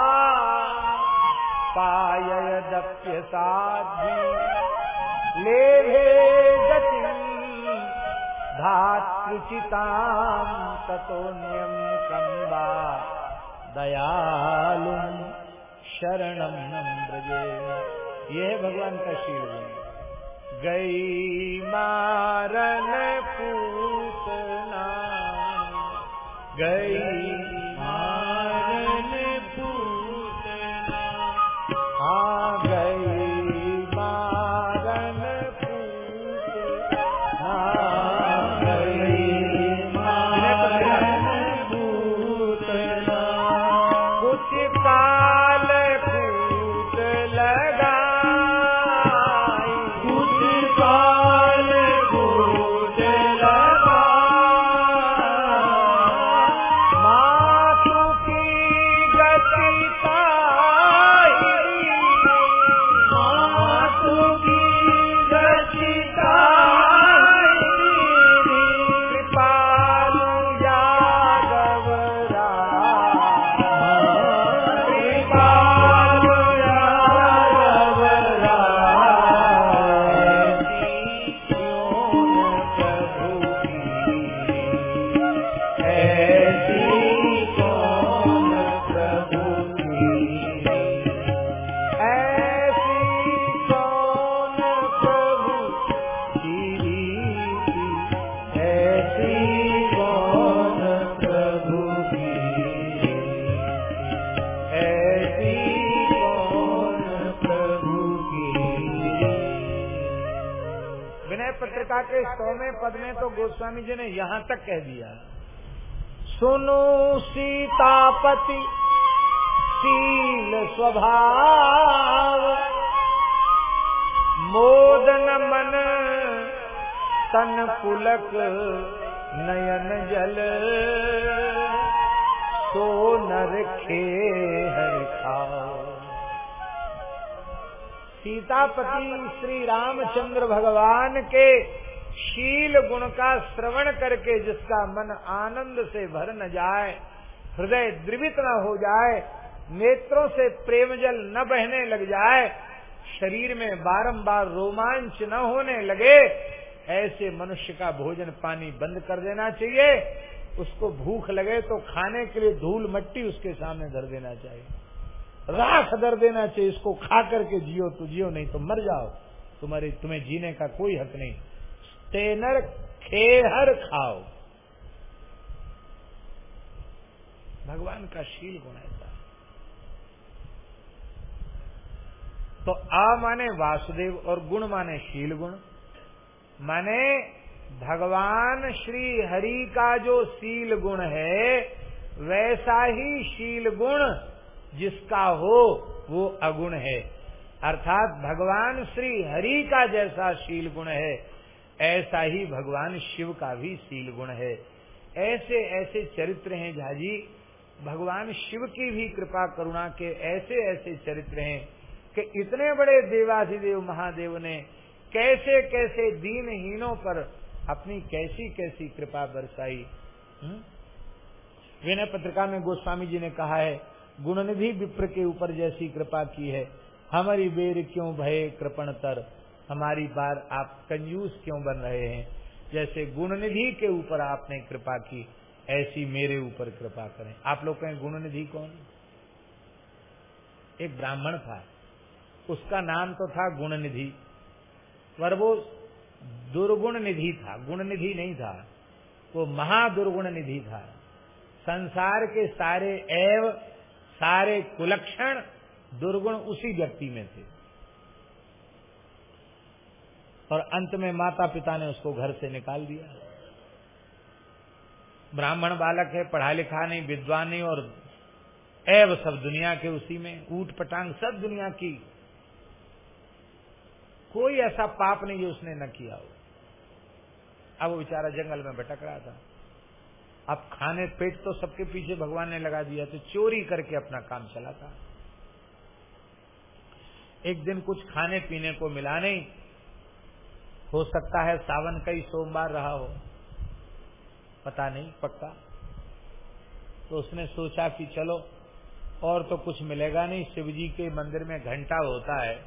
पाययदप्यसाध्वी। लेभे गतिम् धातृचिताम् ततोऽन्यम् कम्बा दयालुम् शरणं ब्रजे ये भगवान का शील गई मारन पूतना गई ने यहाँ तक कह दिया। सुनो सीतापति, शील स्वभाव, मोदन मन, तन पुलक नयन जल। सो नर खे हर खाओ सीतापति श्री रामचंद्र भगवान के शील गुण का श्रवण करके जिसका मन आनंद से भर न जाए, हृदय द्रवित न हो जाए, नेत्रों से प्रेम जल न बहने लग जाए, शरीर में बारंबार रोमांच न होने लगे, ऐसे मनुष्य का भोजन पानी बंद कर देना चाहिए। उसको भूख लगे तो खाने के लिए धूल मट्टी उसके सामने धर देना चाहिए। राख धर देना चाहिए, इसको खा करके जियो तो जियो, नहीं तो मर जाओ। तुम्हारे, तुम्हें जीने का कोई हक नहीं। तेनर खेहर खाओ। भगवान का शील गुण ऐसा तो आ माने वासुदेव और गुण माने शील गुण। माने भगवान श्री हरि का जो शील गुण है, वैसा ही शील गुण जिसका हो, वो अगुण है। अर्थात भगवान श्री हरि का जैसा शील गुण है ऐसा ही भगवान शिव का भी शील गुण है। ऐसे ऐसे चरित्र हैं झाजी। भगवान शिव की भी कृपा, करुणा के ऐसे ऐसे चरित्र हैं कि इतने बड़े देवाधिदेव महादेव ने कैसे कैसे दीनहीनों पर अपनी कैसी कैसी कृपा बरसाई। हम्म? विनय पत्रिका में गोस्वामी जी ने कहा है, गुणनिधि विप्र के ऊपर जैसी कृपा की है, हमारी बेर क्यों भय कृपण तर? हमारी बार आप कंजूस क्यों बन रहे हैं? जैसे गुण निधि के ऊपर आपने कृपा की, ऐसी मेरे ऊपर कृपा करें। आप लोग कहें गुण निधि कौन? एक ब्राह्मण था। उसका नाम तो था गुण निधि पर वो दुर्गुण निधि था। गुण निधि नहीं था। वो महादुर्गुण निधि था। संसार के सारे एव सारे कुलक्षण दुर्गुण उसी व्यक्ति में थे। और अंत में माता पिता ने उसको घर से निकाल दिया। ब्राह्मण बालक है पढ़ा लिखा नहीं, विद्वान नहीं और एव सब दुनिया के उसी में ऊट पटांग सब दुनिया की। कोई ऐसा पाप नहीं जो उसने न किया हो। अब वो बेचारा जंगल में भटक रहा था। अब खाने पेट तो सबके पीछे भगवान ने लगा दिया तो चोरी करके अपना काम चला था। एक दिन कुछ खाने पीने को मिला नहीं हो सकता है सावन का ही सोमवार रहा हो। पता नहीं, पक्का। तो उसने सोचा कि चलो, और तो कुछ मिलेगा नहीं। शिव जी के मंदिर में घंटा होता है।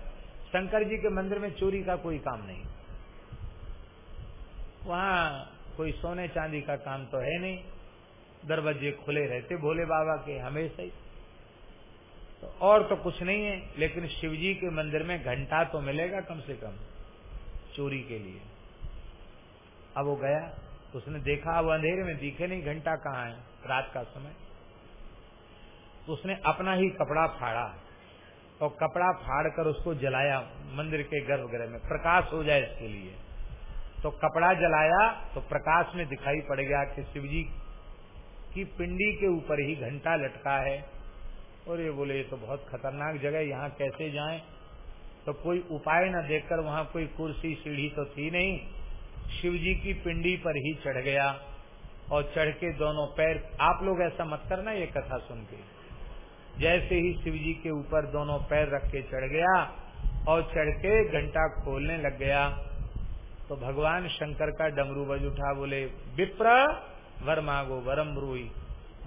शंकर जी के मंदिर में चोरी का कोई काम नहीं। वहाँ कोई सोने चांदी का काम तो है नहीं। दरवाजे खुले रहते भोले बाबा के हमेशा ही। तो और तो कुछ नहीं है, लेकिन शिव जी के मंदिर में घंटा तो मिलेगा कम से कम। चोरी के लिए। अब वो गया, उसने देखा, अब अंधेरे में दिखे नहीं, घंटा कहाँ है? रात का समय। तो उसने अपना ही कपड़ा फाड़ा। और कपड़ा फाड़ कर उसको जलाया मंदिर के गर्भगृह में। प्रकाश हो जाए इसके लिए। तो कपड़ा जलाया तो प्रकाश में दिखाई पड़ गया कि शिवजी की पिंडी के ऊपर ही घंटा लटका है। और ये बोले, ये तो बहुत खतरनाक जगह यहाँ कैसे जाएँ? तो कोई उपाय न देखकर वहाँ कोई कुर्सी सीढ़ी तो थी नहीं। शिव जी की पिंडी पर ही चढ़ गया और चढ़ के दोनों पैर, आप लोग ऐसा मत करना ये कथा सुन के। जैसे ही शिव जी के ऊपर दोनों पैर रख के चढ़ गया और चढ़ के घंटा खोलने लग गया तो भगवान शंकर का डमरू बज उठा, बोले, विप्र, वर मांगो, वरम रूई।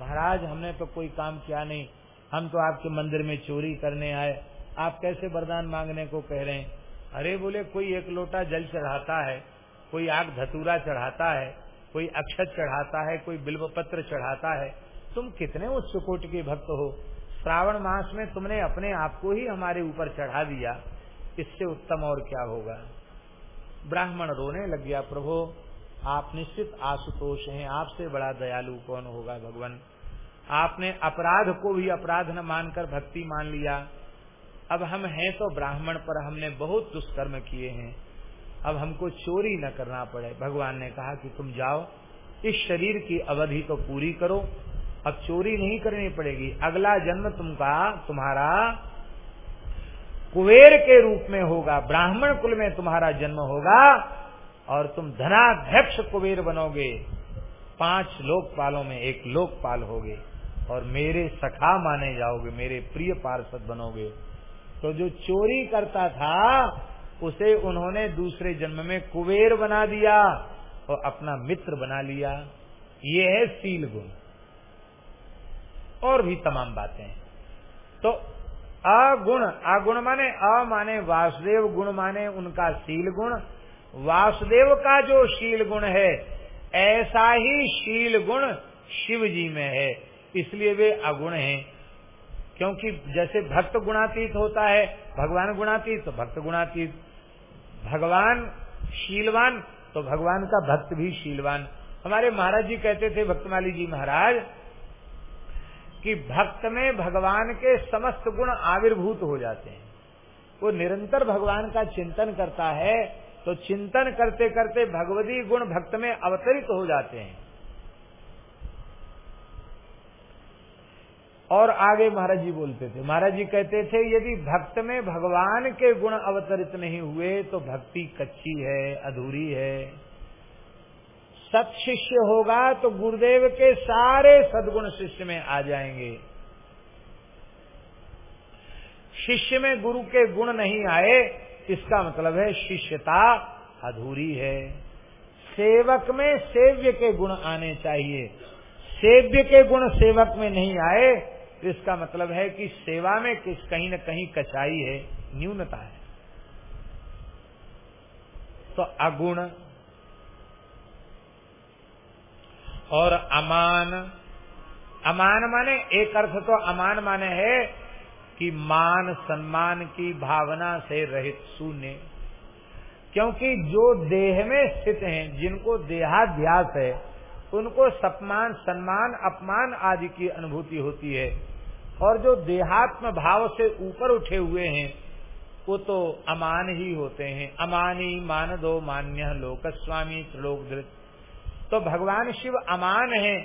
महाराज, हमने तो कोई काम किया नहीं। हम तो आपके मंदिर में चोरी करने आए। आप कैसे वरदान मांगने को कह रहे हैं? अरे बोले, कोई एक लोटा जल चढ़ाता है, कोई आग धतूरा चढ़ाता है, कोई अक्षत चढ़ाता है, कोई बिल्व पत्र चढ़ाता है, तुम कितने उच्च कोट के भक्त हो? श्रावण मास में तुमने अपने आप को ही हमारे ऊपर चढ़ा दिया। इससे उत्तम और क्या होगा? ब्राह्मण रोने लग गया, प्रभु। आप निश्चित आशुतोष हैं, आपसे बड़ा दयालु कौन होगा भगवान? आपने अपराध को भी अपराध न मानकर भक्ति मान लिया। अब हम हैं तो ब्राह्मण पर हमने बहुत दुष्कर्म किए हैं। अब हमको चोरी न करना पड़े। भगवान ने कहा कि तुम जाओ, इस शरीर की अवधि तो पूरी करो। अब चोरी नहीं करनी पड़ेगी। अगला जन्म तुमका, तुम्हारा कुबेर के रूप में होगा। ब्राह्मण कुल में तुम्हारा जन्म होगा और तुम धनाध्यक्ष कुबेर बनोगे। पाँच लोकपालों में एक लोकपाल होगे और मेरे सखा माने जाओगे, मेरे प्रिय पार्षद बनोगे। तो जो चोरी करता था, उसे उन्होंने दूसरे जन्म में कुबेर बना दिया और अपना मित्र बना लिया। ये है सील गुण। और भी तमाम बातें तो अगुण अगुण माने अ माने वासुदेव, गुण माने उनका शील गुण। वासुदेव का जो शील गुण है, ऐसा ही शील गुण शिव जी में है। इसलिए वे अगुण हैं। क्योंकि जैसे भक्त गुणातीत होता है, भगवान गुणातीत तो भक्त गुणातीत। भगवान शीलवान तो भगवान का भक्त भी शीलवान। हमारे महाराज जी कहते थे, भक्तमाली जी महाराज, कि भक्त में भगवान के समस्त गुण आविर्भूत हो जाते हैं। वो निरंतर भगवान का चिंतन करता है तो चिंतन करते करते भगवती गुण भक्त में अवतरित हो जाते हैं। और आगे महाराज जी बोलते थे। महाराज जी कहते थे, यदि भक्त में भगवान के गुण अवतरित नहीं हुए तो भक्ति कच्ची है, अधूरी है। सत शिष्य होगा तो गुरुदेव के सारे सदगुण शिष्य में आ जाएँगे। शिष्य में गुरु के गुण नहीं आए, इसका मतलब है शिष्यता अधूरी है। सेवक में सेव्य के गुण आने चाहिए। सेव्य के गुण सेवक में नहीं आए तो इसका मतलब है कि सेवा में किस कहीं न कहीं कचाई है, न्यूनता है। तो अगुण और अमान अमान माने, एक अर्थ तो अमान माने है कि मान सम्मान की भावना से रहित शून्य। क्योंकि जो देह में स्थित हैं, जिनको देहाध्यास है, उनको सपमान, सम्मान, अपमान आदि की अनुभूति होती है। और जो देहात्म भाव से ऊपर उठे हुए हैं, वो तो अमान ही होते हैं। अमानी मान दो मान्य लोक स्वामी त्रिलोक धृत। तो भगवान शिव अमान है,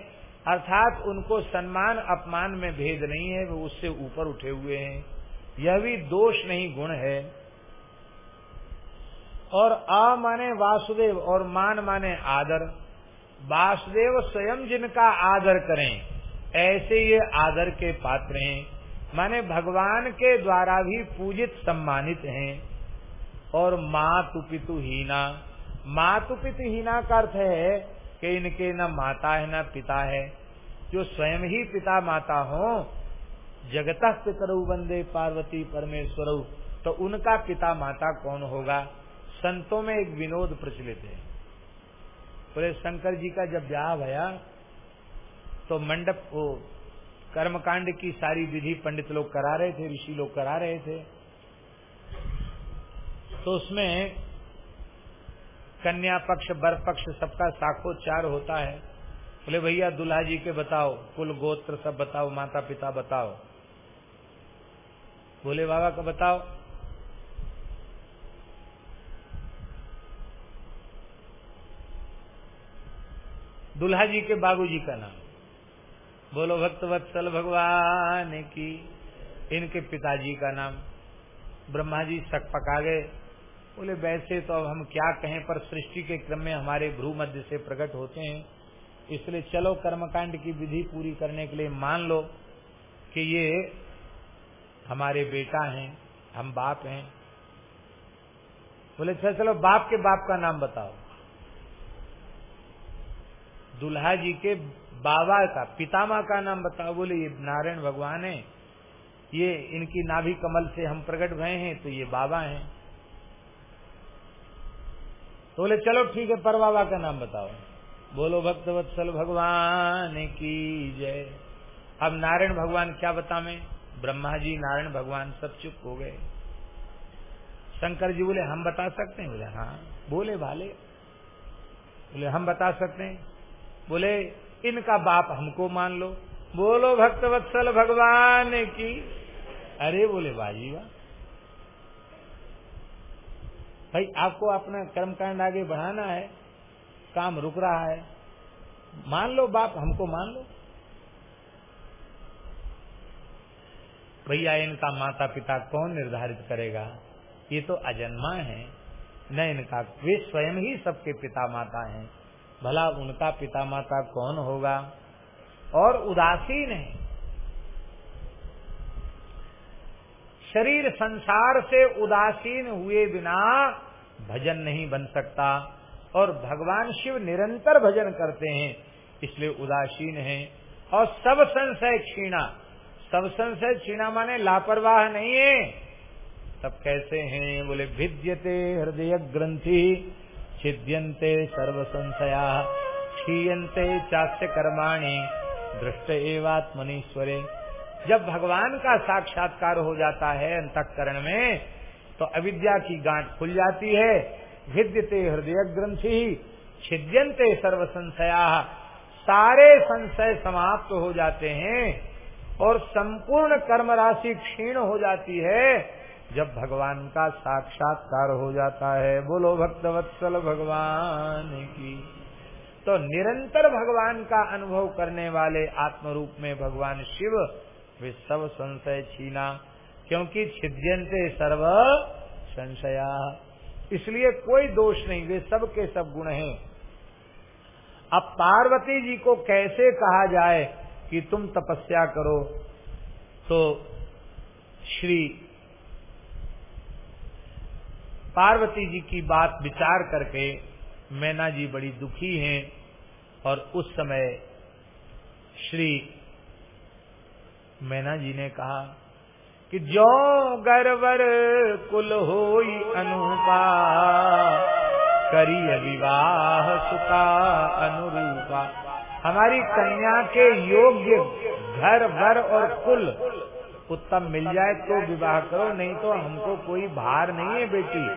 अर्थात उनको सम्मान अपमान में भेद नहीं है, वो उससे ऊपर उठे हुए हैं। यह भी दोष नहीं, गुण है। और अ माने वासुदेव, और मान माने आदर। वासुदेव स्वयं जिनका आदर करें ऐसे ये आदर के पात्र हैं। माने भगवान के द्वारा भी पूजित सम्मानित हैं। और मातु पितु हीना। मातु पितु हीना का अर्थ है कि इनके न माता है, न पिता है। जो स्वयं ही पिता माता हो जगत पितरु वंदे पार्वती परमेश्वर तो उनका पिता माता कौन होगा? संतों में एक विनोद प्रचलित है। बोले, शंकर जी का जब ब्याह भया तो मंडप को कर्मकांड की सारी विधि पंडित लोग करा रहे थे, ऋषि लोग करा रहे थे। तो उसमें कन्या पक्ष बर पक्ष सबका साखोच्चार होता है। बोले, भैया, दुल्हा जी के बताओ, कुल गोत्र सब बताओ माता पिता बताओ। बोले, बाबा का बताओ। दुल्हा जी के बाबूजी का नाम। बोलो भक्त वत्सल भगवान की। इनके पिताजी का नाम। ब्रह्मा जी सक पका गए। बोले, वैसे तो अब हम क्या कहें, पर सृष्टि के क्रम में हमारे भ्रू मध्य से प्रकट होते हैं। इसलिए चलो कर्मकांड की विधि पूरी करने के लिए मान लो कि ये हमारे बेटा हैं, हम बाप हैं। बोले अच्छा चलो बाप के बाप का नाम बताओ। दुल्हा जी के बाबा का पितामा का नाम बताओ, बोले, ये नारायण भगवान है। ये इनकी नाभि कमल से हम प्रकट भये हैं तो ये बाबा हैं। तो बोले, चलो ठीक है, पर बाबा का नाम बताओ। बोलो भक्त वत्सल भगवान की जय। अब नारायण भगवान क्या बतावे? ब्रह्मा जी, नारायण भगवान सब चुप हो गए। शंकर जी बोले, हम बता सकते हैं? बोले हाँ। बोले, भाले। बोले, हम बता सकते हैं। बोले इनका बाप हमको मान लो। बोलो भक्त वत्सल भगवान की। अरे बोले, बाजी वाह। भाई, आपको अपना कर्मकांड आगे बढ़ाना है, काम रुक रहा है। मान लो, बाप हमको मान लो। भैया, इनका माता पिता कौन निर्धारित करेगा? ये तो अजन्मा है। न इनका, वे स्वयं ही सबके पिता माता हैं। भला उनका पिता माता कौन होगा? और उदासीन है। शरीर संसार से उदासीन हुए बिना भजन नहीं बन सकता और भगवान शिव निरंतर भजन करते हैं, इसलिए उदासीन है। और सब संशय क्षीणा, सब संशय क्षीणा माने लापरवाह नहीं है। तब कैसे हैं? बोले, भिद्यते हृदय ग्रंथि छिद्यंते सर्व संशया क्षीयते चास्य कर्माणी दृष्ट एवात्मनीश्वरे। जब भगवान का साक्षात्कार हो जाता है अंतकरण में तो अविद्या की गांठ खुल जाती है, विद्यते हृदय ग्रंथि छिद्यंते सर्व संशया सारे संशय समाप्त हो जाते हैं और संपूर्ण कर्म राशि क्षीण हो जाती है। जब भगवान का साक्षात्कार हो जाता है, बोलो भक्तवत्सल भगवान की। तो निरंतर भगवान का अनुभव करने वाले आत्म रूप में भगवान शिव, वे सब संशय छीना, क्योंकि छिद्यंते सर्व संशया। इसलिए कोई दोष नहीं, वे सब के सब गुण हैं। अब पार्वती जी को कैसे कहा जाए कि तुम तपस्या करो? तो श्री पार्वती जी की बात विचार करके मैना जी बड़ी दुखी हैं और उस समय श्री मैना जी ने कहा कि जो गरवर कुल होई अनुपा करी विवाह सुखा अनुरूपा। हमारी कन्या के योग्य घर भर और कुल उत्तम मिल जाए तो विवाह करो, नहीं तो हमको कोई भार नहीं है बेटी।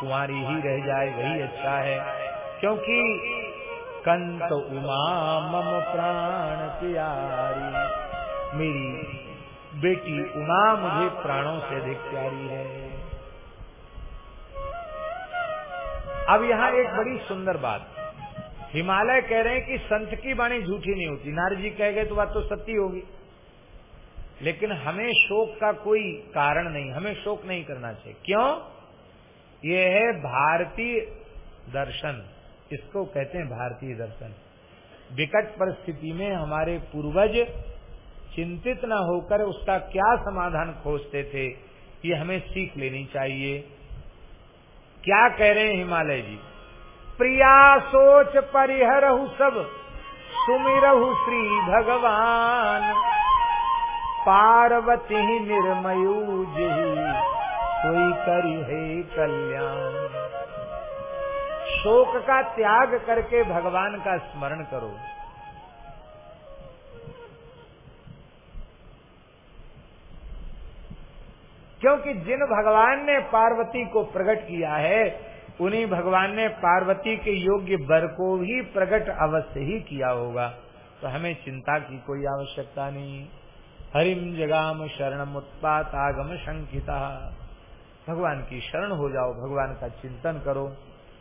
कुंवारी ही रह जाए, वही अच्छा है। क्योंकि कंत उमा मम प्राण प्यारी। मेरी बेटी उमा मुझे प्राणों से अधिक प्यारी है। अब यहाँ एक बड़ी सुंदर बात। हिमालय कह रहे हैं कि संत की वाणी झूठी नहीं होती। नारद जी कह गए तो बात तो सत्य होगी। लेकिन हमें शोक का कोई कारण नहीं, हमें शोक नहीं करना चाहिए। क्यों? ये है भारतीय दर्शन। इसको कहते हैं भारतीय दर्शन। विकट परिस्थिति में हमारे पूर्वज चिंतित न होकर उसका क्या समाधान खोजते थे, ये हमें सीख लेनी चाहिए। क्या कह रहे हैं हिमालय जी? प्रिया सोच परिहरहु सब, सुमिरहु श्री भगवान। पार्वती निर्मयूज कोई करी है कल्याण। शोक का त्याग करके भगवान का स्मरण करो। क्योंकि जिन भगवान ने पार्वती को प्रकट किया है, उन्हीं भगवान ने पार्वती के योग्य वर को भी प्रकट अवश्य ही किया होगा। तो हमें चिंता की कोई आवश्यकता नहीं। हरिम जगाम शरण उत्पात आगम शंकिता। भगवान की शरण हो जाओ, भगवान का चिंतन करो।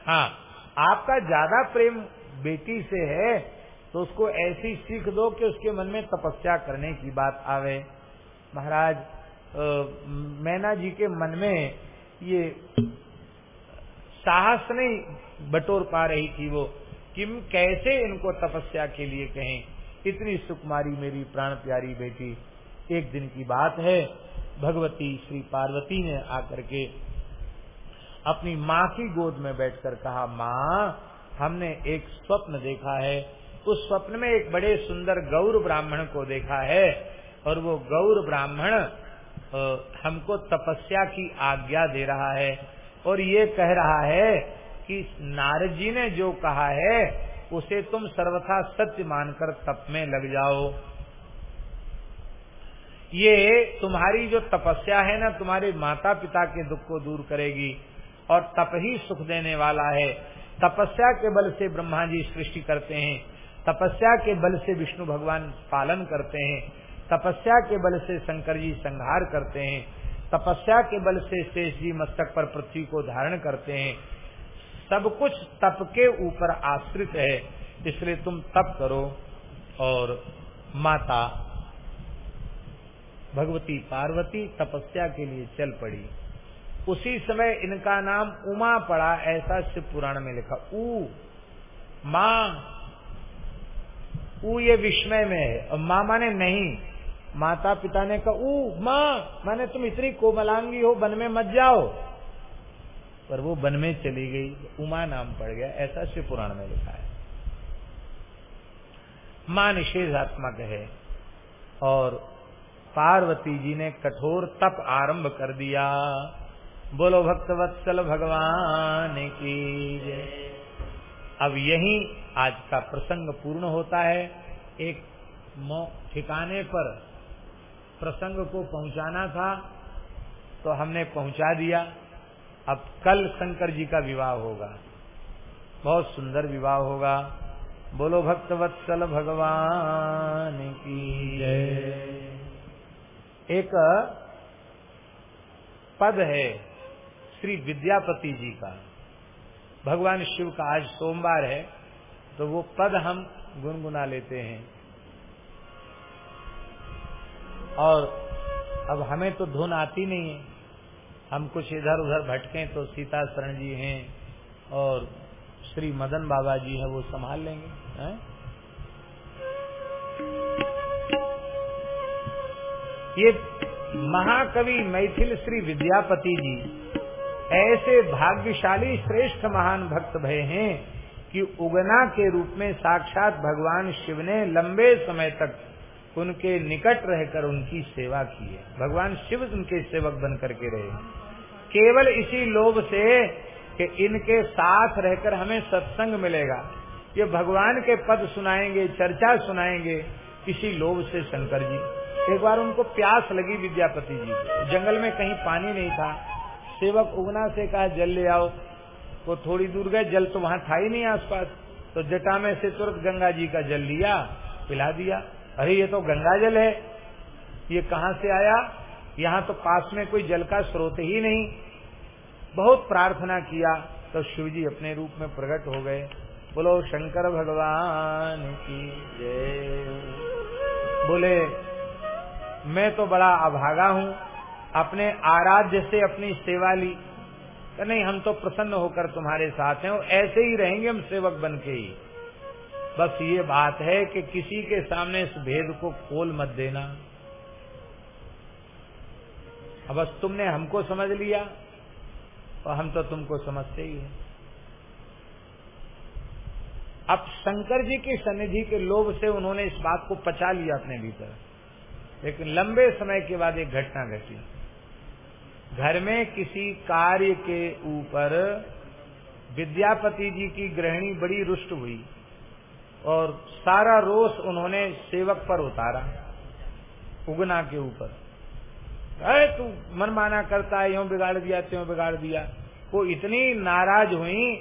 हाँ आपका ज़्यादा प्रेम बेटी से है तो उसको ऐसी सीख दो कि उसके मन में तपस्या करने की बात आवे। महाराज मैना जी के मन में ये साहस नहीं बटोर पा रही थी वो, कि कैसे इनको तपस्या के लिए कहें, इतनी सुकुमारी मेरी प्राण प्यारी बेटी। एक दिन की बात है। भगवती श्री पार्वती ने आकर के अपनी माँ की गोद में बैठकर कहा, माँ, हमने एक स्वप्न देखा है। उस स्वप्न में एक बड़े सुंदर गौर ब्राह्मण को देखा है और वो गौर ब्राह्मण हमको तपस्या की आज्ञा दे रहा है और ये कह रहा है कि नारद जी ने जो कहा है, उसे तुम सर्वथा सत्य मानकर तप में लग जाओ। ये तुम्हारी जो तपस्या है ना, तुम्हारे माता पिता के दुख को दूर करेगी और तप ही सुख देने वाला है। तपस्या के बल से ब्रह्मा जी सृष्टि करते हैं। तपस्या के बल से विष्णु भगवान पालन करते हैं। तपस्या के बल से शंकर जी संहार करते हैं। तपस्या के बल से शेष जी मस्तक पर पृथ्वी को धारण करते हैं। सब कुछ तप के ऊपर आश्रित है, इसलिए तुम तप करो और माता भगवती पार्वती तपस्या के लिए चल पड़ी। उसी समय इनका नाम उमा पड़ा, ऐसा शिव पुराण में लिखा। ऊ, माँ, ऊ ये विस्मय में है। और माँ माने नहीं। माता पिता ने कहा, ऊ, माँ, माने तुम इतनी कोमलांगी हो, वन में मत जाओ। पर वो वन में चली गई, उमा नाम पड़ गया, ऐसा शिव पुराण में लिखा है। माँ निषेधात्मक है और पार्वती जी ने कठोर तप आरंभ कर दिया। बोलो भक्त वत्सल भगवान की अब यही आज का प्रसंग पूर्ण होता है। एक ठिकाने पर प्रसंग को पहुंचाना था तो हमने पहुँचा दिया। अब कल शंकर जी का विवाह होगा। बहुत सुंदर विवाह होगा। बोलो, भक्तवत्सल भगवान की एक पद है श्री विद्यापति जी का। भगवान शिव का आज सोमवार है तो वो पद हम गुनगुना लेते हैं। और अब हमें तो धुन आती नहीं है। हम कुछ इधर उधर भटके तो सीता शरण जी हैं और श्री मदन बाबा जी हैं, वो संभाल लेंगे, है? ये महाकवि मैथिल श्री विद्यापति जी ऐसे भाग्यशाली श्रेष्ठ महान भक्त भय हैं कि उगना के रूप में साक्षात भगवान शिव ने लंबे समय तक उनके निकट रहकर उनकी सेवा की है। भगवान शिव उनके सेवक बन करके रहे केवल इसी लोभ से कि इनके साथ रहकर हमें सत्संग मिलेगा। ये भगवान के पद सुनाएँगे, चर्चा सुनाएँगे, इसी लोभ से शंकर जी। एक बार उनको प्यास लगी विद्यापति जी जंगल में कहीं पानी नहीं था। सेवक उगना से कहा, जल ले आओ। तो थोड़ी दूर गए। जल तो वहाँ था ही नहीं आसपास। तो जटा में से तुरंत गंगा जी का जल लिया, पिला दिया। अरे, ये तो गंगा जल है। ये कहाँ से आया? यहाँ तो पास में कोई जल का स्रोत ही नहीं। बहुत प्रार्थना किया। तो शिव जी अपने रूप में प्रकट हो गए। बोलो, शंकर भगवान की जय। बोले मैं तो बड़ा अभागा हूँ, अपने आराध्य से अपनी सेवा ली। तो नहीं, हम तो प्रसन्न होकर तुम्हारे साथ हैं और ऐसे ही रहेंगे हम सेवक बन के ही। बस ये बात है कि किसी के सामने इस भेद को खोल मत देना। अब बस तुमने हमको समझ लिया और हम तो तुमको समझते ही हैं। अब शंकर जी की सनिधि के लोभ से उन्होंने इस बात को पचा लिया अपने भीतर। लेकिन लंबे समय के बाद एक घटना घटी। घर में किसी कार्य के ऊपर विद्यापति जी की गृहिणी बड़ी रुष्ट हुई और सारा रोष उन्होंने सेवक पर उतारा, उगना के ऊपर। अरे तू मन माना करता है, यूँ बिगाड़ दिया, त्यों बिगाड़ दिया। वो इतनी नाराज़ हुई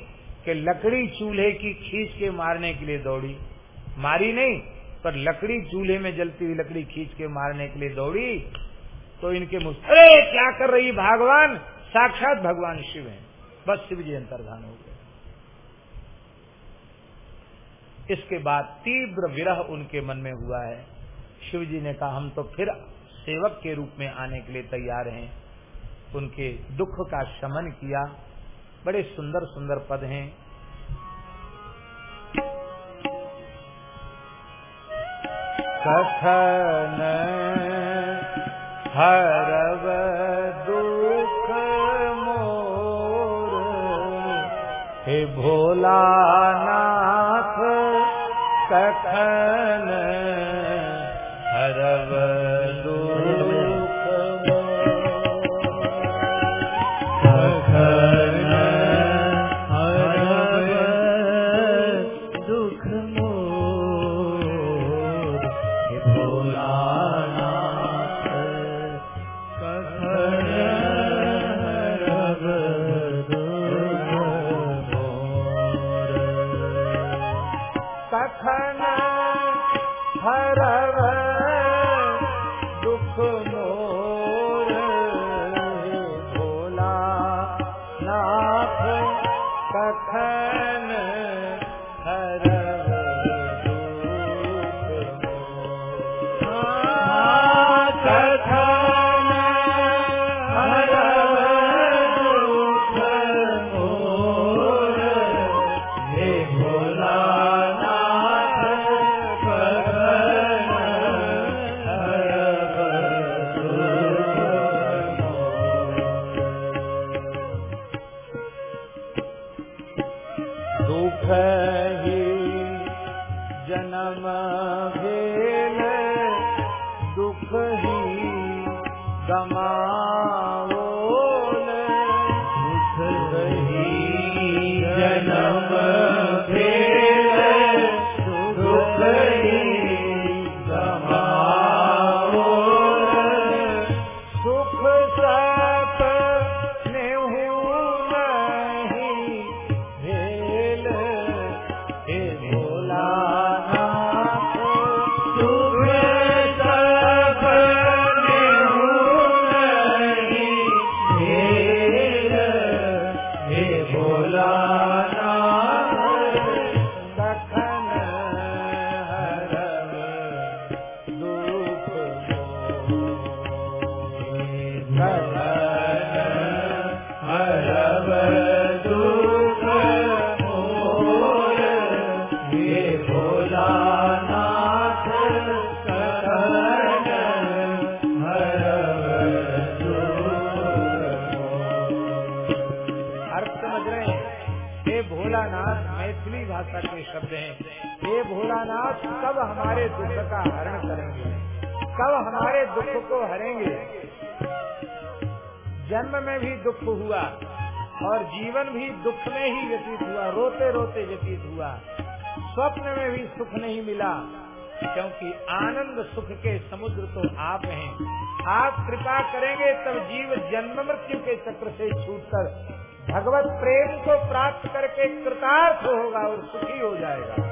कि लकड़ी चूल्हे की खींच के मारने के लिए दौड़ी। मारी नहीं पर लकड़ी चूल्हे में जलती हुई लकड़ी खींच के मारने के लिए दौड़ी तो इनके मुझ अरे, क्या कर रही भगवान? साक्षात भगवान शिव हैं। बस शिव जी अंतर्धान हो गए। इसके बाद तीव्र विरह उनके मन में हुआ है। शिव जी ने कहा, हम तो फिर सेवक के रूप में आने के लिए तैयार हैं। उनके दुख का शमन किया। बड़े सुंदर सुंदर पद हैं। कथन हरव दुख मोर। हे भोलानाथ चक्र से छूटकर भगवत प्रेम को प्राप्त करके कृतार्थ होगा और सुखी हो जाएगा।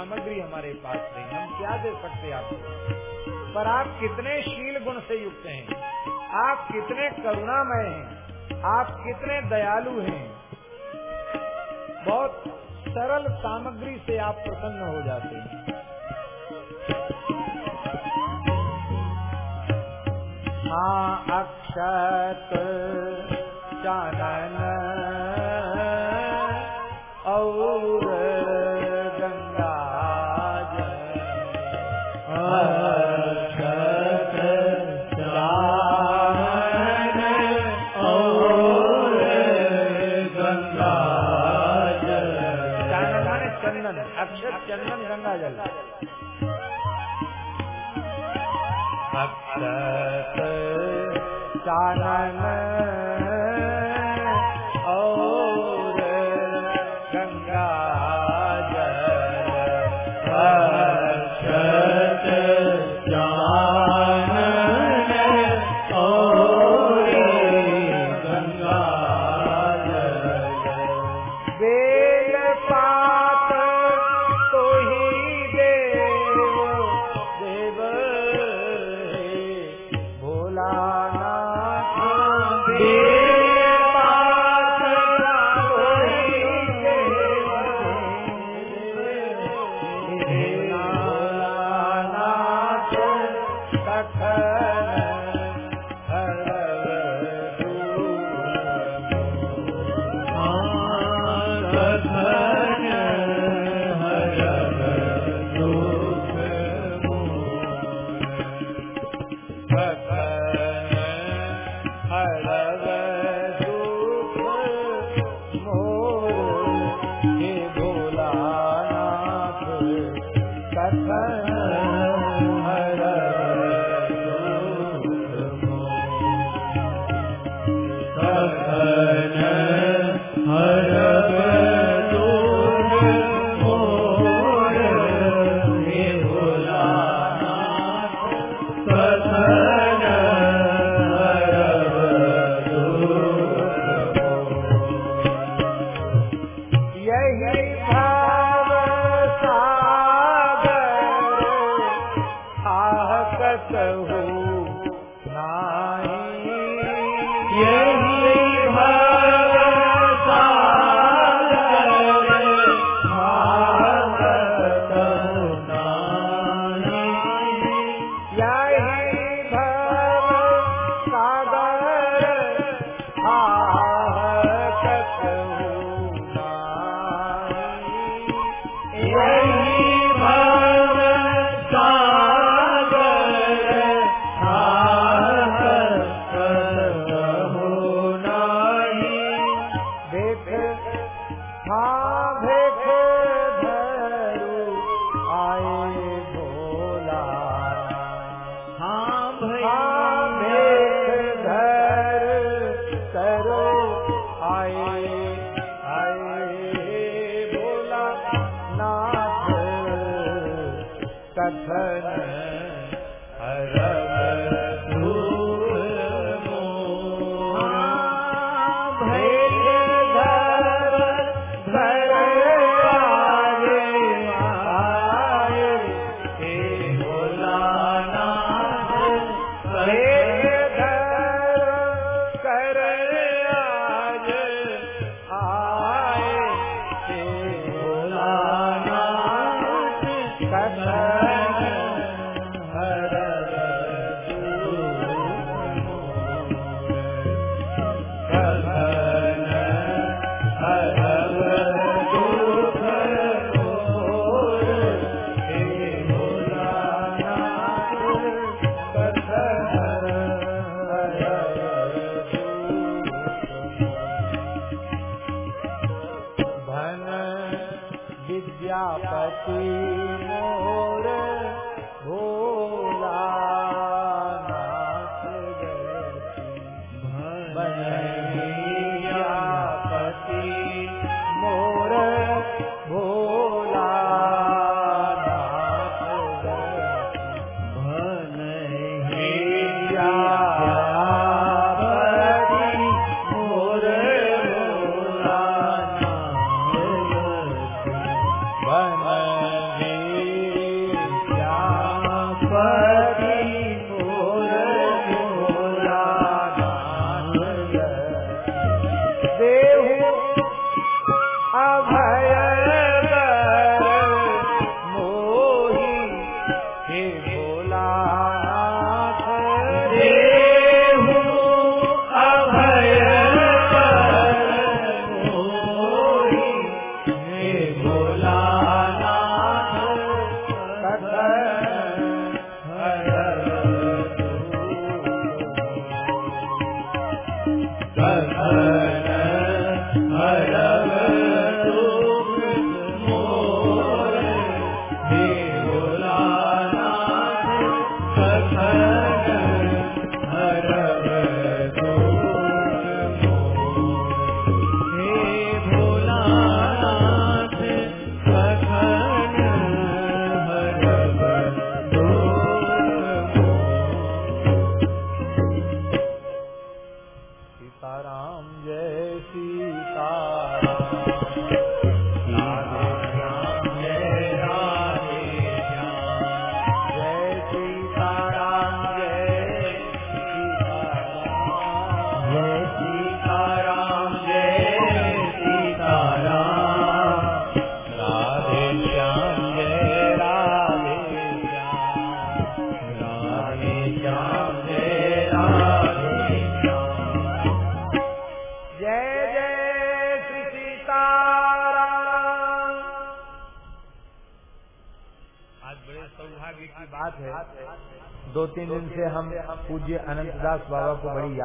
सामग्री हमारे पास नहीं, हम क्या दे सकते आपको? पर आप कितने शील गुण से युक्त हैं? आप कितने करुणामय हैं? आप कितने दयालु हैं? बहुत सरल सामग्री से आप प्रसन्न हो जाते हैं। माँ अक्षत चानन औ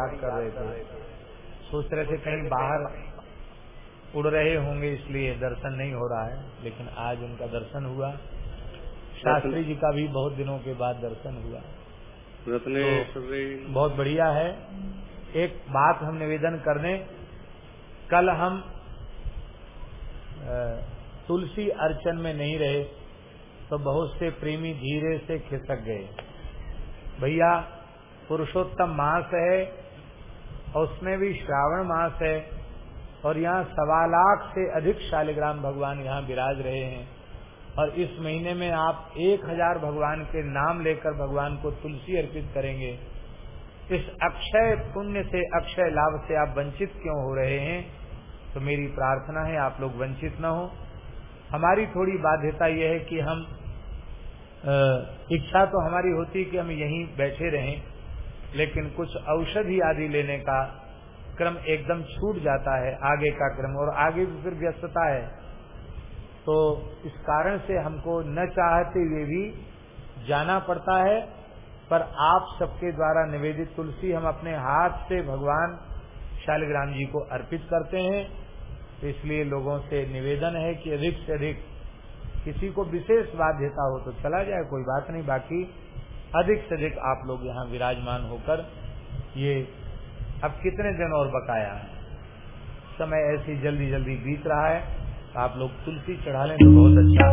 याद कर रहे थे। सोच रहे थे कहीं बाहर उड़ रहे होंगे इसलिए दर्शन नहीं हो रहा है लेकिन आज उनका दर्शन हुआ। शास्त्री जी का भी बहुत दिनों के बाद दर्शन हुआ। रत्नेश्वरी बहुत बढ़िया है। एक बात हम निवेदन करने कल हम तुलसी अर्चन में नहीं रहे तो बहुत से प्रेमी धीरे से खिसक गए। भैया पुरुषोत्तम मास है और उसमें भी श्रावण मास है और यहाँ सवा लाख से अधिक शालिग्राम भगवान यहाँ विराज रहे हैं। और इस महीने में आप एक हज़ार भगवान के नाम लेकर भगवान को तुलसी अर्पित करेंगे। इस अक्षय पुण्य से, अक्षय लाभ से आप वंचित क्यों हो रहे हैं? तो मेरी प्रार्थना है आप लोग वंचित न हो। हमारी थोड़ी बाध्यता यह है कि हम इच्छा तो हमारी होती कि हम यहीं बैठे रहें। लेकिन कुछ औषधि आदि लेने का क्रम एकदम छूट जाता है, आगे का क्रम, और आगे भी फिर व्यस्तता है। तो इस कारण से हमको न चाहते हुए भी जाना पड़ता है, पर आप सबके द्वारा निवेदित तुलसी हम अपने हाथ से भगवान शालिग्राम जी को अर्पित करते हैं। तो इसलिए लोगों से निवेदन है कि अधिक से अधिक किसी को विशेष बाध्यता हो तो चला जाए, कोई बात नहीं। बाकी अधिक से अधिक आप लोग यहाँ विराजमान होकर ये अब कितने दिन और बकाया है? समय ऐसी जल्दी जल्दी बीत रहा है तो आप लोग तुलसी चढ़ा लें तो बहुत अच्छा।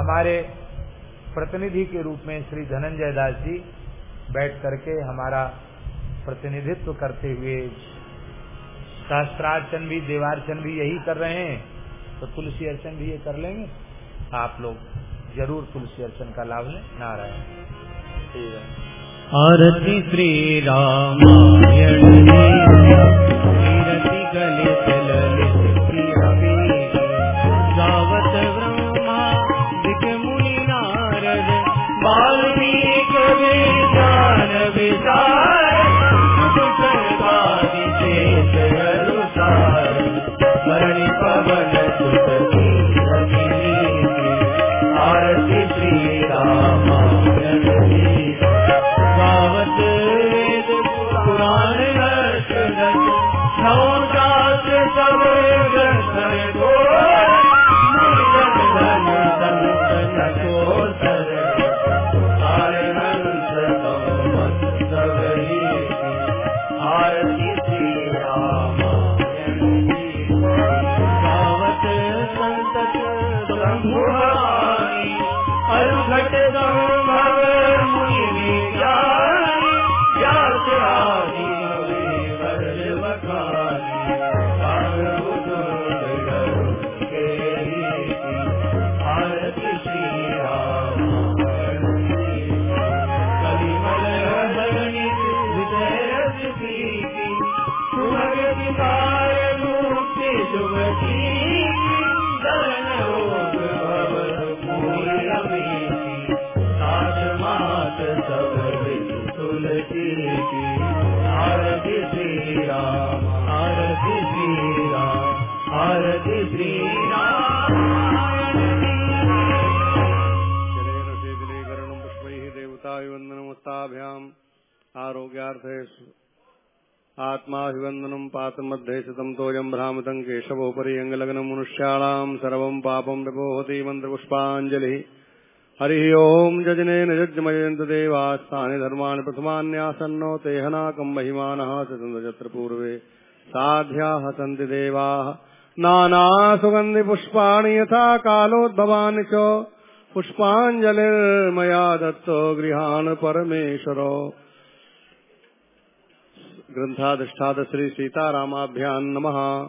हमारे प्रतिनिधि के रूप में श्री धनंजय दास जी बैठ करके हमारा प्रतिनिधित्व करते हुए सहस्त्रार्चन भी, देवार्चन भी यही कर रहे हैं। तो तुलसी अर्चन भी ये कर लेंगे। आप लोग ज़रूर तुलसी अर्चन का लाभ लें। नारायण। आरती श्री रामायण कीरति गलित आत्माभिवन्दनम् पात्रमध्ये शतम् तोयम् भ्रामतम् केशवोपरि अङ्गलग्नम् मनुष्याणाम् सर्वम् पापम् प्रपोहति मन्त्रपुष्पाञ्जलिः। हरिः ओम् जजनेन यज्ञमयन्त देवास्तानि धर्माणि प्रथमान्यासन्नो तेहनाकम् महिमानः चतुर्चत्र पूर्वे। साध्याः सन्ति देवाः। नानासुगन्धिपुष्पाणि यथा कालोद्भवानि च। पुष्पाञ्जलिर्मया दत्तो गृहान् परमेश्वरो। ग्रन्थाधिष्ठात श्री सीतारामाभ्याम् नमः।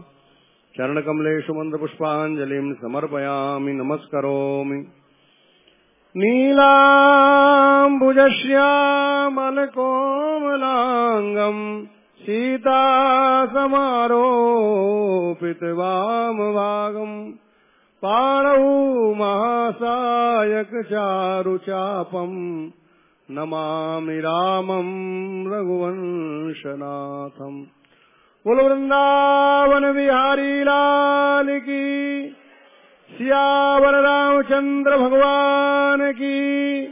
चरणकमलेषु मन्त्रपुष्पाञ्जलिम् समर्पयामि नमस्करोमि। नीलाम्बुजश्यामलकोमलाङ्गम् सीतासमारोपितवामभागम् पाणौ महासायकचारुचापम् नमामि रामम् रघुवंशनाथम्। बोलो वृंदावन बिहारी लाल की सियावर रामचंद्र भगवान की।